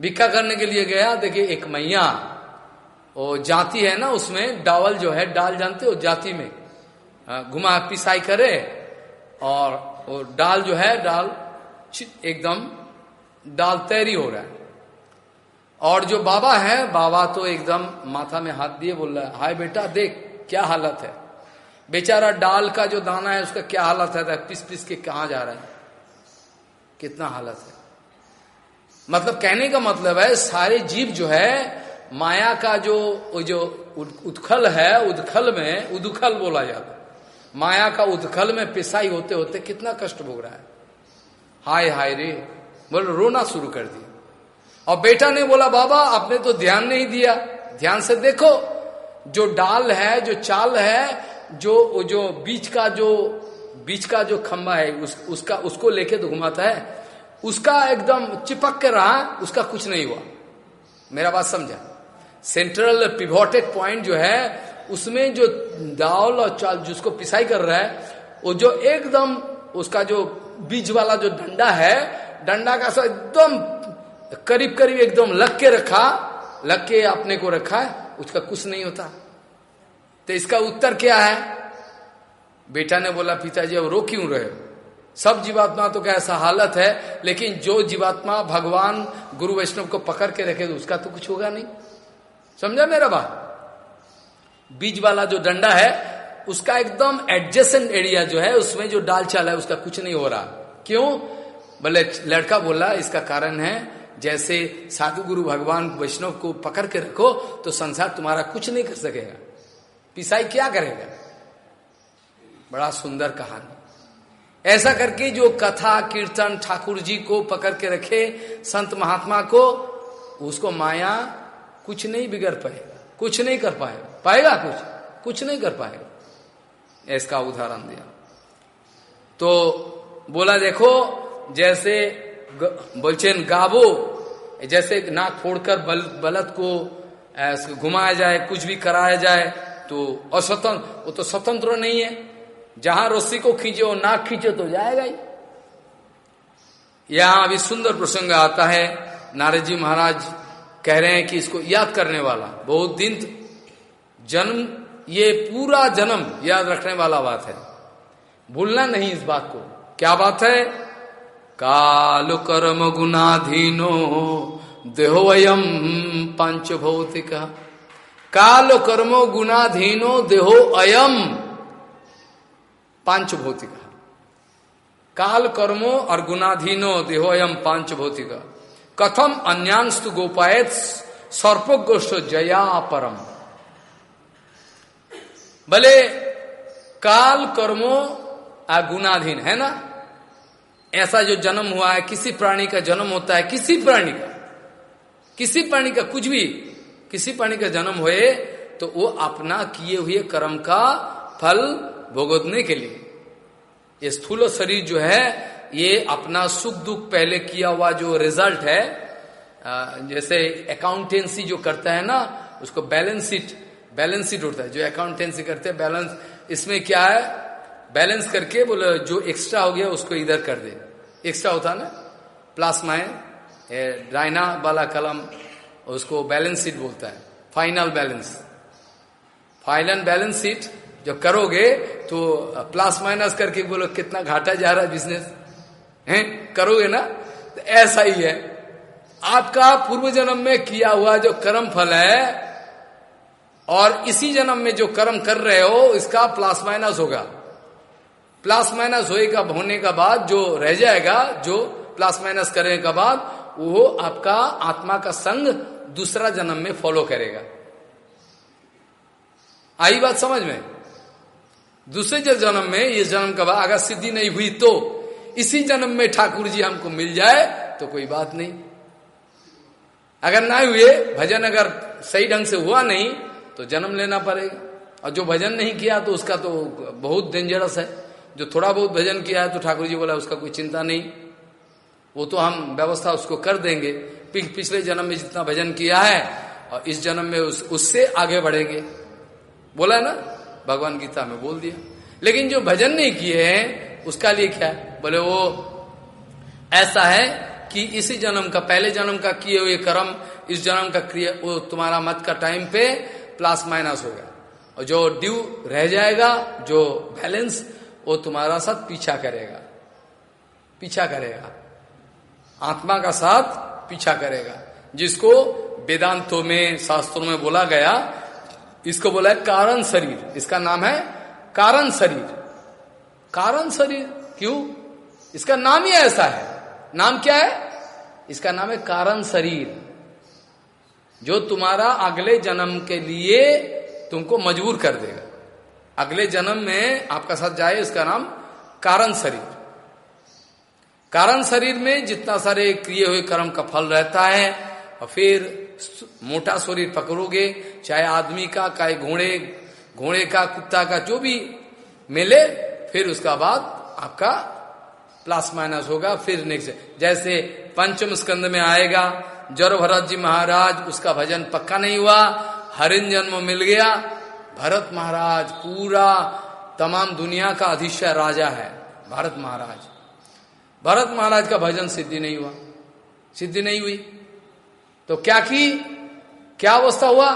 Speaker 1: भिक्खा करने के लिए गया, देखिए, एक मैया, वो जाति है ना, उसमें डावल जो है, डाल जानते हो, जाति में घुमा पिसाई करे, और वो डाल जो है, डाल एकदम डाल तैरी हो रहा है। और जो बाबा है, बाबा तो एकदम माथा में हाथ दिए बोल रहा है, हाय बेटा, देख क्या हालत है। बेचारा डाल का जो दाना है, उसका क्या हालत है पिस पिस के कहा जा रहा है। कितना हालत है। मतलब कहने का मतलब है, सारे जीव जो है, माया का जो जो उत्खल है, उदखल में, उदखल बोला जाता माया का उदखल में पिसाई होते होते कितना कष्ट भोग रहा है। हाय हाय रे, बोल, रोना शुरू कर दिया। और बेटा ने बोला बाबा आपने तो ध्यान नहीं दिया। ध्यान से देखो जो डाल है जो चाल है जो जो बीच का जो बीच का जो खंबा है उस, उसका उसको लेके तो घुमाता है। उसका एकदम चिपक के रहा उसका कुछ नहीं हुआ। मेरा बात समझा? सेंट्रल पिवोटेड पॉइंट जो है उसमें जो दाल और चाल जिसको पिसाई कर रहा है वो जो एकदम उसका जो बीज वाला जो डंडा है डंडा का सब एकदम करीब करीब एकदम लग के रखा, लग के अपने को रखा है, उसका कुछ नहीं होता। तो इसका उत्तर क्या है? बेटा ने बोला, पिताजी, अब रो क्यों रहे सब जीवात्मा तो क्या ऐसा हालत है, लेकिन जो जीवात्मा भगवान गुरु वैष्णव को पकड़ के रखे तो उसका तो कुछ होगा नहीं। समझा मेरा बात? बीज वाला जो डंडा है, उसका एकदम एडजस्टेंट एरिया जो है, उसमें जो डाल चाल है, उसका कुछ नहीं हो रहा। क्यों? बोले लड़का बोला, इसका कारण है जैसे साधु गुरु भगवान वैष्णव को पकड़ के रखो तो संसार तुम्हारा कुछ नहीं कर सकेगा। पिसाई क्या करेगा? बड़ा सुंदर कहानी। ऐसा करके जो कथा, कीर्तन ठाकुर जी को पकड़ के रखे, संत महात्मा को, उसको माया कुछ नहीं बिगड़ पाएगा। कुछ नहीं कर पाएगा। पाएगा कुछ? कुछ नहीं कर पाएगा। इसका उदाहरण दिया। तो बोला, देखो, जैसे बोलचेन गावो जैसे नाक फोड़कर बल, बलत को घुमाया जाए कुछ भी कराया जाए तो अस्वतंत्र वो तो स्वतंत्र नहीं है। जहाँ रस्सी को खींचो नाक खींचो तो जाएगा ही। यहाँ अभी सुंदर प्रसंग आता है। नारद जी महाराज कह रहे हैं कि इसको याद करने वाला बहुत दिन जन्म ये पूरा जन्म याद रखने वाला बात है। भूलना नहीं इस बात को। क्या बात है? काल कर्म गुणाधीनो देहोयम पंच भौतिक काल कर्मो गुणाधीनो देहो अयम पाँच भौतिक काल कर्मो और गुणाधीनो देहोयम पाँच भौतिक कथम अन्यांस्तु गोपायत सर्पोगोष्ठ जया परम। भले काल कर्मो गुणाधीन, है ना? ऐसा जो जन्म हुआ है, किसी प्राणी का जन्म होता है, किसी प्राणी का। किसी प्राणी का कुछ भी, किसी प्राणी का जन्म हुए तो वो अपना किए हुए कर्म का फल भोगने के लिए। ये स्थूल शरीर जो है, ये अपना सुख दुख पहले किया हुआ जो रिज़ल्ट है जैसे अकाउंटेंसी जो करता है ना, उसको बैलेंस शीट बैलेंस शीट होता है। जो अकाउंटेंसी करते हैं बैलेंस इसमें क्या है? बैलेंस करके बोले जो एक्स्ट्रा हो गया उसको इधर कर दे। एक्स्ट्रा होता ना प्लस माइन डायना वाला कलम, उसको बैलेंस शीट बोलता है। Final balance. Final balance sheet जब करोगे तो प्लस माइनस करके बोलो, कितना घाटा जा रहा है बिज़नेस है? करोगे ना? तो ऐसा ही है। आपका पूर्व जन्म में किया हुआ जो कर्म फल है, और इसी जन्म में जो कर्म कर रहे हो, इसका प्लस माइनस होगा। प्लस माइनस होएगा, होने का बाद जो रह जाएगा, जो प्लस माइनस करने के बाद, वो आपका आत्मा का संग दूसरा जन्म में फॉलो करेगा। आई बात समझ में? दूसरे जन्म में, ये जन्म का बाद अगर सिद्धि नहीं हुई तो इसी जन्म में ठाकुर जी हमको मिल जाए तो कोई बात नहीं। अगर ना हुए, भजन अगर सही ढंग से हुआ नहीं तो जन्म लेना पड़ेगा। और जो भजन नहीं किया तो उसका तो बहुत डेंजरस है। जो थोड़ा बहुत भजन किया है तो ठाकुर जी बोला उसका कोई चिंता नहीं। वो तो हम व्यवस्था उसको कर देंगे। पिछले जन्म में जितना भजन किया है और इस जन्म में उस, उससे आगे बढ़ेंगे। बोला है ना? भगवान गीता में बोल दिया। लेकिन जो भजन नहीं किए हैं उसका लिए क्या? है बोले वो ऐसा है कि इसी जन्म का पहले जन्म का किए हुए कर्म इस जन्म का क्रिया वो तुम्हारा मत का टाइम पे प्लस माइनस होगा और जो ड्यू रह जाएगा जो बैलेंस वो तुम्हारा साथ पीछा करेगा। पीछा करेगा। आत्मा का साथ पीछा करेगा। जिसको वेदांतों में, शास्त्रों में बोला गया, इसको बोला है कारण शरीर। इसका नाम है कारण शरीर। कारण शरीर? क्यों? इसका नाम ही ऐसा है। नाम क्या है? इसका नाम है कारण शरीर। जो तुम्हारा अगले जन्म के लिए तुमको मजबूर कर देगा। अगले जन्म में आपका साथ जाए इसका नाम कारण शरीर। कारण शरीर में जितना सारे क्रिए हुए कर्म का फल रहता है, और फिर मोटा शरीर पकड़ोगे, चाहे आदमी का, चाहे घोड़े घोड़े का, कुत्ता का, जो भी मिले, फिर उसका बाद आपका प्लस माइनस होगा, फिर नेक्स्ट जैसे पंचम स्कंद में आएगा जर भरत जी महाराज, उसका भजन पक्का नहीं हुआ हरिन जन्म मिल गया भरत महाराज पूरा तमाम दुनिया का अधिश्य राजा है, भारत महाराज। भरत महाराज का भजन सिद्धि नहीं हुआ। सिद्धि नहीं हुई। तो क्या की? क्या अवस्था हुआ?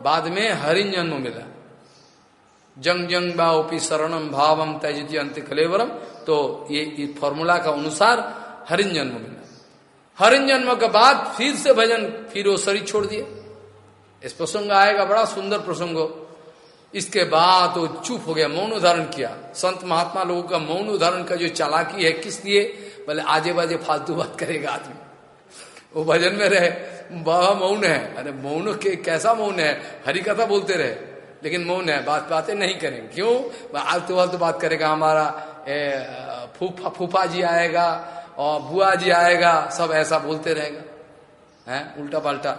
Speaker 1: बाद में हरिन जन्म मिला। जंग जंग बाओपी शरणम भावम तैजती अंत कलेवरम तो ये फॉर्मूला का अनुसार हरिन जन्म मिला। हरिन जन्म के बाद फिर से भजन, फिर वो शरीर छोड़ दिए इस प्रसंग आएगा, बड़ा सुंदर प्रसंग इसके बाद वो चुप हो गया, मौन उदाहरण किया। संत महात्मा लोगों का मौन उदाहरण का जो चालाकी है, किस लिए? बोले आजे बाजे फालतू बात करेगा आदमी। वो भजन में रहे, बाबा मौन है। अरे, मौन के, कैसा मौन है? हरी कथा बोलते रहे। लेकिन मौन है, बात, बातें नहीं करेंगे। क्यों? आलतू फालतू बात करेगा हमारा फूफा फूफा जी आएगा और बुआ जी आएगा, सब ऐसा बोलते रहेगा। है? उल्टा पाल्टा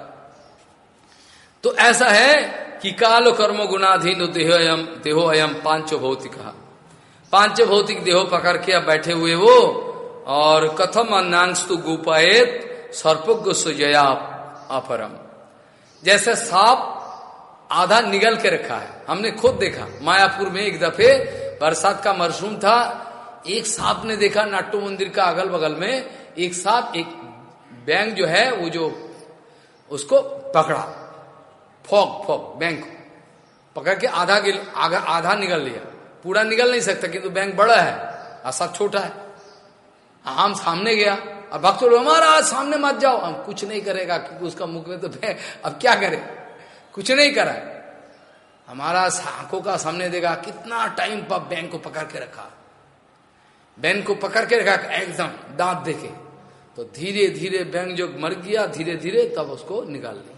Speaker 1: तो ऐसा है कि कालो कर्म गुणाधीन देहोयम देहो अयम पाँच भौतिक पाँच भौतिक देहो पकड़ के अब बैठे हुए वो, और कथम अन्नांश तो गुपाएत सर्पज्ञ सुजया अपरम। जैसे सांप आधा निगल के रखा है। हमने खुद देखा। मायापुर में एक दफे बरसात का मरसूम था। एक सांप ने देखा नाट्टू मंदिर का अगल बगल में। एक सांप, एक बैंग जो है, वो जो उसको पकड़ा। फोक फोक बैंक। पकड़ के आधा गिल आधा, आधा निकल लिया। पूरा निकल नहीं सकता किंतु बैंक बड़ा है और सब छोटा है। हम सामने गया अब भक्त हमारा सामने मत जाओ। हम कुछ नहीं करेगा क्योंकि उसका मुख में तो बैंक अब क्या करे? कुछ नहीं करा हमारा आँखों का सामने देगा कितना टाइम पर बैंक को पकड़ के रखा। बैंक को पकड़ के रखा एकदम दांत देखे। तो धीरे धीरे बैंक जो मर गया धीरे धीरे तब उसको निकाल लिया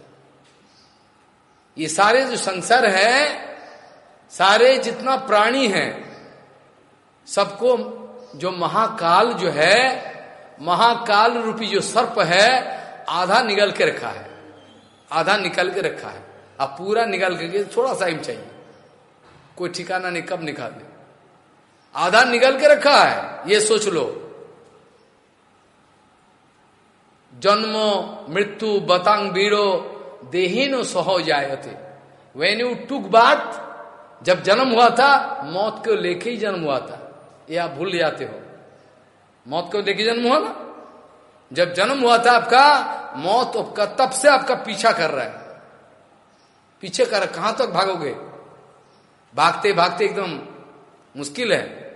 Speaker 1: ये सारे जो संसार है, सारे जितना प्राणी है, सबको जो महाकाल जो है, महाकाल रूपी जो सर्प है, आधा निकल के रखा है। आधा निकल के रखा है। अब पूरा निकाल के थोड़ा सा टाइम चाहिए। कोई ठिकाना नहीं, कब निकाल दे? आधा निकल के रखा है, ये सोच लो। जन्म, मृत्यु, बतांग, बीड़ो देहीनो सहो जायते वेन यू टुक बात जब जन्म हुआ था, मौत को लेके ही जन्म हुआ था। ये आप भूल जाते हो। मौत को लेके जन्म हुआ ना? जब जन्म हुआ था आपका, मौत आपका, तब से आपका पीछा कर रहा है। पीछे कर कहाँ तक भागोगे? भागते भागते एकदम मुश्किल है।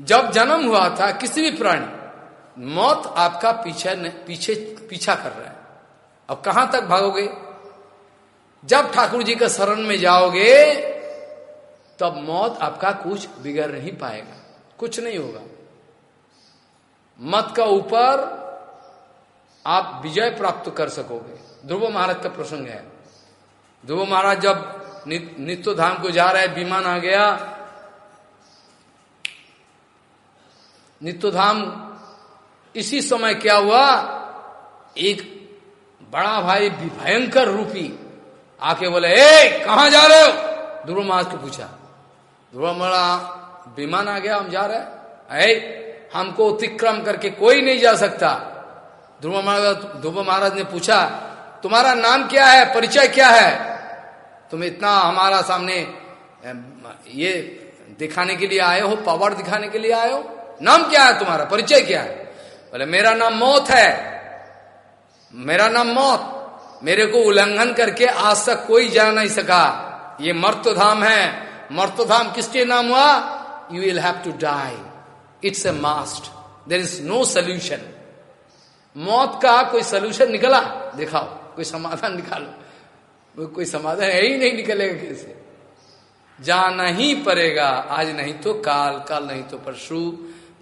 Speaker 1: जब जन्म हुआ था, किसी भी प्राणी, मौत आपका पीछे पीछे, पीछा कर रहा है। अब कहाँ तक भागोगे? जब ठाकुर जी के शरण में जाओगे, तब मौत आपका कुछ बिगड़ नहीं पाएगा। कुछ नहीं होगा। मत का ऊपर आप विजय प्राप्त कर सकोगे। ध्रुव महाराज का प्रसंग है। ध्रुव महाराज जब नित्य धाम को जा रहे, विमान आ गया, नित्य धाम, इसी समय क्या हुआ? एक बड़ा भाई भयंकर रूपी। आके बोले, ए, कहा जा रहे हो? ध्रुव महाराज को पूछा। ध्रुव महाराज विमान आ गया, हम जा रहे हैं? हमको अतिक्रम करके कोई नहीं जा सकता। ध्रुव महाराज ध्रुव महाराज ने पूछा, तुम्हारा नाम क्या है? परिचय क्या है? तुम इतना हमारा सामने ये दिखाने के लिए आए हो पावर दिखाने के लिए आए हो? नाम क्या है तुम्हारा? परिचय क्या है? बोले, मेरा नाम मौत है। मेरा नाम मौत। मेरे को उल्लंघन करके आज तक कोई जा नहीं सका। ये मर्तधाम है। मर्तधाम किसके नाम हुआ? You will have to die it's a must there is no solution मौत का कोई सोल्यूशन निकला? दिखाओ। कोई समाधान निकालो। कोई समाधान है ही नहीं निकलेगा कैसे? जाना ही पड़ेगा। आज नहीं तो काल काल नहीं तो परसों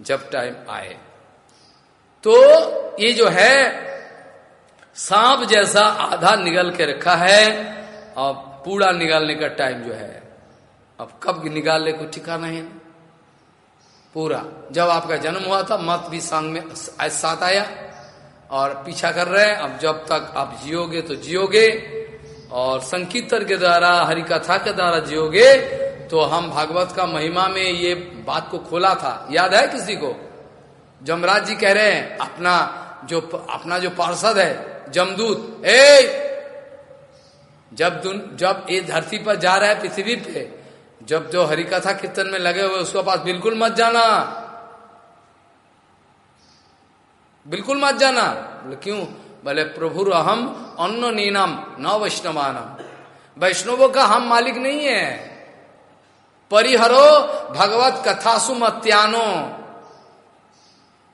Speaker 1: जब टाइम आए। तो ये जो है सांप जैसा आधा निगल के रखा है और पूरा निकालने का टाइम जो है। अब कब निकालने को ठिकाना है? पूरा। जब आपका जन्म हुआ था, मत भी सांग में साथ आया और पीछा कर रहे हैं। अब जब तक आप जियोगे तो जियोगे और संकीर्तन के द्वारा हरि कथा के द्वारा जियोगे तो हम भागवत का महिमा में ये बात को खोला था। याद है किसी को? जमराज जी कह रहे हैं, अपना जो अपना जो पार्षद है जमदूत ए जब जब ये धरती पर जा रहा है पृथ्वी पे, जब जो हरिकथा कीर्तन में लगे हुए उसके पास बिल्कुल मत जाना। बिल्कुल मत जाना। बोले, क्यों? बोले प्रभु अहम अन्न नीनम, न वैष्णवानम। वैष्णवों का हम मालिक नहीं है। परिहरो भगवत कथा सुमत्यानो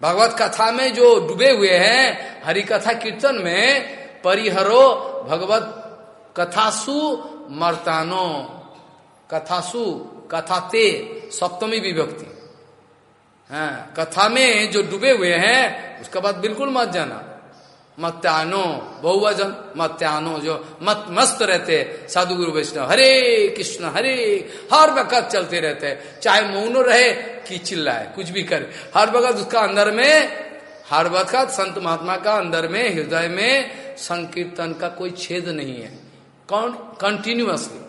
Speaker 1: भगवत कथा में जो डूबे हुए हैं हरि कथा कीर्तन में, परिहरो भगवत कथासु मर्तानो। कथासु, कथाते, सप्तमी विभक्ति। हाँ कथा में जो डूबे हुए हैं, उसका बात बिल्कुल मत जाना। मत्यानो बहुवजन मत्यानो, जो मत मस्त रहते साधु गुरु वैष्णव। हरे कृष्ण, हरे, हर वक्त चलते रहते चाहे मौनो रहे, कि चिल्लाए, कुछ भी करे। हर वक्त उसका अंदर में, हर वक्त संत महात्मा का अंदर में, हृदय में संकीर्तन का कोई छेद नहीं है। कौन? कंटिन्यूअसली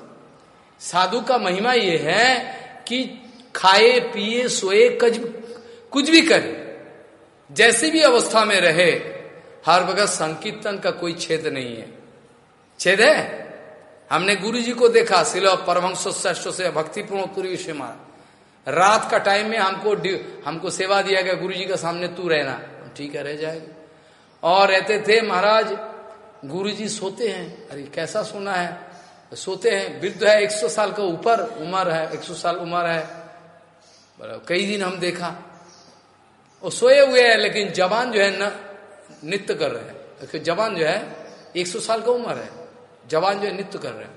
Speaker 1: साधु का महिमा ये है कि खाए, पिए, सोए कुछ भी करे। जैसे भी अवस्था में रहे हर वक्त संकीर्तन का कोई छेद नहीं है। छेद है? हमने गुरु जी को देखा सिलो परमंश श्रेष्ठ से भक्ति पूरी विषय रात का टाइम में हमको हमको सेवा दिया गया गुरु जी के सामने, तू रहना। ठीक है, रह जाएगा। और रहते थे, महाराज गुरु जी सोते हैं। अरे, कैसा सोना है? सोते हैं। वृद्ध है 100 साल का ऊपर उम्र है 100 साल उम्र है। कई दिन हम देखा। वो सोए हुए हैं, लेकिन जवान जो है ना नृत्य कर रहे हैं। जवान जो है 100 साल का उम्र है। जवान जो है नित्य कर रहे हैं।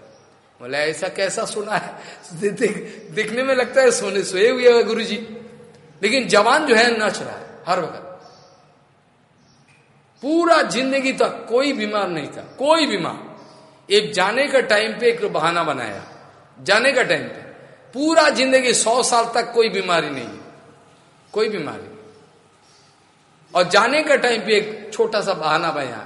Speaker 1: बोले ऐसा कैसा सुना है? देख, देखने में लगता है सोने सोए हुए है गुरु जी लेकिन जवान जो है नच रहा है हर वक्त। पूरा ज़िंदगी तक कोई बीमार नहीं था कोई बीमार। एक जाने का टाइम पे एक बहाना बनाया। जाने का टाइम पे। पूरा ज़िंदगी सौ साल तक कोई बीमारी नहीं कोई बीमारी और जाने का टाइम पे एक छोटा सा बहाना बया।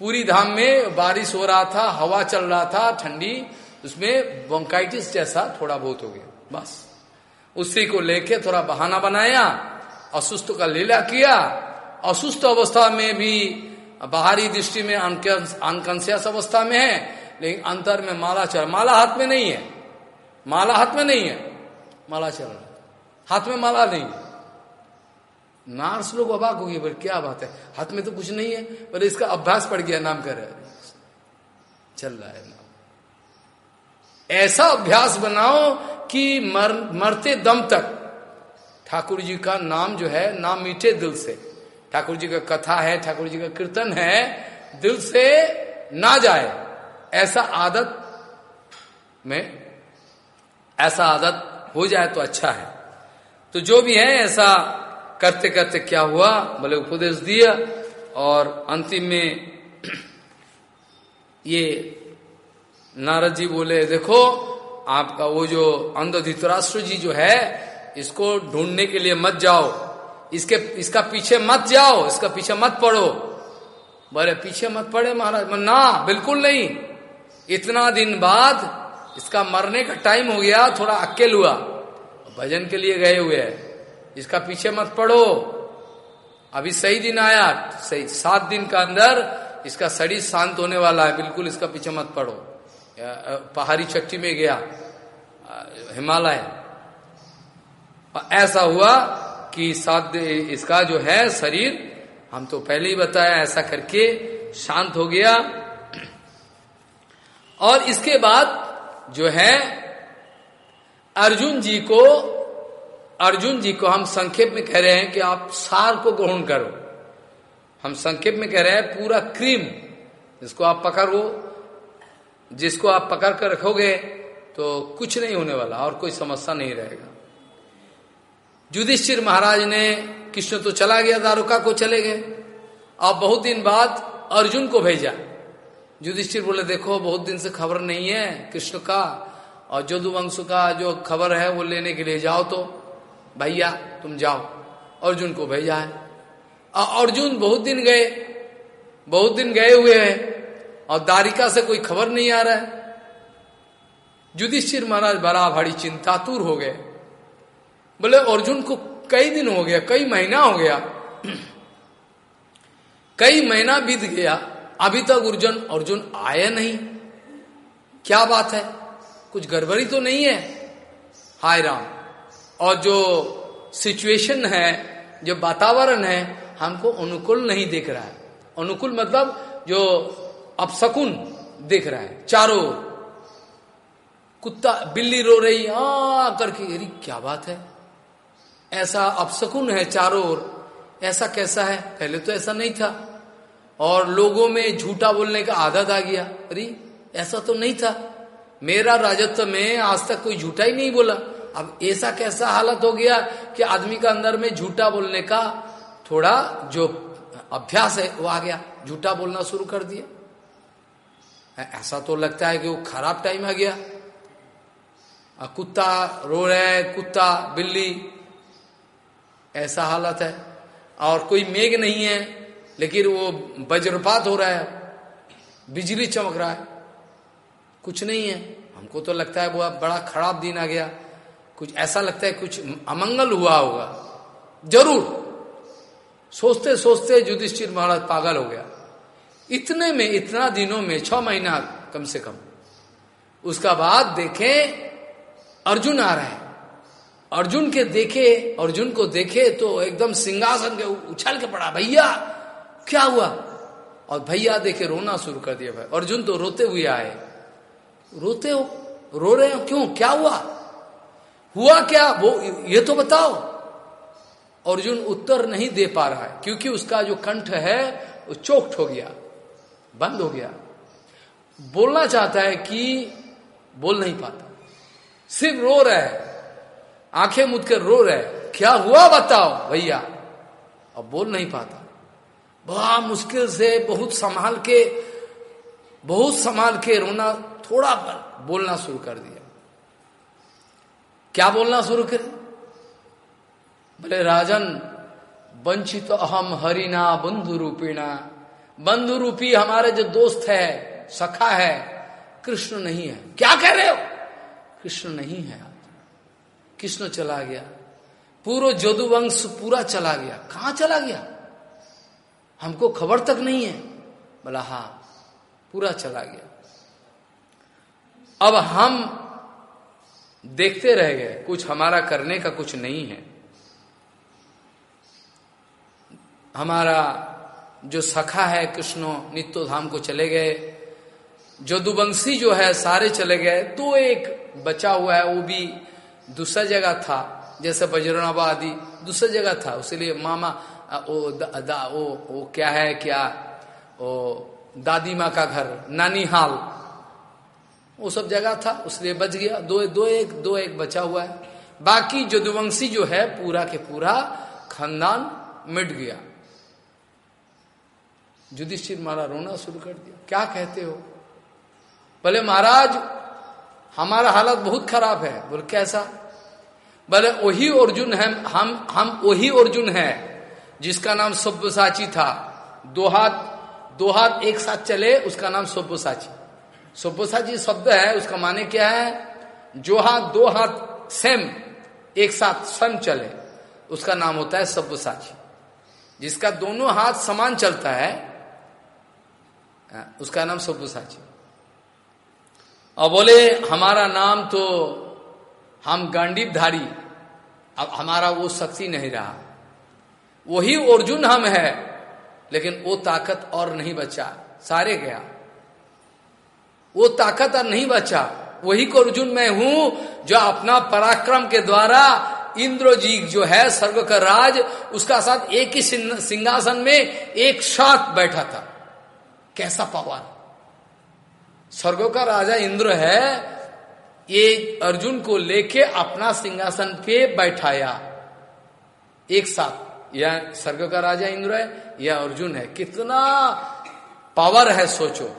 Speaker 1: पूरी धाम में बारिश हो रहा था, हवा चल रहा था, ठंडी, उसमें बोंकाइटिस जैसा थोड़ा बहुत हो गया, बस। उसी को लेके थोड़ा बहाना बनाया असुस्त का लीला किया। असुस्त अवस्था में भी बाहरी दृष्टि में अनकंसियस अवस्था में है, लेकिन अंतर में माला चल माला हाथ में नहीं है। माला हाथ में नहीं है। माला चल रहा हाथ में माला नहीं है। नार्स लोग अबाक हो गए बोले क्या बात है? हाथ में तो कुछ नहीं है बोले इसका अभ्यास पड़ गया नाम कर चल रहा है नाम। ऐसा अभ्यास बनाओ कि मर, मरते दम तक। ठाकुर जी का नाम जो है नाम मीठे दिल से। ठाकुर जी का कथा है ठाकुर जी का कीर्तन है दिल से ना जाए। ऐसा आदत में ऐसा आदत हो जाए तो अच्छा है। तो जो भी है ऐसा करते करते क्या हुआ? बोले, उपदेश दिया और अंतिम में [CLEARS THROAT] ये नारद जी बोले, देखो, आपका वो जो अंध जी जो है, इसको ढूँढने के लिए मत जाओ। इसके, इसका पीछे मत जाओ, इसका पीछे मत पड़ो। बोले, पीछे मत पड़े महाराज ना, बिल्कुल नहीं। इतना दिन बाद इसका मरने का टाइम हो गया, थोड़ा अकेल हुआ। भजन के लिए गए हुए हैं। इसका पीछे मत पड़ो। अभी सही दिन आया, सही सात दिन का अंदर इसका शरीर शांत होने वाला है, बिल्कुल इसका पीछे मत पड़ो। पहाड़ी चट्टी में गया हिमालय। ऐसा हुआ कि सात इसका जो है शरीर, हम तो पहले ही बताया ऐसा करके शांत हो गया। और इसके बाद जो है, अर्जुन जी को अर्जुन जी को हम संक्षेप में कह रहे हैं कि आप सार को ग्रहण करो। हम संक्षेप में कह रहे हैं पूरा क्रीम जिसको आप पकड़ो जिसको आप पकड़ कर रखोगे तो कुछ नहीं होने वाला और कोई समस्या नहीं रहेगा। युधिष्ठिर महाराज ने कृष्ण तो चला गया, दारुका को चले गए। अब बहुत दिन बाद अर्जुन को भेजा। युधिष्ठिर बोले, देखो, बहुत दिन से खबर नहीं है कृष्ण का और जदुवंश का जो खबर है वो लेने के लिए जाओ तो। भैया, तुम जाओ। अर्जुन को भेजा है। अर्जुन बहुत दिन गए, बहुत दिन गए हुए हैं, और दारिका से कोई खबर नहीं आ रहा है। युधिष्ठिर महाराज बड़ा भारी चिंतातुर हो गए। बोले, अर्जुन को कई दिन हो गया, कई महीना हो गया। [CLEARS THROAT] कई महीना बीत गया, अभी तक अर्जुन अर्जुन आया नहीं। क्या बात है? कुछ गड़बड़ी तो नहीं है? हाय राम। और जो सिचुएशन है, जो वातावरण है, हमको अनुकूल नहीं दिख रहा है। अनुकूल मतलब जो अपसकुन दिख रहा है। चारों कुत्ता बिल्ली रो रही आ करके। अरे, क्या बात है? ऐसा अपसकुन है चारों ओर। ऐसा कैसा है? पहले तो ऐसा नहीं था। और लोगों में झूठा बोलने का आदत आ गया। अरे, ऐसा तो नहीं था। मेरा राजत्व में आज तक कोई झूठा ही नहीं बोला। अब ऐसा कैसा हालत हो गया कि आदमी का अंदर में झूठा बोलने का थोड़ा जो अभ्यास है, वो आ गया। झूठा बोलना शुरू कर दिया। ऐसा तो लगता है कि वो खराब टाइम आ गया। कुत्ता रो रहा कुत्ता, बिल्ली, ऐसा हालत है। और कोई मेघ नहीं है, लेकिन वो वज्रपात हो रहा है, बिजली चमक रहा है। कुछ नहीं है। हमको तो लगता है वो बड़ा खराब दिन आ गया। कुछ ऐसा लगता है कुछ अमंगल हुआ होगा। ज़रूर। सोचते सोचते युधिष्ठिर महाराज पागल हो गया। इतने में, इतना दिनों में छ महीना कम से कम। उसका बाद देखे अर्जुन आ रहा है। अर्जुन के देखे, अर्जुन को देखे तो एकदम सिंहासन के उछल के पड़ा, भैया, क्या हुआ? और भैया देखे रोना शुरू कर दिया भाई। अर्जुन तो रोते हुए आए। रोते हो? रो रहे हो? क्यों? क्या हुआ? हुआ क्या? वो, ये तो बताओ। अर्जुन उत्तर नहीं दे पा रहा है, क्योंकि उसका जो कंठ है, वो चोक्ट हो गया, बंद हो गया। बोलना चाहता है कि बोल नहीं पाता। सिर्फ़ रो रहा है। आँखें मुद कर रो रहे क्या हुआ बताओ भैया? अब बोल नहीं पाता। बड़ा मुश्किल से बहुत संभाल के, बहुत संभाल के रोना, थोड़ा बोलना शुरू कर दिया। क्या बोलना शुरू करे? बोले, राजन, वंचित तो अहम हरिना बंधु रूपीणा। बंधु रूपी हमारे जो दोस्त है, सखा है, कृष्ण नहीं है। क्या कह रहे हो? कृष्ण नहीं है। कृष्ण चला गया। पूरा जदुवंश पूरा चला गया। कहा चला गया? हमको खबर तक नहीं है। बोला, हा, पूरा चला गया। अब हम देखते रह गए कुछ हमारा करने का कुछ नहीं है। हमारा जो सखा है कृष्णो नित्यो धाम को चले गए जदुवंशी जो है सारे चले गए तो एक बचा हुआ है वो भी दूसरा जगह था जैसे बजरनाबा आदि दूसरा जगह था उसलिए मामा वो दा, वो, वो क्या है क्या वो दादी माँ का घर नानी हाल वो सब जगह था, उसलिए बच गया। दो दो एक दो एक बचा हुआ है। बाकी जदुवंशी जो है, पूरा के पूरा खानदान मिट गया। युधिष्ठिर महाराज रोना शुरू कर दिया। क्या कहते हो? बोले, महाराज, हमारा हालत बहुत खराब है। बोले, कैसा? बोले वही अर्जुन है, हम हम वही अर्जुन है, जिसका नाम सब्यसाची था। दो हाथ दो हाथ एक साथ चले, उसका नाम सब्यसाची। सब्यसाची शब्द है, उसका माने क्या है? जो हाथ, दो हाथ सेम, एक साथ सम चले, उसका नाम होता है सब्यसाची जिसका दोनों हाथ समान चलता है उसका नाम सब्यसाची और बोले, हमारा नाम तो हम गांडीपधारी अब हमारा वो शक्ति नहीं रहा। वही अर्जुन हम है, लेकिन वो ताकत और नहीं बचा, सारे गया। वो ताकत और नहीं बचा। वही को अर्जुन मैं हूँ, जो अपना पराक्रम के द्वारा इंद्र जी है, स्वर्ग का राज, उसका साथ एक ही सिंहासन में एक साथ बैठा था। कैसा पावर? स्वर्गों का राजा इंद्र है, ये अर्जुन को लेके अपना सिंहासन पे बैठाया। एक साथ। यह स्वर्ग का राजा इंद्र है यह अर्जुन है। कितना पावर है, सोचो।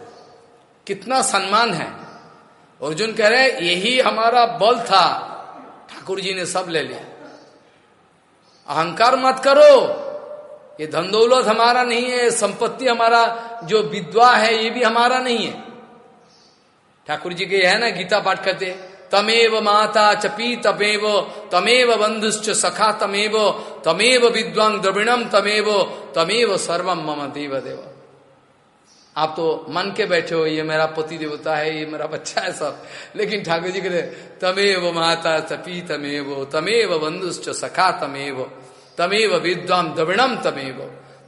Speaker 1: कितना सम्मान है। अर्जुन कह रहे, यही हमारा बल था। ठाकुर जी ने सब ले लिया। अहंकार मत करो। ये धन दौलत हमारा नहीं है, संपत्ति हमारा, जो विद्वा है, ये भी हमारा नहीं है। ठाकुर जी के है ना, गीता पाठ करते, तमेव माता चपी तमेव तमेव बंधुश्च सखा तमेव तमेव विद्वांग द्रविणम तमेव तमेव सर्वम मम देव देव आप तो मन के बैठे हो, ये मेरा पति देवता है, ये मेरा बच्चा है सब। लेकिन ठाकुर जी कहते तमेव माता तपी तमेव तमेव बंधुश्च सखा तमेव तमेव विद्वाम द्रविणम तमेव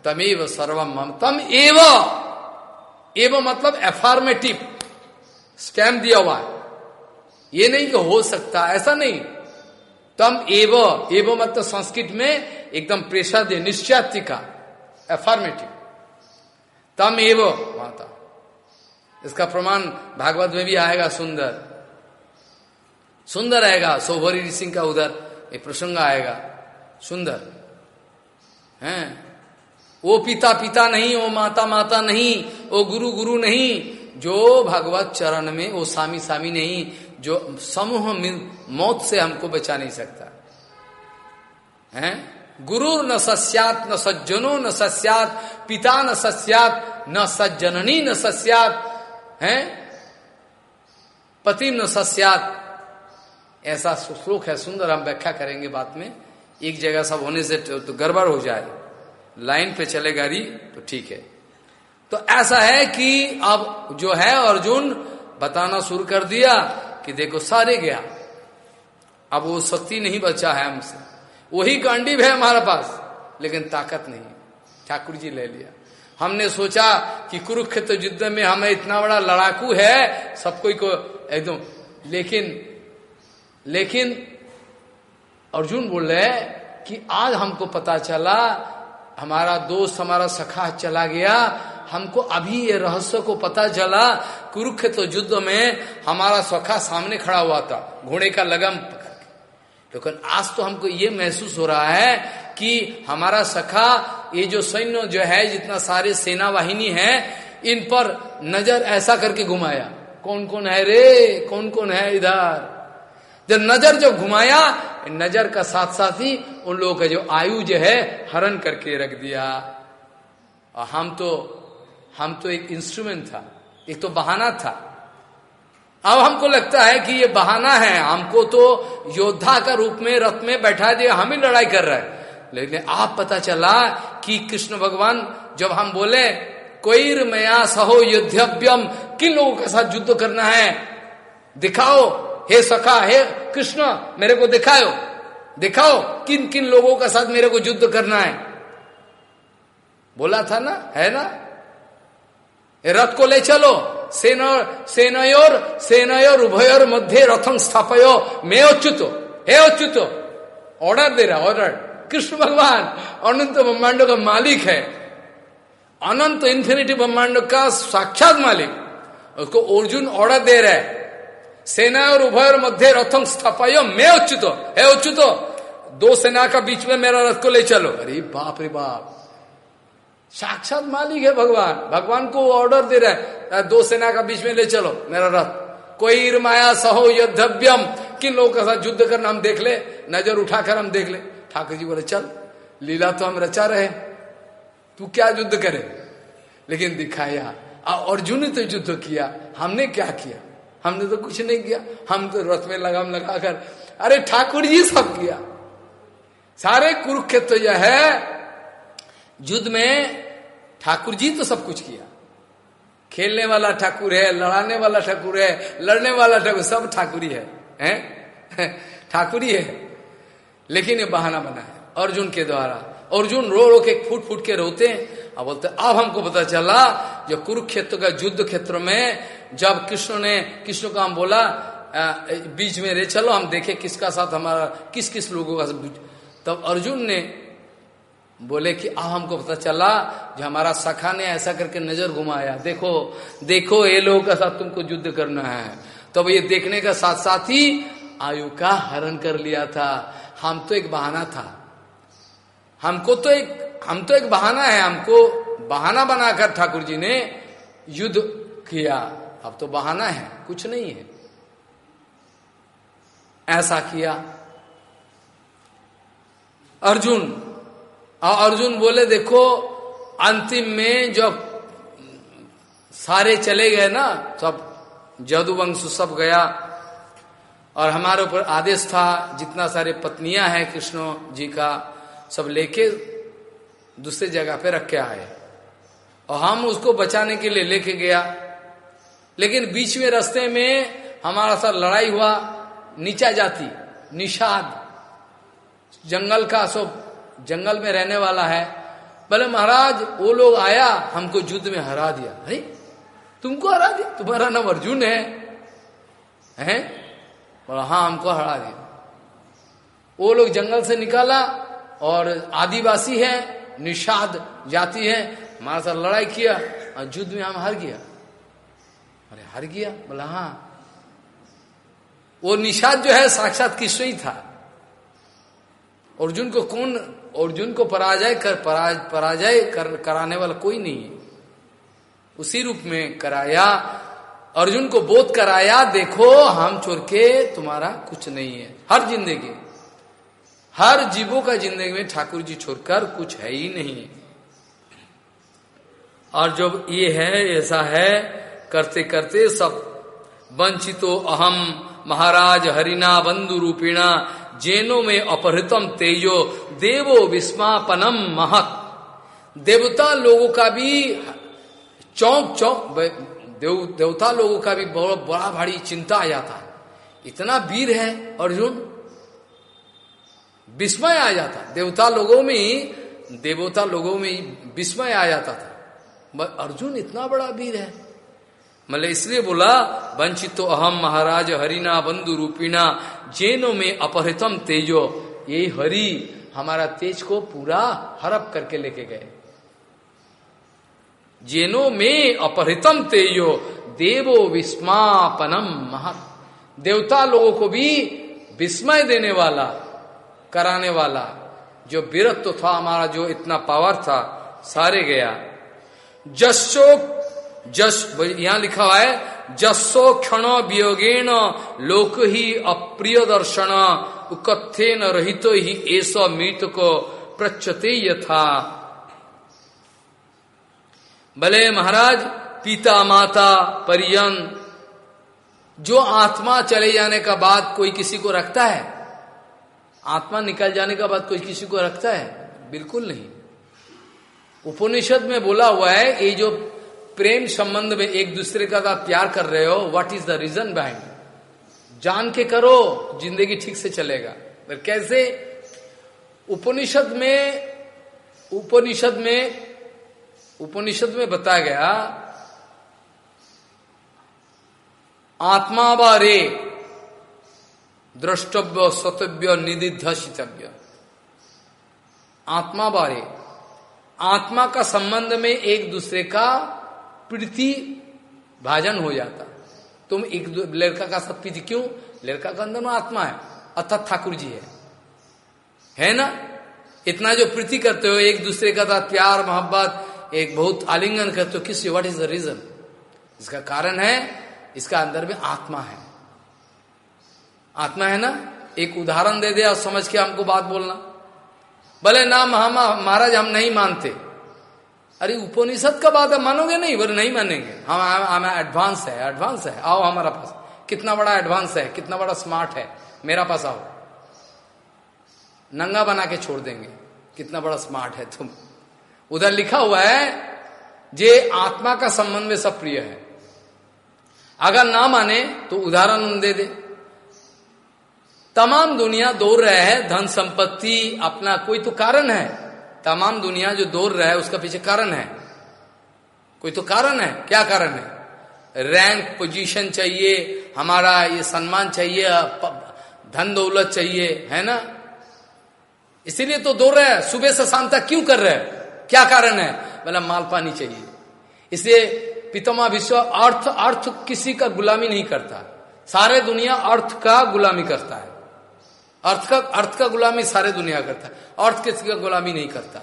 Speaker 1: तमेव सर्वम मम, तम एव। एव मतलब एफॉर्मेटिव स्टैम्प दिया हुआ है। ये नहीं कि हो सकता, ऐसा नहीं। तम एव एव मतलब संस्कृत में एकदम प्रेशर दे निश्चय का एफॉर्मेटिव तम एव माता इसका प्रमाण भागवत में भी आएगा, सुंदर। सुंदर आएगा, सोभरी सिंह का उधर एक प्रसंग आएगा, सुंदर। हैं? वो पिता पिता नहीं, वो माता माता नहीं, वो गुरु गुरु नहीं, जो भगवत चरण में, वो सामी सामी नहीं, जो समूह मौत से हमको बचा नहीं सकता। है? गुरु न सस्यात, न सज्जनो न सस्यात, पिता न सस्यात, न सज्जननी न सस्यात, है? पति न सस्यात। ऐसा श्लोक है, सुंदर, हम व्याख्या करेंगे बात में। एक जगह सब होने से तो गड़बड़ हो जाए। लाइन पे चले गाड़ी तो ठीक है। तो ऐसा है कि अब जो है अर्जुन बताना शुरू कर दिया कि देखो, सारे गया। अब वो शक्ति नहीं बचा है हमसे। वही कांडीव है हमारे पास। लेकिन ताकत नहीं। ठाकुर जी ले लिया। हमने सोचा कि कुरुक्षेत्र युद्ध में हमें इतना बड़ा लड़ाकू है, सब कोई को एकदम। लेकिन लेकिन अर्जुन बोल रहे कि आज हमको पता चला, हमारा दोस्त, हमारा सखा चला गया। हमको अभी ये रहस्य को पता चला, कुरुक्षेत्र युद्ध में हमारा सखा सामने खड़ा हुआ था। घोड़े का लगम लेकिन आज तो हमको ये महसूस हो रहा है कि हमारा सखा, ये जो सैन्य जो है, जितना सारे सेना वाहिनी है, इन पर नज़र ऐसा करके घुमाया। कौन कौन है रे? कौन कौन है इधर? जब नज़र जब घुमाया, नज़र का साथ साथ ही उन लोगों का जो आयु जो है, हरण करके रख दिया। और हम तो हम तो एक इंस्ट्रूमेंट था, एक तो बहाना था। अब हमको लगता है कि ये बहाना है। हमको तो योद्धा का रूप में, रथ में बैठा दिया, हम ही लड़ाई कर रहे हैं। लेकिन आप पता चला कि कृष्ण भगवान, जब हम बोले कोई मया सहो युद्धव्यम, किन लोगों के साथ युद्ध करना है? दिखाओ, हे सखा, हे कृष्ण, मेरे को दिखाओ। दिखाओ, किन किन लोगों के साथ मेरे को युद्ध करना है? बोला था ना, है ना? रथ को ले चलो। सेना, सेनयोर सेनयोर उभयोर मध्य रथम स्थापयो। मैं अच्युत, हे अच्युत। ऑर्डर दे रहा ऑर्डर कृष्ण भगवान, अनंत ब्रह्मांड का मालिक है। अनंत इंफिनिटी ब्रह्मांड का साक्षात मालिक। उसको अर्जुन ऑर्डर दे रहा है। सेना और उभय मध्य रथम स्थापय। मैं अच्युत, है अच्युत। दो सेना का बीच में मेरा रथ को ले चलो। अरे बाप रे बाप। साक्षात मालिक है भगवान। भगवान को ऑर्डर दे रहा है, दो सेना का बीच में ले चलो, मेरा रथ। कोई माया सहो युद्धव्यम, किन लोगों के साथ युद्ध करना हम देख ले, नज़र उठाकर हम देख ले। ठाकुर जी बोले, चल, लीला तो हम रचा रहे तू क्या युद्ध करे? लेकिन दिखाया अर्जुन ने तो युद्ध किया, हमने क्या किया? हमने तो कुछ नहीं किया, हम तो रथ में लगाम लगाकर, अरे ठाकुर जी, सब किया। सारे कुरुक्षेत्र जो है, युद्ध में ठाकुर जी तो सब कुछ किया। खेलने वाला ठाकुर है, लड़ाने वाला ठाकुर है, लड़ने वाला ठाकुर, सब ठाकुरी है हैं [LAUGHS] ठाकुरी है लेकिन ये बहाना बना है। अर्जुन के द्वारा। अर्जुन रो रो के, फूट फूट के रोते हैं। अब बोलते अब हमको पता चला जो कुरुक्षेत्र का युद्ध क्षेत्र में जब कृष्ण ने, कृष्ण को हम बोला बीच में रे, चलो हम देखे किसका साथ हमारा किस किस लोगों का तब अर्जुन ने बोले कि अब हमको पता चला जो हमारा सखा ने ऐसा करके नज़र घुमाया। देखो देखो, ये लोगों का साथ तुमको युद्ध करना है। तो ये देखने का साथ साथ ही आयु का हरण कर लिया था। हम तो एक बहाना था। हमको तो एक, हम तो एक बहाना है। हमको बहाना बनाकर ठाकुर जी ने युद्ध किया। अब तो बहाना है, कुछ नहीं है। ऐसा किया। अर्जुन और अर्जुन बोले, देखो, अंतिम में जब सारे चले गए ना, सब जदुवंश सब गया और हमारे ऊपर आदेश था, जितना सारे पत्नियाँ हैं, कृष्ण जी का, सब लेके दूसरे जगह पे रख के आए। और हम उसको बचाने के लिए लेके गया। लेकिन बीच में रास्ते में हमारा साथ लड़ाई हुआ, नीचा जाति, निषाद, जंगल का सब जंगल में रहने वाला है। बोले, महाराज, वो लोग आया, हमको युद्ध में हरा दिया। अरे, तुमको हरा दिया? तुम्हारा नाम अर्जुन है। हैं? बोला हाँ हमको हरा दिया। वो लोग जंगल से निकाला और आदिवासी है, निषाद जाति है। हमारे साथ लड़ाई किया और युद्ध में हम हार गया। अरे, हार गया? बोला हाँ। वो निषाद जो है, साक्षात कृष्ण ही था। अर्जुन को कौन अर्जुन को पराजय कर पराज, पराजय कर, कराने वाला कोई नहीं है। उसी रूप में कराया अर्जुन को बोध कराया देखो हम छोड़ के तुम्हारा कुछ नहीं है। हर ज़िंदगी हर जीवों का ज़िंदगी में ठाकुर जी छोड़कर कुछ है ही नहीं। और जब ये है ऐसा है करते करते सब वंचितो अहम। महाराज हरिना बंधु रूपिणा जेनो में अपहृतम तेजो देवो विस्मापनम महत। देवता लोगों का भी चौंक चौंक देव, देवता लोगों का भी बहुत बड़ा भारी चिंता आ जाता है। इतना वीर है, अर्जुन। विस्मय आ जाता देवता लोगों में ही, देवता लोगों में विस्मय आ जाता था। अर्जुन इतना बड़ा वीर है। मतलब इसलिए बोला, वंचित अहम महाराज हरिना बंधु रूपिना जेनो में अपहृतम तेजो यही हरि हमारा तेज को पूरा हरप करके लेके गए। जेनो में अपहृतम तेजो, देवो विस्मापनम महत। देवता लोगों को भी विस्मय देने वाला, कराने वाला, जो वीरत्व था, हमारा जो इतना पावर था, सारे गया। जसो जस यहाँ लिखा हुआ है, जसो क्षण वियोगेन लोक ही अप्रिय दर्शन उकथे न रहित ही ऐसा मृत को प्रचते यथा। भले महाराज पिता माता परियन जो आत्मा चले जाने का बाद कोई किसी को रखता है, आत्मा निकल जाने का बाद कोई किसी को रखता है? बिल्कुल नहीं। उपनिषद में बोला हुआ है, ये जो प्रेम संबंध में एक दूसरे का साथ प्यार कर रहे हो what is the reason behind जान के करो, ज़िंदगी ठीक से चलेगा। पर कैसे? उपनिषद में उपनिषद में उपनिषद में बताया गया, आत्मा बारे द्रष्टव्य स्वतव्य निधिध्वसितव्य आत्मा बारे आत्मा का संबंध में एक दूसरे का प्रीति भाजन हो जाता। तुम एक लड़का का सब प्रीति क्यों? लड़का का अंदर में आत्मा है। अर्थात ठाकुर जी है। है ना? इतना जो प्रीति करते हो, एक दूसरे का साथ प्यार, मोहब्बत, एक बहुत आलिंगन करते हो, किस व्हाट इज़ द रीजन इसका कारण है, इसका अंदर में आत्मा है। आत्मा है ना? एक उदाहरण दे दे और समझ के हमको बात बोलना। भले ना महाराज हम नहीं मानते। अरे उपनिषद का बात है मानोगे नहीं? बोले, नहीं मानेंगे। हम, हमें एडवांस है एडवांस है। आओ हमारा पास। कितना बड़ा एडवांस है, कितना बड़ा स्मार्ट है। मेरा पास आओ। नंगा बना के छोड़ देंगे। कितना बड़ा स्मार्ट है तुम। उधर लिखा हुआ है, जे आत्मा का संबंध में सब प्रिय है। अगर ना माने तो उदाहरण दे दे। तमाम दुनिया दौड़ रहे हैं, धन संपत्ति अपना कोई तो कारण है। तमाम दुनिया जो दौड़ रहा है, उसका पीछे कारण है। कोई तो कारण है? क्या कारण है? रैंक पोजीशन चाहिए, हमारा ये सम्मान चाहिए धन दौलत चाहिए, है ना? इसीलिए तो दौड़ रहा सुबह से शाम तक क्यों कर रहे हैं? क्या कारण है? बोला, माल पानी चाहिए। इसलिए पितमा विश्व अर्थ अर्थ किसी का गुलामी नहीं करता। सारे दुनिया अर्थ का गुलामी करता है। अर्थ का अर्थ का गुलामी सारे दुनिया करता है, अर्थ किसी का गुलामी नहीं करता।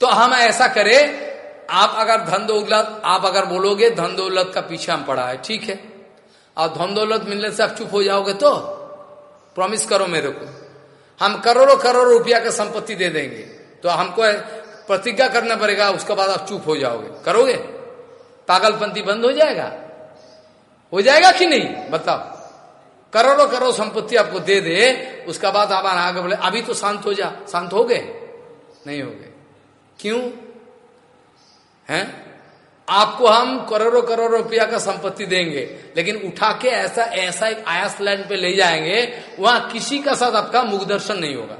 Speaker 1: तो हम ऐसा करें, आप अगर धन दौलत, आप अगर बोलोगे, धन दौलत का पीछे हम पड़ा है, ठीक है? और धन दौलत मिलने से आप चुप हो जाओगे तो प्रॉमिस करो मेरे को। हम करोड़ों करोड़ों रुपया का संपत्ति दे देंगे तो हमको प्रतिज्ञा करना पड़ेगा, उसके बाद आप चुप हो जाओगे। करोगे? पागलपंथी बंद हो जाएगा? हो जाएगा कि नहीं? बताओ। करोड़ों करोड़ संपत्ति आपको दे दे, उसका बाद आप आगे बोले, अभी तो शांत हो जा। शांत हो गए? नहीं हो गए। क्यों? हैं? आपको हम करोड़ों करोड़ रुपया का संपत्ति देंगे, लेकिन उठा के ऐसा ऐसा एक आयास लैंड पे ले जाएँगे, वहाँ किसी का साथ आपका मुख दर्शन नहीं होगा।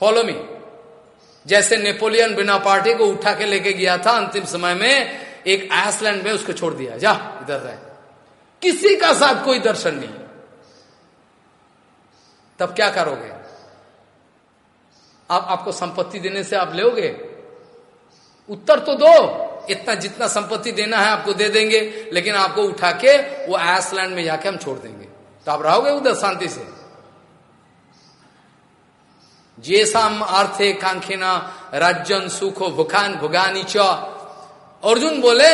Speaker 1: फॉलो मी जैसे नेपोलियन बिना पार्टी को उठा के लेके गया था अंतिम समय में, एक आयसलैंड में उसको छोड़ दिया। जा, इधर रहे। किसी का साथ कोई दर्शन नहीं। तब क्या करोगे? आप आपको संपत्ति देने से आप लोगे उत्तर तो दो। इतना जितना संपत्ति देना है आपको दे देंगे लेकिन आपको उठा के वो आयसलैंड में जाके हम छोड़ देंगे। तो आप रहोगे उधर शांति से? जेसाम अर्थे कांखिना राज्यन सुखो भुखान भुगानी च। अर्जुन बोले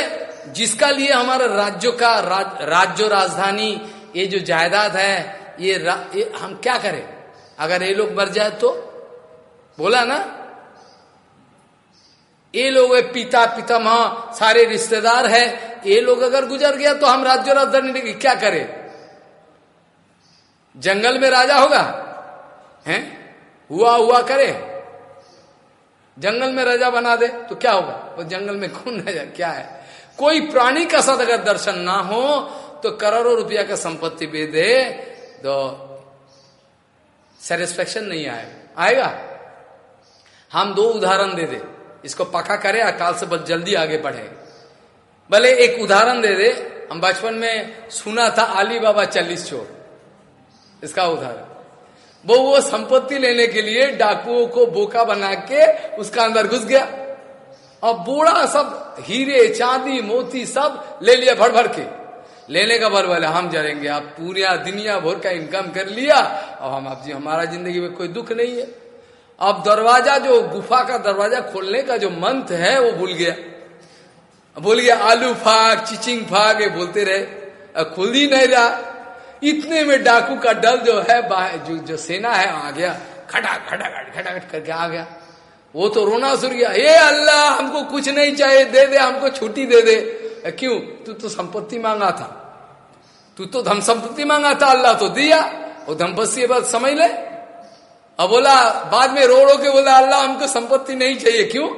Speaker 1: जिसका लिए हमारा राज्यों का राज, राज्य राजधानी ये जो जायदाद है ये, ये हम क्या करें? अगर ये लोग मर जाए तो? बोला ना? ये लोग पिता पिता माँ सारे रिश्तेदार है। ये लोग अगर गुजर गया तो हम राज्य राजधानी क्या करें? जंगल में राजा होगा? हैं? हुआ हुआ करे। जंगल में राजा बना दे तो क्या होगा? वो तो जंगल में कौन राजा क्या है? कोई प्राणी का साथ अगर दर्शन ना हो तो करोड़ों रुपया का संपत्ति भी दे। तो सेटिस्फेक्शन नहीं आएगा आएगा? हम दो उदाहरण दे दे। इसको पक्का करे अकाल से बस जल्दी आगे बढ़े। भले एक उदाहरण दे दे। हम बचपन में सुना था आली बाबा चालीस चोर। इसका उदाहरण। वो वो संपत्ति लेने के लिए डाकुओं को बोका बना के उसका अंदर घुस गया। और बूढ़ा सब हीरे, चांदी, मोती सब ले लिया भर भर के। लेने का भर वाले हम जरेंगे आप पूरा दुनिया भर का इनकम कर लिया। और हम आप जी हमारा ज़िंदगी में कोई दुख नहीं है। अब दरवाज़ा जो गुफा का दरवाज़ा खोलने का जो मंत्र है वो भूल गया। भूल गया आलू फाग चिचिंग फाक ये बोलते रहे। खुल ही नहीं रहा। इतने में डाकू का डल जो है जो, जो सेना है आ गया। खटा खटा खट खटा खट करके आ गया। वो तो रोना सुर गया हे अल्लाह हमको कुछ नहीं चाहिए दे दे हमको छुट्टी दे दे। क्यों तू तो संपत्ति मांगा था तू तो धन संपत्ति मांगा था अल्लाह तो दिया वो धमपत्ति बात समझ ले अब बोला बाद में रो रो के बोला अल्लाह हमको संपत्ति नहीं चाहिए क्यों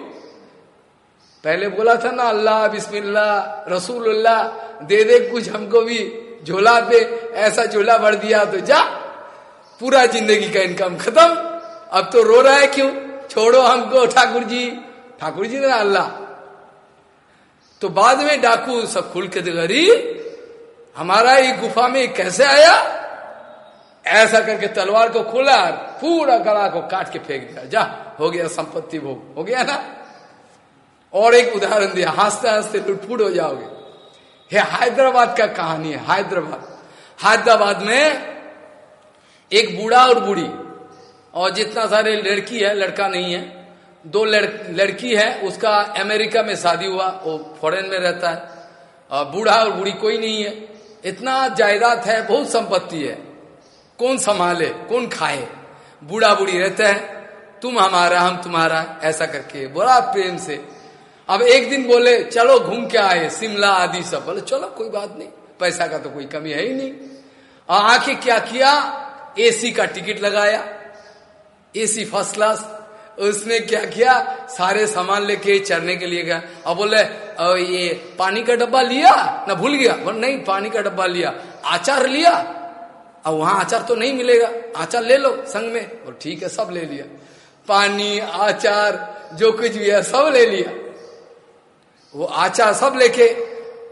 Speaker 1: पहले बोला था ना अल्लाह बिस्मिल्लाह रसूलुल्लाह दे दे कुछ हमको भी झोला पे ऐसा झोला भर दिया तो जा पूरा ज़िंदगी का इनकम खत्म अब तो रो रहा है क्यों छोड़ो हमको ठाकुर जी ठाकुर जी ने अल्लाह तो बाद में डाकू सब खुल के गरी हमारा ये गुफा में कैसे आया? ऐसा करके तलवार को खोला, पूरा गला को काट के फेंक दिया। जा, हो गया संपत्ति भोग। हो गया ना? और एक उदाहरण दिया, हँसते हँसते लुटफुट हो जाओगे। ये हैदराबाद का कहानी है, हैदराबाद। हैदराबाद में एक बूढ़ा और बूढ़ी, और जितना सारे लड़की है, लड़का नहीं है दो लड़, लड़की है उसका अमेरिका में शादी हुआ वो फॉरेन में रहता है। और बूढ़ा और बूढ़ी कोई नहीं है। इतना जायदाद है बहुत संपत्ति है। कौन संभाले कौन खाए? बूढ़ा बूढ़ी रहते हैं तुम हमारा हम तुम्हारा ऐसा करके। बड़ा प्रेम से। अब एक दिन बोले चलो घूम के आए शिमला आदि सब। बोले चलो कोई बात नहीं पैसा का तो कोई कमी है ही नहीं। और आके क्या किया? एसी का टिकट लगाया। AC first class. उसने क्या किया? सारे सामान लेके चढ़ने के लिए गया। और बोले ये पानी का डब्बा लिया? ना, भूल गया। बोले, नहीं, पानी का डब्बा लिया। आचार लिया? अब वहाँ आचार तो नहीं मिलेगा। आचार ले लो संग में। और ठीक है, सब ले लिया। पानी, आचार, जो कुछ भी है, सब ले लिया। वो आचार सब लेके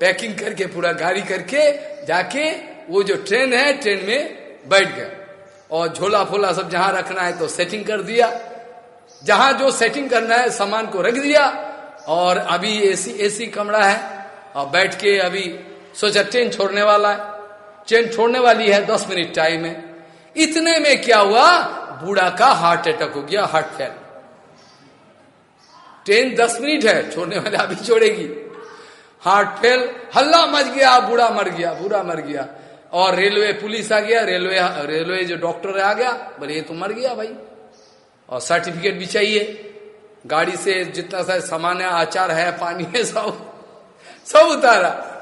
Speaker 1: पैकिंग करके, पूरा गाड़ी करके जाके वो जो ट्रेन है, ट्रेन में बैठ गया और झोला फोला सब जहाँ रखना है तो सेटिंग कर दिया। जहाँ जो सेटिंग करना है, सामान को रख दिया और अभी एसी एसी कमरा है और बैठ के अभी सोचा ट्रेन छोड़ने वाला है। ट्रेन छोड़ने वाली है, दस मिनट टाइम है। इतने में क्या हुआ? बूढ़ा का हार्ट अटैक हो गया हार्ट फेल ट्रेन दस मिनट है, छोड़ने वाले अभी छोड़ेगी। हार्ट फेल हल्ला मच गया, बूढ़ा मर गया, बूढ़ा मर गया। और रेलवे पुलिस आ गया रेलवे रेलवे जो डॉक्टर आ गया, बोले, ये तो मर गया भाई। और सर्टिफिकेट भी चाहिए। गाड़ी से जितना सा सामान है, आचार है, पानी है, सब सब उतारा।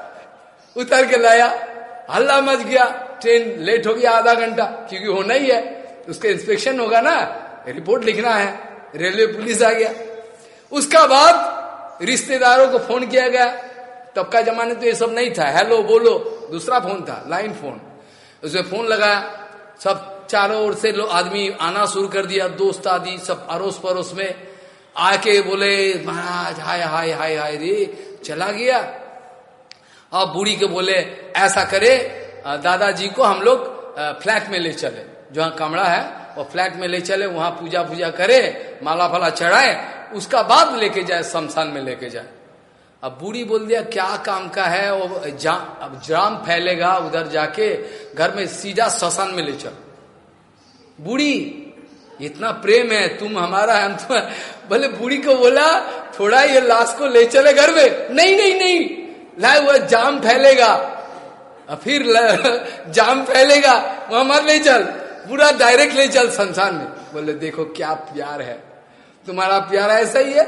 Speaker 1: उतार के लाया। हल्ला मच गया। ट्रेन लेट हो गया आधा घंटा, क्योंकि होना ही। है उसका इंस्पेक्शन होगा ना। रिपोर्ट लिखना है। रेलवे पुलिस आ गया। उसका बाद रिश्तेदारों को फ़ोन किया गया। तब का जमाने तो ये सब नहीं था। हेलो, बोलो। दूसरा फ़ोन था, लाइन फ़ोन। उसमें फ़ोन लगाया। सब चारों ओर से आदमी आना शुरू कर दिया दोस्त आदि सब अड़ोस पड़ोस में। आके बोले महाराज हाय हाय हाय हाय रे चला गया। अब बूढ़ी के बोले ऐसा करे दादाजी को हम लोग फ्लैट में ले चले। जहाँ कमरा है वो फ्लैट में ले चले वहाँ पूजा पूजा करे माला फाला चढ़ाए उसका बाद लेके जाए शमशान में लेके जाए। अब बूढ़ी बोल दिया क्या काम का है? वो जा, अब जाम फैलेगा उधर जाके घर में सीधा शमशान में ले चल। बूढ़ी, इतना प्रेम है, तुम हमारा हम तो बोले बूढ़ी को बोला, थोड़ा ये लाश को ले चले घर में। नहीं नहीं नहीं, लाए हुआ जाम फैलेगा। फिर जाम फैलेगा, वहाँ मर ले चल, पूरा डायरेक्ट ले चल संसार में। बोले, देखो क्या प्यार है, तुम्हारा प्यार ऐसा ही है।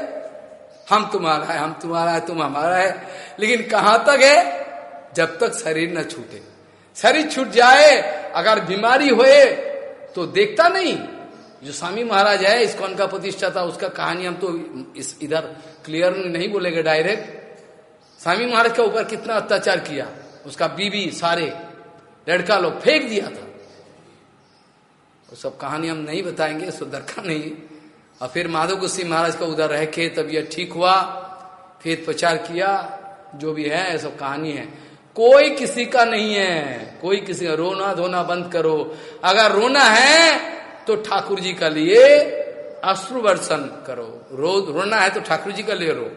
Speaker 1: हम तुम्हारा है, हम तुम्हारा है, तुम हमारा है। लेकिन कहाँ तक है? जब तक शरीर न छूटे। शरीर छूट जाए, अगर बीमारी होए तो देखता नहीं। जो स्वामी महाराज है इसकॉन का प्रतिष्ठा था, उसका कहानी हम तो इस, इधर क्लियर नहीं बोलेंगे डायरेक्ट स्वामी महाराज के ऊपर कितना अत्याचार किया। उसका बीबी सारे, लड़का लोग फेंक दिया था। वो सब कहानी हम नहीं बताएँगे सो दरकार नहीं और फिर माधव गुस्सी महाराज का उधर रह के तबीयत ठीक हुआ, फिर प्रचार किया, जो भी है, सब कहानी है। कोई किसी का नहीं है। कोई किसी का रोना धोना बंद करो। अगर रोना है तो ठाकुर जी का लिए अश्रु वर्षन करो। रो, रोना है तो ठाकुर जी का लिए रो।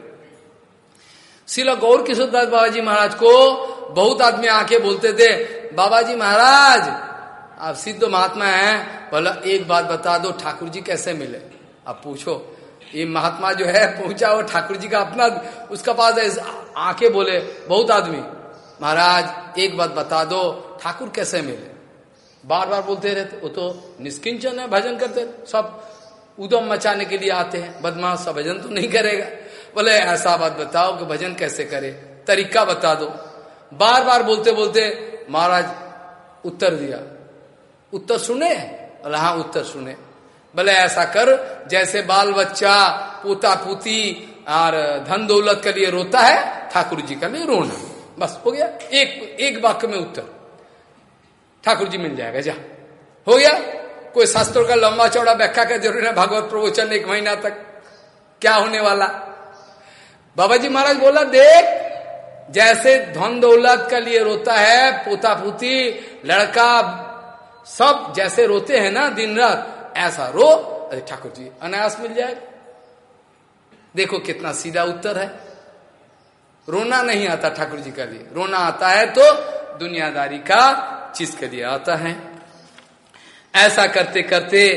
Speaker 1: शिला गौर किशोरदास बाबा जी महाराज को बहुत आदमी आके बोलते थे बाबा जी महाराज, आप सिद्ध महात्मा हैं बोला एक बात बता दो, ठाकुर जी कैसे मिले? अब पूछो। ये महात्मा जो है, पहुँचा वो ठाकुर जी का अपना, उसका पास आके बोले, बहुत आदमी महाराज, एक बात बता दो, ठाकुर कैसे मिले? बार बार बोलते रहते, वो तो निष्किंचन है, भजन करते, सब उदम मचाने के लिए आते हैं। बदमाश सा भजन तो नहीं करेगा। बोले, ऐसा बात बताओ कि भजन कैसे करे? तरीका बता दो। बार बार बोलते बोलते, महाराज, उत्तर दिया। उत्तर सुने? बोले हाँ उत्तर सुने। बोले, ऐसा कर, जैसे बाल बच्चा पोता पोती और धन दौलत के लिए रोता है, ठाकुर जी का लिए रोना। बस, हो गया? एक एक वाक्य में उत्तर। ठाकुर जी मिल जाएगा, जा। हो गया? कोई शास्त्रों का लंबा चौड़ा व्याख्या का ज़रूरी है भागवत प्रवचन एक महीना तक। क्या होने वाला? बाबा जी महाराज बोला, देख, जैसे धन दौलत का लिए रोता है, पोता पोती, लड़का, सब जैसे रोते हैं ना दिन रात, ऐसा रो। अरे ठाकुर जी, अनायास मिल जाएगा। देखो कितना सीधा उत्तर है। रोना नहीं आता ठाकुर जी का लिए। रोना आता है तो दुनियादारी का चीज़ के लिए आता है। ऐसा करते करते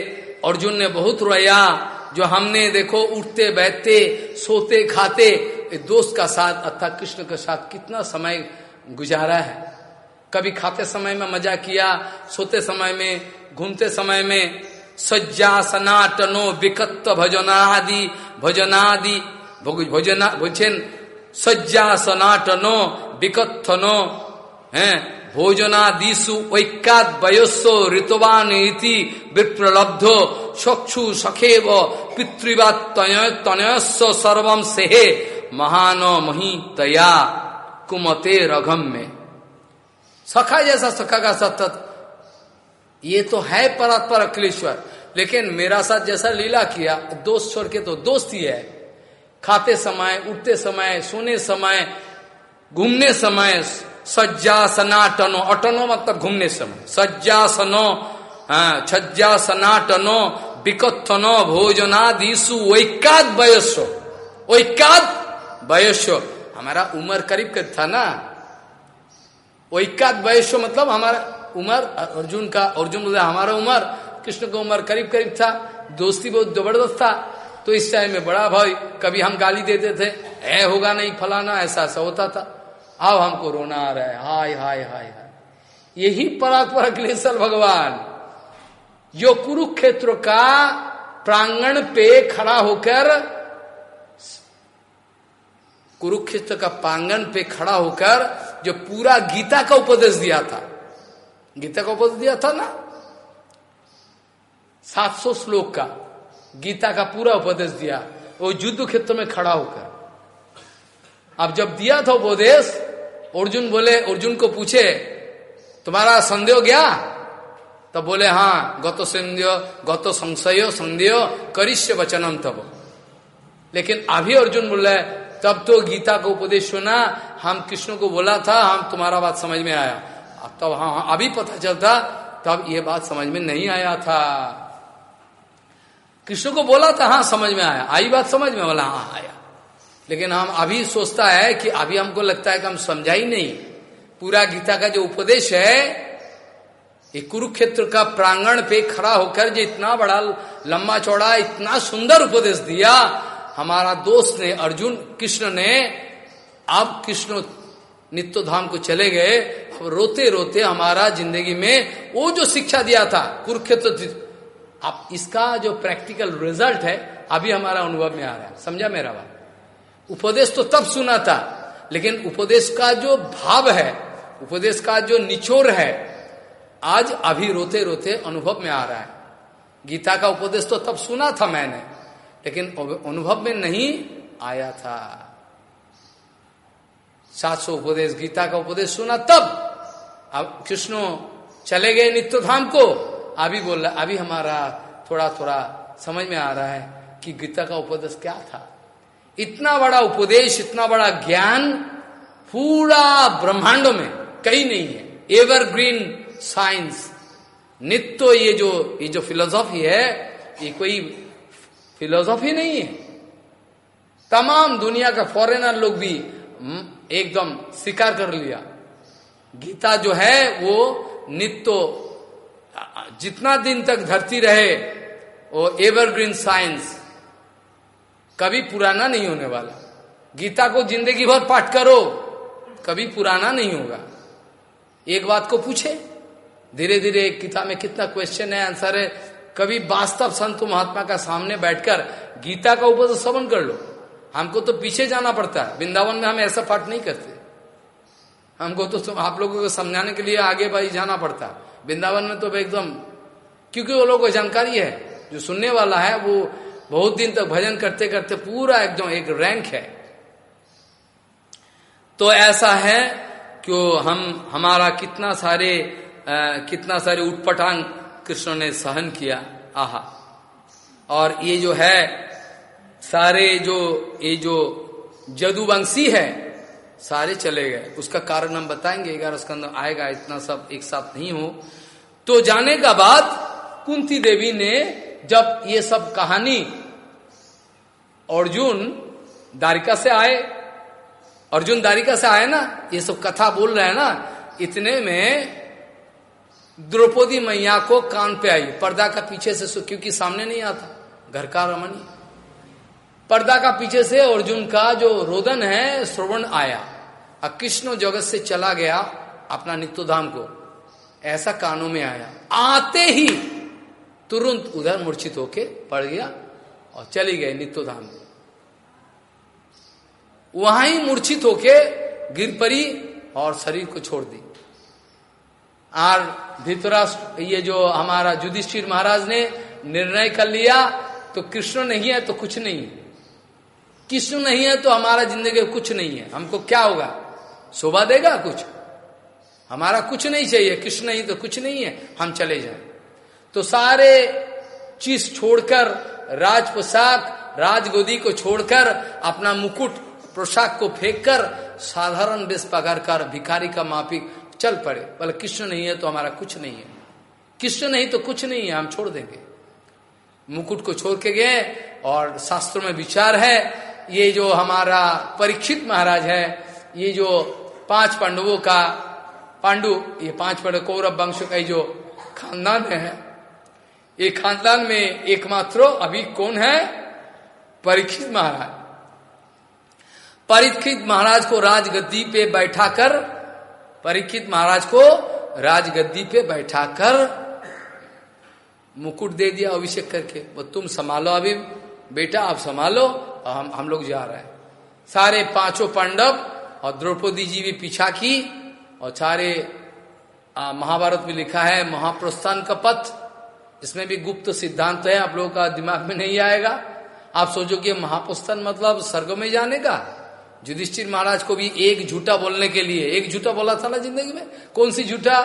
Speaker 1: अर्जुन ने बहुत रोया, जो हमने देखो उठते, बैठते, सोते, खाते दोस्त का साथ, अर्थात कृष्ण के साथ कितना समय गुजारा है। कभी खाते समय में मज़ा किया, सोते समय में, घूमते समय में सज्जा सनाटनो विकत्व भजनादि भजनादि भोजना भोजन सज्जा सनाटनो विकत्थनो है भोजनादिशु ऐक्याद वयस्व ऋतुवान इति विप्रलब्धो। चक्षु सखेव पितृवा तनयस्व सर्वम सेहे। महान मही तया कुमते रघम में सखा जैसा सखा का सतत ये तो है परत पर अखिलेश्वर, लेकिन मेरा साथ जैसा लीला किया, दोस्त छोड़ के तो दोस्त ही है। खाते समय, उठते समय, सोने समय, घूमने समय सज्जा सज्जासनाटनो, अटनो मतलब घूमने समय। सज्जासनो हाँ छज्जासनाटनो विकथनो भोजनादिशु वैकाद वयस्व वैकाद वयस्व हमारा उम्र करीब करीब था ना? वैकाद वयस्व मतलब हमारा उम्र, अर्जुन का, अर्जुन बोले, हमारा उम्र, कृष्ण का उम्र करीब करीब था, दोस्ती बहुत ज़बरदस्त था। तो इस टाइम में बड़ा भाई, कभी हम गाली देते थे ऐ होगा नहीं फलाना, ऐसा ऐसा होता था। अब हमको रोना आ रहा है, हाय हाय हाय हाय। यही परात्पर अखिलेश्वर भगवान। जो कुरुक्षेत्र का प्रांगण पे खड़ा होकर, कुरुक्षेत्र का प्रांगण पे खड़ा होकर जो पूरा गीता का उपदेश दिया था। गीता का उपदेश दिया था ना? 700 श्लोक का। गीता का पूरा उपदेश दिया, वो युद्ध क्षेत्र में खड़ा होकर। अब जब दिया था उपदेश, अर्जुन बोले, अर्जुन को पूछे, तुम्हारा संदेह गया? तो बोले हाँ गत संदेह, गत संशय, संदेह, करिष्य वचनम तब लेकिन अभी अर्जुन बोले, तब तो गीता का उपदेश सुना, हम कृष्ण को बोला था, हम तुम्हारा बात समझ में आया। तब तो हाँ अभी पता चलता, तब ये बात समझ में नहीं आया था। कृष्ण को बोला था? हाँ समझ में आया। आई बात समझ में? बोला हाँ आया। लेकिन हम अभी सोचता है कि अभी हमको लगता है कि हम समझा ही नहीं। पूरा गीता का जो उपदेश है, ये कुरुक्षेत्र का प्रांगण पे खड़ा होकर जो इतना बड़ा लंबा चौड़ा, इतना सुंदर उपदेश दिया, हमारा दोस्त ने, अर्जुन, कृष्ण ने, अब कृष्ण नित्य धाम को चले गए। रोते रोते हमारा ज़िंदगी में वो जो शिक्षा दिया था, कुरुक्षेत्र अब इसका जो प्रैक्टिकल रिज़ल्ट है, अभी हमारा अनुभव में आ रहा है। समझा मेरा बात? उपदेश तो तब सुना था, लेकिन उपदेश का जो भाव है, उपदेश का जो निचोर है, आज अभी रोते रोते अनुभव में आ रहा है। गीता का उपदेश तो तब सुना था मैंने, लेकिन अनुभव में नहीं आया था। सात सौ उपदेश, गीता का उपदेश सुना तब, अब कृष्ण चले गए नित्य धाम को अभी बोल रहा अभी हमारा थोड़ा थोड़ा समझ में आ रहा है कि गीता का उपदेश क्या था। इतना बड़ा उपदेश इतना बड़ा ज्ञान पूरा ब्रह्मांडों में कहीं नहीं है। एवरग्रीन साइंस नित्य ये जो ये जो फिलोसॉफी है ये कोई फिलोसॉफी नहीं है। तमाम दुनिया का फॉरेनर लोग भी हम्म, एकदम स्वीकार कर लिया। गीता जो है वो नित्य जितना दिन तक धरती रहे वो एवरग्रीन साइंस कभी पुराना नहीं होने वाला। गीता को ज़िंदगी भर पाठ करो, कभी पुराना नहीं होगा। एक बात को पूछे धीरे धीरे किताब में कितना क्वेश्चन है आंसर है। कभी वास्तव संत महात्मा का सामने बैठकर गीता का ऊपर श्रवण कर लो। हमको तो पीछे जाना पड़ता है, वृंदावन में हम ऐसा पाठ नहीं करते। हमको तो आप लोगों को समझाने के लिए आगे भाई जाना पड़ता। है वृंदावन में तो एकदम क्योंकि वो लोगों को जानकारी है जो सुनने वाला है वो बहुत दिन तक भजन करते करते पूरा एकदम एक रैंक है। तो ऐसा है कि हम हमारा कितना सारे आ, कितना सारे उटपटांग कृष्ण ने सहन किया। आहा। और ये जो है सारे जो ये जो जदुवंशी है सारे चले गए। उसका कारण हम बताएँगे, ग्यारह स्कंद आएगा, इतना सब एक साथ नहीं हो। तो जाने का बाद कुंती देवी ने जब ये सब कहानी अर्जुन दारिका से आए, अर्जुन दारिका से आए ना, ये सब कथा बोल रहे हैं ना, इतने में द्रौपदी मैया को कान पे आई, पर्दा का पीछे से क्योंकि सामने नहीं आता, घर का रमणी पर्दा का पीछे से अर्जुन का जो रोदन है, श्रवण आया। और कृष्ण जगत से चला गया अपना नित्योधाम को। ऐसा कानों में आया। आते ही तुरंत उधर मूर्छित होके पड़ गया और चली गए नित्योधाम में। वहाँ ही मूर्छित होके गिर पड़ी और शरीर को छोड़ दी। और धृतराष्ट्र, ये जो हमारा युधिष्ठिर महाराज ने निर्णय कर लिया तो कृष्ण नहीं है तो कुछ नहीं है। कृष्ण नहीं है तो हमारा ज़िंदगी कुछ नहीं है। हमको क्या होगा? शोभा देगा कुछ? हमारा कुछ नहीं चाहिए। कृष्ण नहीं तो कुछ नहीं है। हम चले जाए। तो सारे चीज़ छोड़कर राज पोशाक राजगोदी को छोड़कर, अपना मुकुट, पोशाक को फेंक कर साधारण बेस पकड़ कर, भिखारी का माफिक चल पड़े। बोले, कृष्ण नहीं है तो हमारा कुछ नहीं है। कृष्ण नहीं तो कुछ नहीं है। हम छोड़ देंगे। मुकुट को छोड़ के गए और शास्त्रों में विचार है ये जो हमारा परीक्षित महाराज है, ये जो पाँच पांडवों का पांडु, ये पाँच पांडव कौरव वंश का जो खानदान है। ये खानदान में एकमात्र अभी कौन है? परीक्षित महाराज। परीक्षित महाराज को राजगद्दी पे बैठाकर, परीक्षित महाराज को राजगद्दी पे बैठाकर मुकुट दे दिया अभिषेक करके। वो तुम संभालो अभी, बेटा, आप संभालो। हम हम लोग जा रहे हैं। सारे पाँचों पांडव और द्रौपदी जी भी पीछा की और सारे महाभारत में लिखा है, महाप्रस्थान का पथ। इसमें भी गुप्त सिद्धांत तो है, आप लोगों का दिमाग में नहीं आएगा। आप सोचो कि महाप्रस्थान मतलब स्वर्ग में जाने का? युधिष्ठिर महाराज को भी एक झूठा बोलने के लिए, एक झूठा बोला था ना ज़िंदगी में? कौन सी झूठा?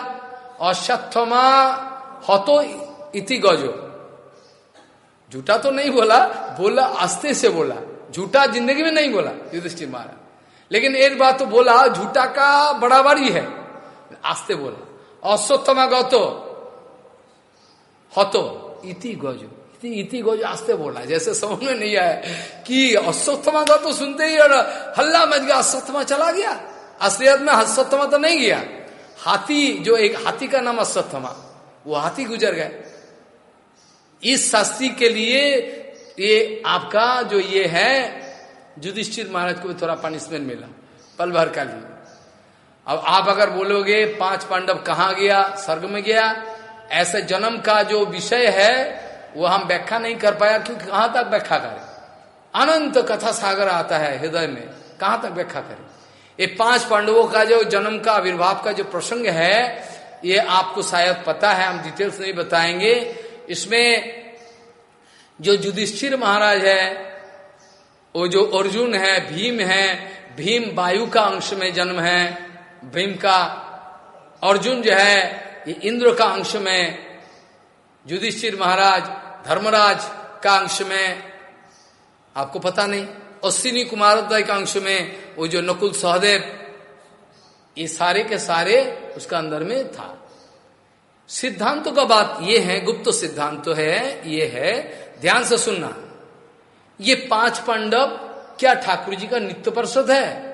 Speaker 1: अश्वत्थमा हतो इति गजो। झूठा तो नहीं बोला बोला आस्ते से बोला। झूठा ज़िंदगी में नहीं बोला, युधिष्ठिर महाराज। लेकिन एक बात तो बोला, झूठा का बराबर ही। आस्ते बोला अश्वत्थमा गौतो, हतो, इति गजो, इति इति गजो, आस्ते बोला। जैसे समझ में नहीं आया कि अश्वत्थमा का तो सुनते ही और हल्ला मच गया अश्वत्थमा चला गया। असलियत में अश्वत्थमा तो नहीं गया। हाथी, जो एक हाथी का नाम अश्वत्थमा वो हाथी गुजर गए। इस शास्त्री के लिए ये आपका जो ये है, युधिष्ठिर महाराज को भी थोड़ा पनिशमेंट मिला, पल भर का लिए। अब आप अगर बोलोगे, पाँच पांडव कहा गया? स्वर्ग में गया। ऐसे जन्म का जो विषय है, वो हम व्याख्या नहीं कर पाया, क्योंकि कहाँ तक व्याख्या करें? अनंत कथा सागर आता है हृदय में, कहाँ तक व्याख्या करें? ये पाँच पांडवों का जो जन्म का आविर्भाव का जो प्रसंग है, ये आपको शायद पता है, हम डिटेल्स नहीं बताएँगे। इसमें जो युधिष्ठिर महाराज है, वो जो अर्जुन है, भीम है, भीम वायु का अंश में जन्म है, भीम का अर्जुन जो है, ये इंद्र का अंश में, युधिष्ठिर महाराज, धर्मराज का अंश में, आपको पता नहीं, अश्विनी कुमारोदय का अंश में, वो जो नकुल सहदेव, ये सारे के सारे उसका अंदर में था। सिद्धांतों का बात ये है, गुप्त सिद्धांत तो है, ये है ध्यान से सुनना। ये पाँच पांडव क्या ठाकुर जी का नित्य परिषद है?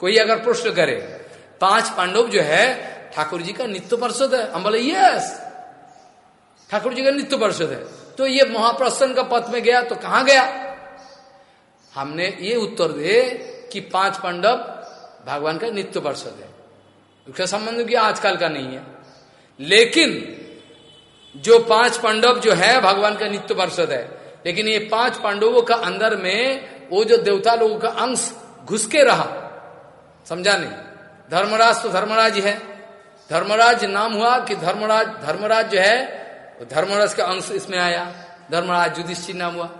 Speaker 1: कोई अगर प्रश्न करे, पाँच पांडव जो है, ठाकुर जी का नित्य परिषद है? हम बोले यस ठाकुर जी का नित्य परिषद है। तो ये महाप्रसन्न का पथ में गया तो कहाँ गया? हमने ये उत्तर दे कि पाँच पांडव भगवान का नित्य परिषद है। उसका संबंध भी आजकल का नहीं है। लेकिन जो पाँच पांडव जो है, भगवान का नित्य पार्षद है। लेकिन ये पाँच पांडवों का अंदर में वो जो देवता लोगों का अंश घुस के रहा। समझा नहीं? धर्मराज तो धर्मराज है धर्मराज नाम हुआ कि धर्मराज धर्मराज जो है धर्मराज का अंश इसमें आया। धर्मराज युधिष्ठिर नाम हुआ।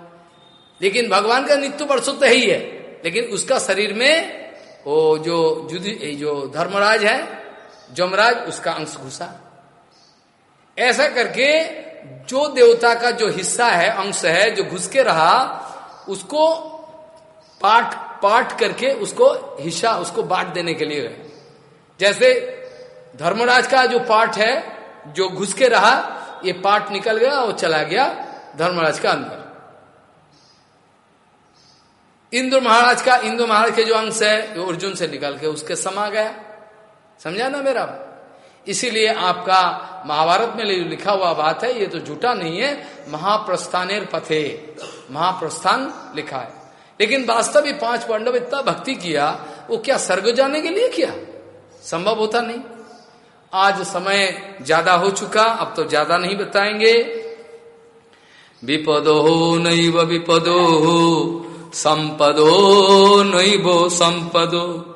Speaker 1: लेकिन भगवान का नित्य परसों तो ही है। लेकिन उसका शरीर में वो जो युधि, जो धर्मराज है, जमराज, उसका अंश घुसा। ऐसा करके जो देवता का जो हिस्सा है, अंश है, जो घुस के रहा, उसको पाठ पाठ करके उसको हिस्सा, उसको बांट देने के लिए। जैसे धर्मराज का जो पाठ है, जो घुस के रहा, ये पाठ निकल गया और चला गया धर्मराज का अंदर। इंद्र महाराज का, इंद्र महाराज के जो अंश है, वो अर्जुन से निकल के उसके समा गया। समझा ना मेरा? इसीलिए आपका महाभारत में लिखा हुआ बात है, ये तो झूठा नहीं है, महाप्रस्थानेर पथे, महाप्रस्थान लिखा है। लेकिन वास्तव में पाँच पांडव इतना भक्ति किया, वो क्या स्वर्ग जाने के लिए किया? संभव होता नहीं। आज समय ज़्यादा हो चुका, अब तो ज़्यादा नहीं बताएँगे। विपदो हो नैव विपदो हो संपदो नैवो संपदो।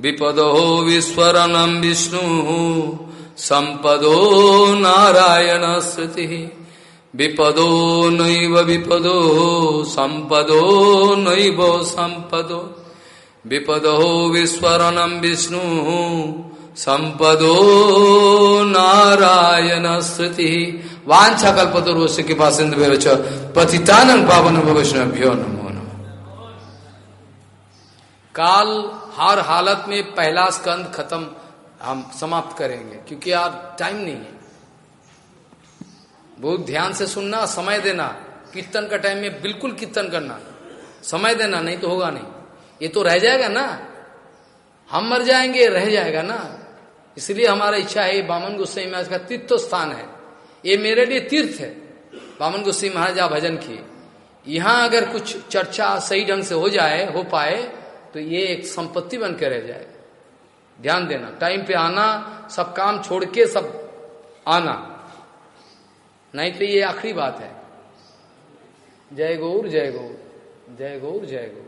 Speaker 1: विपदो विस्वरणम विष्णु, संपदो नारायण स्थिति विपदो नैव विपदो, संपदो नैव संपदो। विपदो विस्वरणम विष्णु, संपदो नारायण श्रुति वाछा कल्पतरुष के पास पतितानंद पावन वैष्णव्यो नमो नमो। काल हर हालत में पहला स्कंद खत्म हम समाप्त करेंगे, क्योंकि यार टाइम नहीं है। बहुत ध्यान से सुनना, समय देना, कीर्तन का टाइम में बिल्कुल कीर्तन करना। समय देना, नहीं तो होगा नहीं। ये तो रह जाएगा ना। हम मर जाएँगे, रह जाएगा ना। इसलिए हमारा इच्छा है, बामन गोस्वाई महाराज का तीर्थ स्थान है। ये मेरे लिए तीर्थ है। बामन गोस्वाई महाराज भजन की यहाँ अगर कुछ चर्चा सही ढंग से हो जाए, हो पाए तो ये एक संपत्ति बन के रह जाएगा ध्यान देना, टाइम पे आना, सब काम छोड़ के सब आना। नहीं तो ये आखिरी बात है। जय गौर जय गौर जय गौर जय गौर।